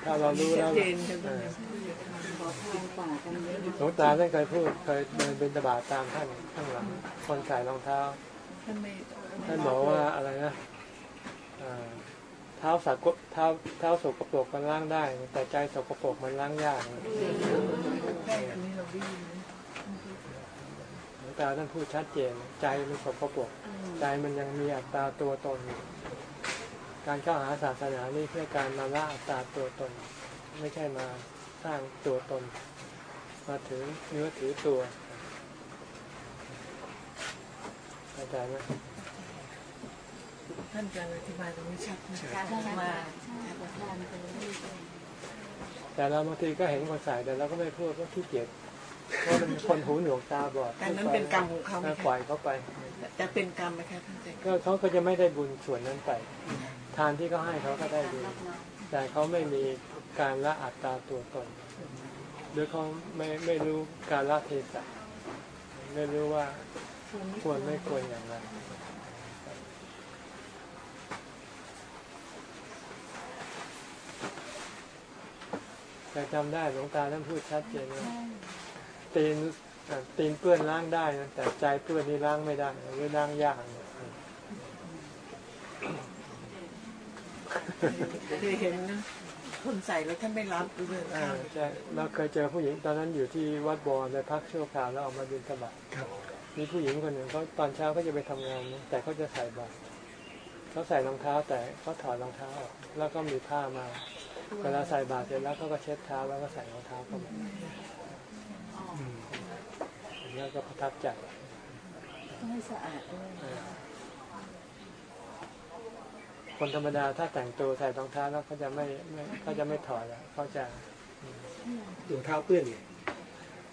ถ้าเรารู้แล้วหลวงตาท่านเคยพูดเคยเดินเป็นตบาตามท่านข้างหลังคนใส่รองเท้าท่านบอกว่าอะไรนะเท้าสักเท้าเท้าสกปรกมันล้างได้ แต่ใจสกปรกมันล้างยากหลวงตาท่านพูดชัดเจน ใจมันสกปรกใจมันยังมีอัตตาตัวตนอยู่ การเข้าหาศาสนานี่เพื่อการมาละอัตาตัวตน ไม่ใช่มาสร้างตัวตน มาถือเนื้อถือตัวเข้าใจไหมท่านจะอธิบายตรงนี้ชัดมาแต่เราบางทีก็เห็นคนใส่แต่เราก็ไม่พูดเพราะขี้เกียจเพราะมันคนหูหนวกตาบอดแต่นั้นเป็นกรรมของเขาปล่อยเขาไป แต่เป็นกรรมไหมคะท่านก็เขาก็จะไม่ได้บุญส่วนนั้นไป ทานที่เขาให้เขาก็ได้ดี แต่เขาไม่มีการละอัตตาตัวตน หรือเขาไม่ไม่รู้การละเทศะไม่รู้ว่าควรไม่ควรอย่างไรแต่จำได้หลวงตาท่านพูดชัดเจนว่าตีนตีนเปื้อนล้างได้นะแต่ใจเปื้อนนี่ล้างไม่ได้หรือล้างยากเนี่ย เคยเห็นคนใส่แล้วท่านไม่รับเลยใช่เราเคยเจอผู้หญิงตอนนั้นอยู่ที่วัดบอลในพักชั่วคราวแล้วออกมาบินสบายมีผู้หญิงคนหนึ่งเขาตอนเช้าเขาจะไปทำงานแต่เขาจะใส่บาตรเขาใส่รองเท้าแต่เขาถอดรองเท้าออกแล้วก็มีผ้ามาเวลาใส่บาตรเสร็จแล้วเขาก็เช็ดเท้าแล้วก็ใส่รองเท้าเข้ามาแล้วก็ประทับใจไม่สะอาด คนธรรมดาถ้าแต่งตัวใส่รองเท้าแล้วเขาจะไม่เขาจะไม่ถอดแล้วเขาจะรองเท้าเปื้อน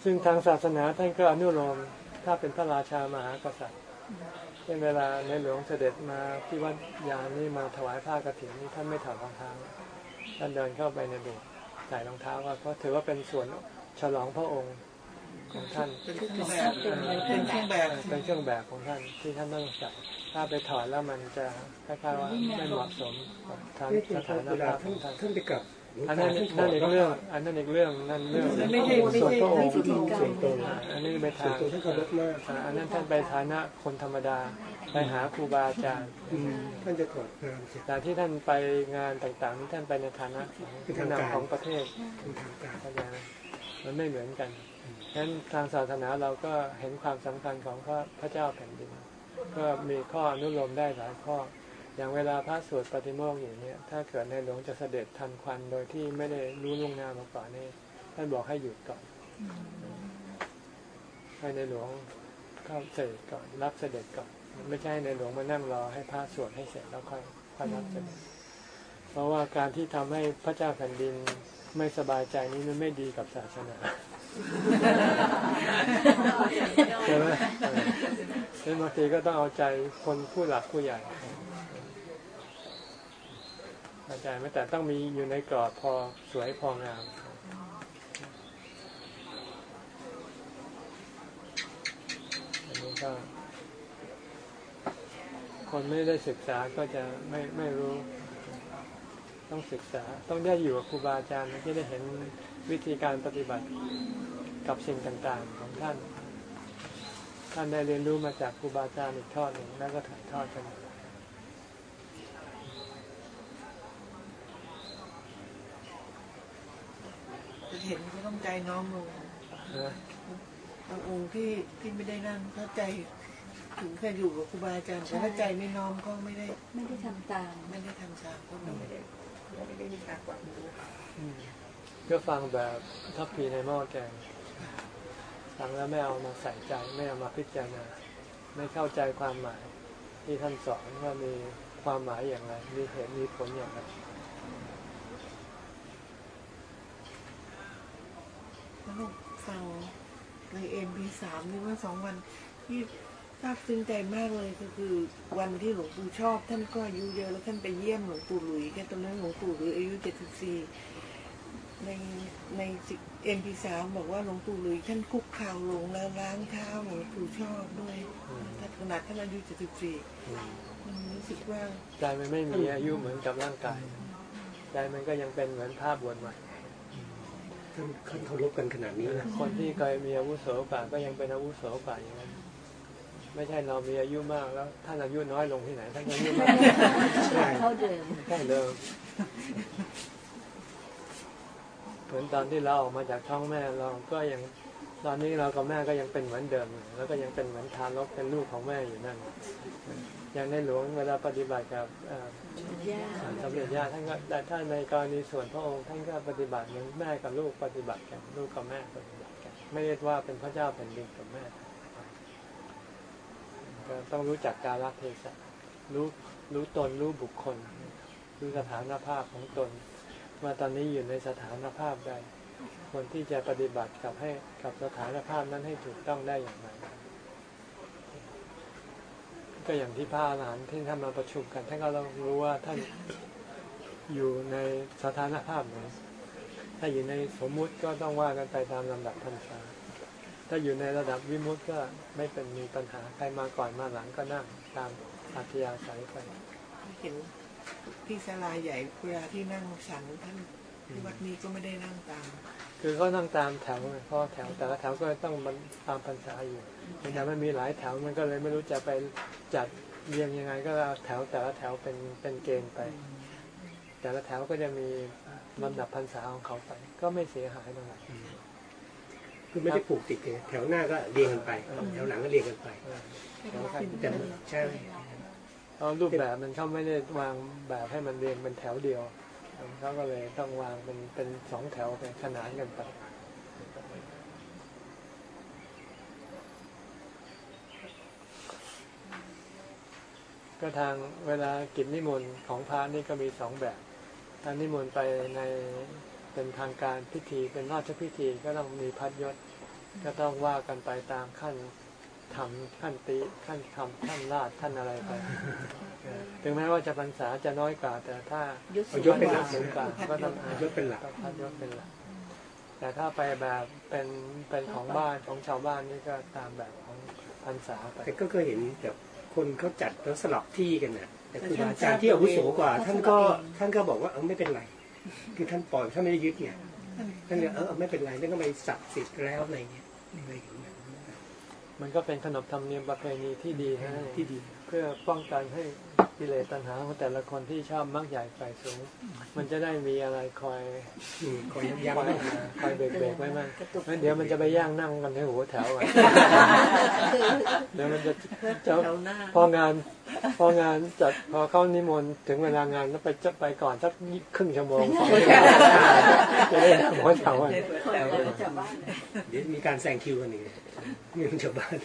ซึ่งทางศาสนาท่านก็อนุโลมถ้าเป็นพระราชามหากษัตริย์เช่นเวลาในหลวงเสด็จมาที่วัดยานี่มาถวายผ้ากฐินนี่ท่านไม่ถอดรองเท้าท่านเดินเข้าไปในโบสถ์ใส่รองเท้าว่าเพราะถือว่าเป็นส่วนฉลองพระองค์ของท่านเป็นเครื่องแบบเป็นเครื่องแบบเป็นเครื่องแบบของท่านที่ท่านต้องใส่ ถ้าไปถอดแล้วมันจะคล้ายๆว่าไม่เหมาะสมทางสถานะของท่านท่านไปกับอันนั้นนั่นอีกเรื่อง อันนั้นอีกเรื่องนั่นเรื่องส่วนพระองค์ส่วนตัวอันนี้ไปทางอันนั้นท่านไปฐานะคนธรรมดาไปหาครูบาอาจารย์ท่านจะถอดแต่ที่ท่านไปงานต่างๆที่ท่านไปในฐานะผู้นำของประเทศเข้าใจไหมมันไม่เหมือนกันฉะนั้นทางศาสนาเราก็เห็นความสำคัญของพระพระเจ้าแผ่นดิน ก็มีข้ออนุโลมได้หลายข้อ อย่างเวลาพระสวดปฏิโมกข์อย่างนี้ถ้าเกิดในหลวงจะเสด็จทันควันโดยที่ไม่ได้รู้ล่วงหน้ามาก่อนนี่ท่านบอกให้หยุดก่อนให้ในหลวงเข้าเสด็จก่อน รับเสด็จก่อน ไม่ใช่ในหลวงมานั่งรอให้พระสวดให้เสร็จแล้วค่อยค่อยรับเสด็จเพราะว่าการที่ทำให้พระเจ้าแผ่นดินไม่สบายใจนี้มันไม่ดีกับศาสนา ใช่ไหมเออบางทีก็ต้องเอาใจคนผู้หลักผู้ใหญ่เข้าใจไหมแต่ต้องมีอยู่ในกรอบพอสวยพองามอันนี้ก็คนไม่ได้ศึกษาก็จะไม่ไม่รู้ ต้องศึกษา ต้องได้อยู่กับครูบาอาจารย์ที่ได้เห็น วิธีการปฏิบัติกับสิ่งต่างๆของท่าน ท่านได้เรียนรู้มาจากครูบาอาจารย์อีกทอดหนึ่งแล้วก็ถ่ายทอดกันมาเห็นก็ต้องใจน้อมลงนะบางองค์ที่ที่ไม่ได้นั่งถ้าใจถึงแค่อยู่กับครูบาอาจารย์แต่ถ้าใจไม่น้อมก็ไม่ได้ ไม่ได้ทำตาม ไม่ได้ทำตามก็ไม่ได้ไม่ได้มีการความรู้อืม ก็ฟังแบบทัพพีในหม้อแกงฟังแล้วไม่เอามาใส่ใจไม่เอามาพิจารณา ไม่เข้าใจความหมาย ที่ท่านสอนว่ามีความหมายอย่างไร มีเหตุมีผลอย่างไรล้วฟังในเอ็มพีสามนี่ว่าสองวันที่ซาบซึ้งใจมากเลยก็คือวันที่หลวงปู่ชอบ ท่านก็อายุเยอะแล้วท่านไปเยี่ยมหลวงปู่หลุยแค่ตอนนั้นหลวงปู่หลุยอายุเจ็ดสิบสี่ ในในเอ็มพีสามบอกว่าหลวงปู่หลุยท่านคุกเข่าลงแล้วล้างเท้าหลวงปู่ชอบด้วยท่านขนาดท่านอายุเจ็ดสิบสี่มันรู้สึกว่าใจมันไม่มีอายุเหมือนกับร่างกายใจมันก็ยังเป็นเหมือนภาพบวนใหม่ท่านท่านเคารพกันขนาดนี้นะคนที่เคยมีอาวุโสกว่าก็ยังเป็นอาวุโสกว่าอย่างนั้นไม่ใช่เรามีอายุมากแล้วท่านอายุน้อยลงที่ไหนท่านอายุมากเท่าเดิมแค่เดิมเห มือนตอนที่เราออกมาจากท้องแม่เราก็ยังตอนนี้เรากับแม่ก็ยังเป็นเหมือนเดิม แล้วก็ยังเป็นเหมือนทารกเป็นลูกของแม่อยู่นั่นอย่างในหลวงเวลาปฏิบัติกับสมเด็จย่าท่านก็แต่ถ้าในกรณีส่วนพระองค์ท่านก็ปฏิบัติเหมือนแม่กับลูกปฏิบัติกันลูกกับแม่ปฏิบัติกันไม่ได้ว่าเป็นพระเจ้าแผ่นดินกับแม่ก็ต้องรู้จักการรักเทศะรู้รู้ตนรู้บุคคลรู้สถานภาพของตน ว่าตอนนี้อยู่ในสถานภาพใดควรที่จะปฏิบัติกับให้กับสถานภาพนั้นให้ถูกต้องได้อย่างไรก็อย่างที่พระอรหันต์ที่ท่านมาประชุมกันท่านก็ต้องรู้ว่าท่านอยู่ในสถานภาพไหนถ้าอยู่ในสมมุติก็ต้องว่ากันไปตามลำดับพรรษาถ้าอยู่ในระดับวิมุตติก็ไม่เป็นมีปัญหาใครมาก่อนมาหลังก็นั่งตามอัธยาศัยไปเห็น ที่ศาลาใหญ่เวลาที่นั่งฉันท่านที่วัดนี้ก็ไม่ได้นั่งตาม คือเขานั่งตามแถวไงเพราะแถวแต่ละแถวก็ต้องมันตามพรรษาอยู่แต่มันมีหลายแถวมันก็เลยไม่รู้จะไปจัดเรียงยังไง ก็เอาแถวแต่ละแถวเป็นเป็นเกณฑ์ไป แต่ละแถวก็จะมีลำดับพรรษาของเขาไป ก็ไม่เสียหายตรงไหนคือไม่ได้ผูกติดเลยแถวหน้าก็เรียงกันไป แถวหลังก็เรียงกันไปเออแต่ใช่ เอารูปแบบมันเขาไม่ได้วางแบบให้มันเรียงเป็นแถวเดียวเขาก็เลยต้องวางเป็นเป็นสองแถวไปขนานกันไปก็ทางเวลากิจนิมนต์ของพระนี่ก็มีสองแบบทางนิมนต์ไปในเป็นทางการพิธีเป็นราชพิธีก็ต้องมีพัดยศ ก็ต้องว่ากันไปตามขั้น ทำขั้นตีขั้นทำขั้นราชขั้นอะไรไปเออถึงแม้ว่าจะพรรษาจะน้อยกว่าแต่ถ้าเอายศเป็นหลักสูงกว่าก็ต้องยศเป็นหลักต้องพัดยศเป็นหลักแต่ถ้าไปแบบเป็นเป็นของบ้านของชาวบ้านนี่ก็ตามแบบของพรรษาไปแต่ก็เคยเห็นแบบคนเขาจัดแล้วสลับที่กันนะแต่ครูบาอาจารย์ที่อาวุโสกว่า ท่านก็ท่านก็บอกว่าเออไม่เป็นไร คือท่านปล่อยท่านไม่ได้ยึดไงท่านเนี่ยเออไม่เป็นไรนั่นก็ไม่ศักดิ์สิทธิ์แล้วอะไรเงี้ยอะไรอย่างเงี้ย มันก็เป็นขนบธรรมเนียมประเพณีที่ดีนะที่ดี เพื่อป้องกันให้กิเลสตัณหาของแต่ละคนที่ชอบมักใหญ่ไฟสูง มันจะได้มีอะไรคอยอืมคอยยับยั้งคอยไว้คอยเบรกเบรกไว้มั่งงั้นเดี๋ยวมันจะไปย่างนั่งกันในหัวแถวอะเดี๋ยวมันจะจะแถวหน้าพองานพองานจัดพอเข้านิมนต์ถึงเวลางานแล้วไปจะไปก่อนสักครึ่งชั่วโมงสองชั่วโมงจะได้นั่งหัวแถวอะเดี๋ยวมีการแซงคิวกันอีก นี่มันชาวบ้าน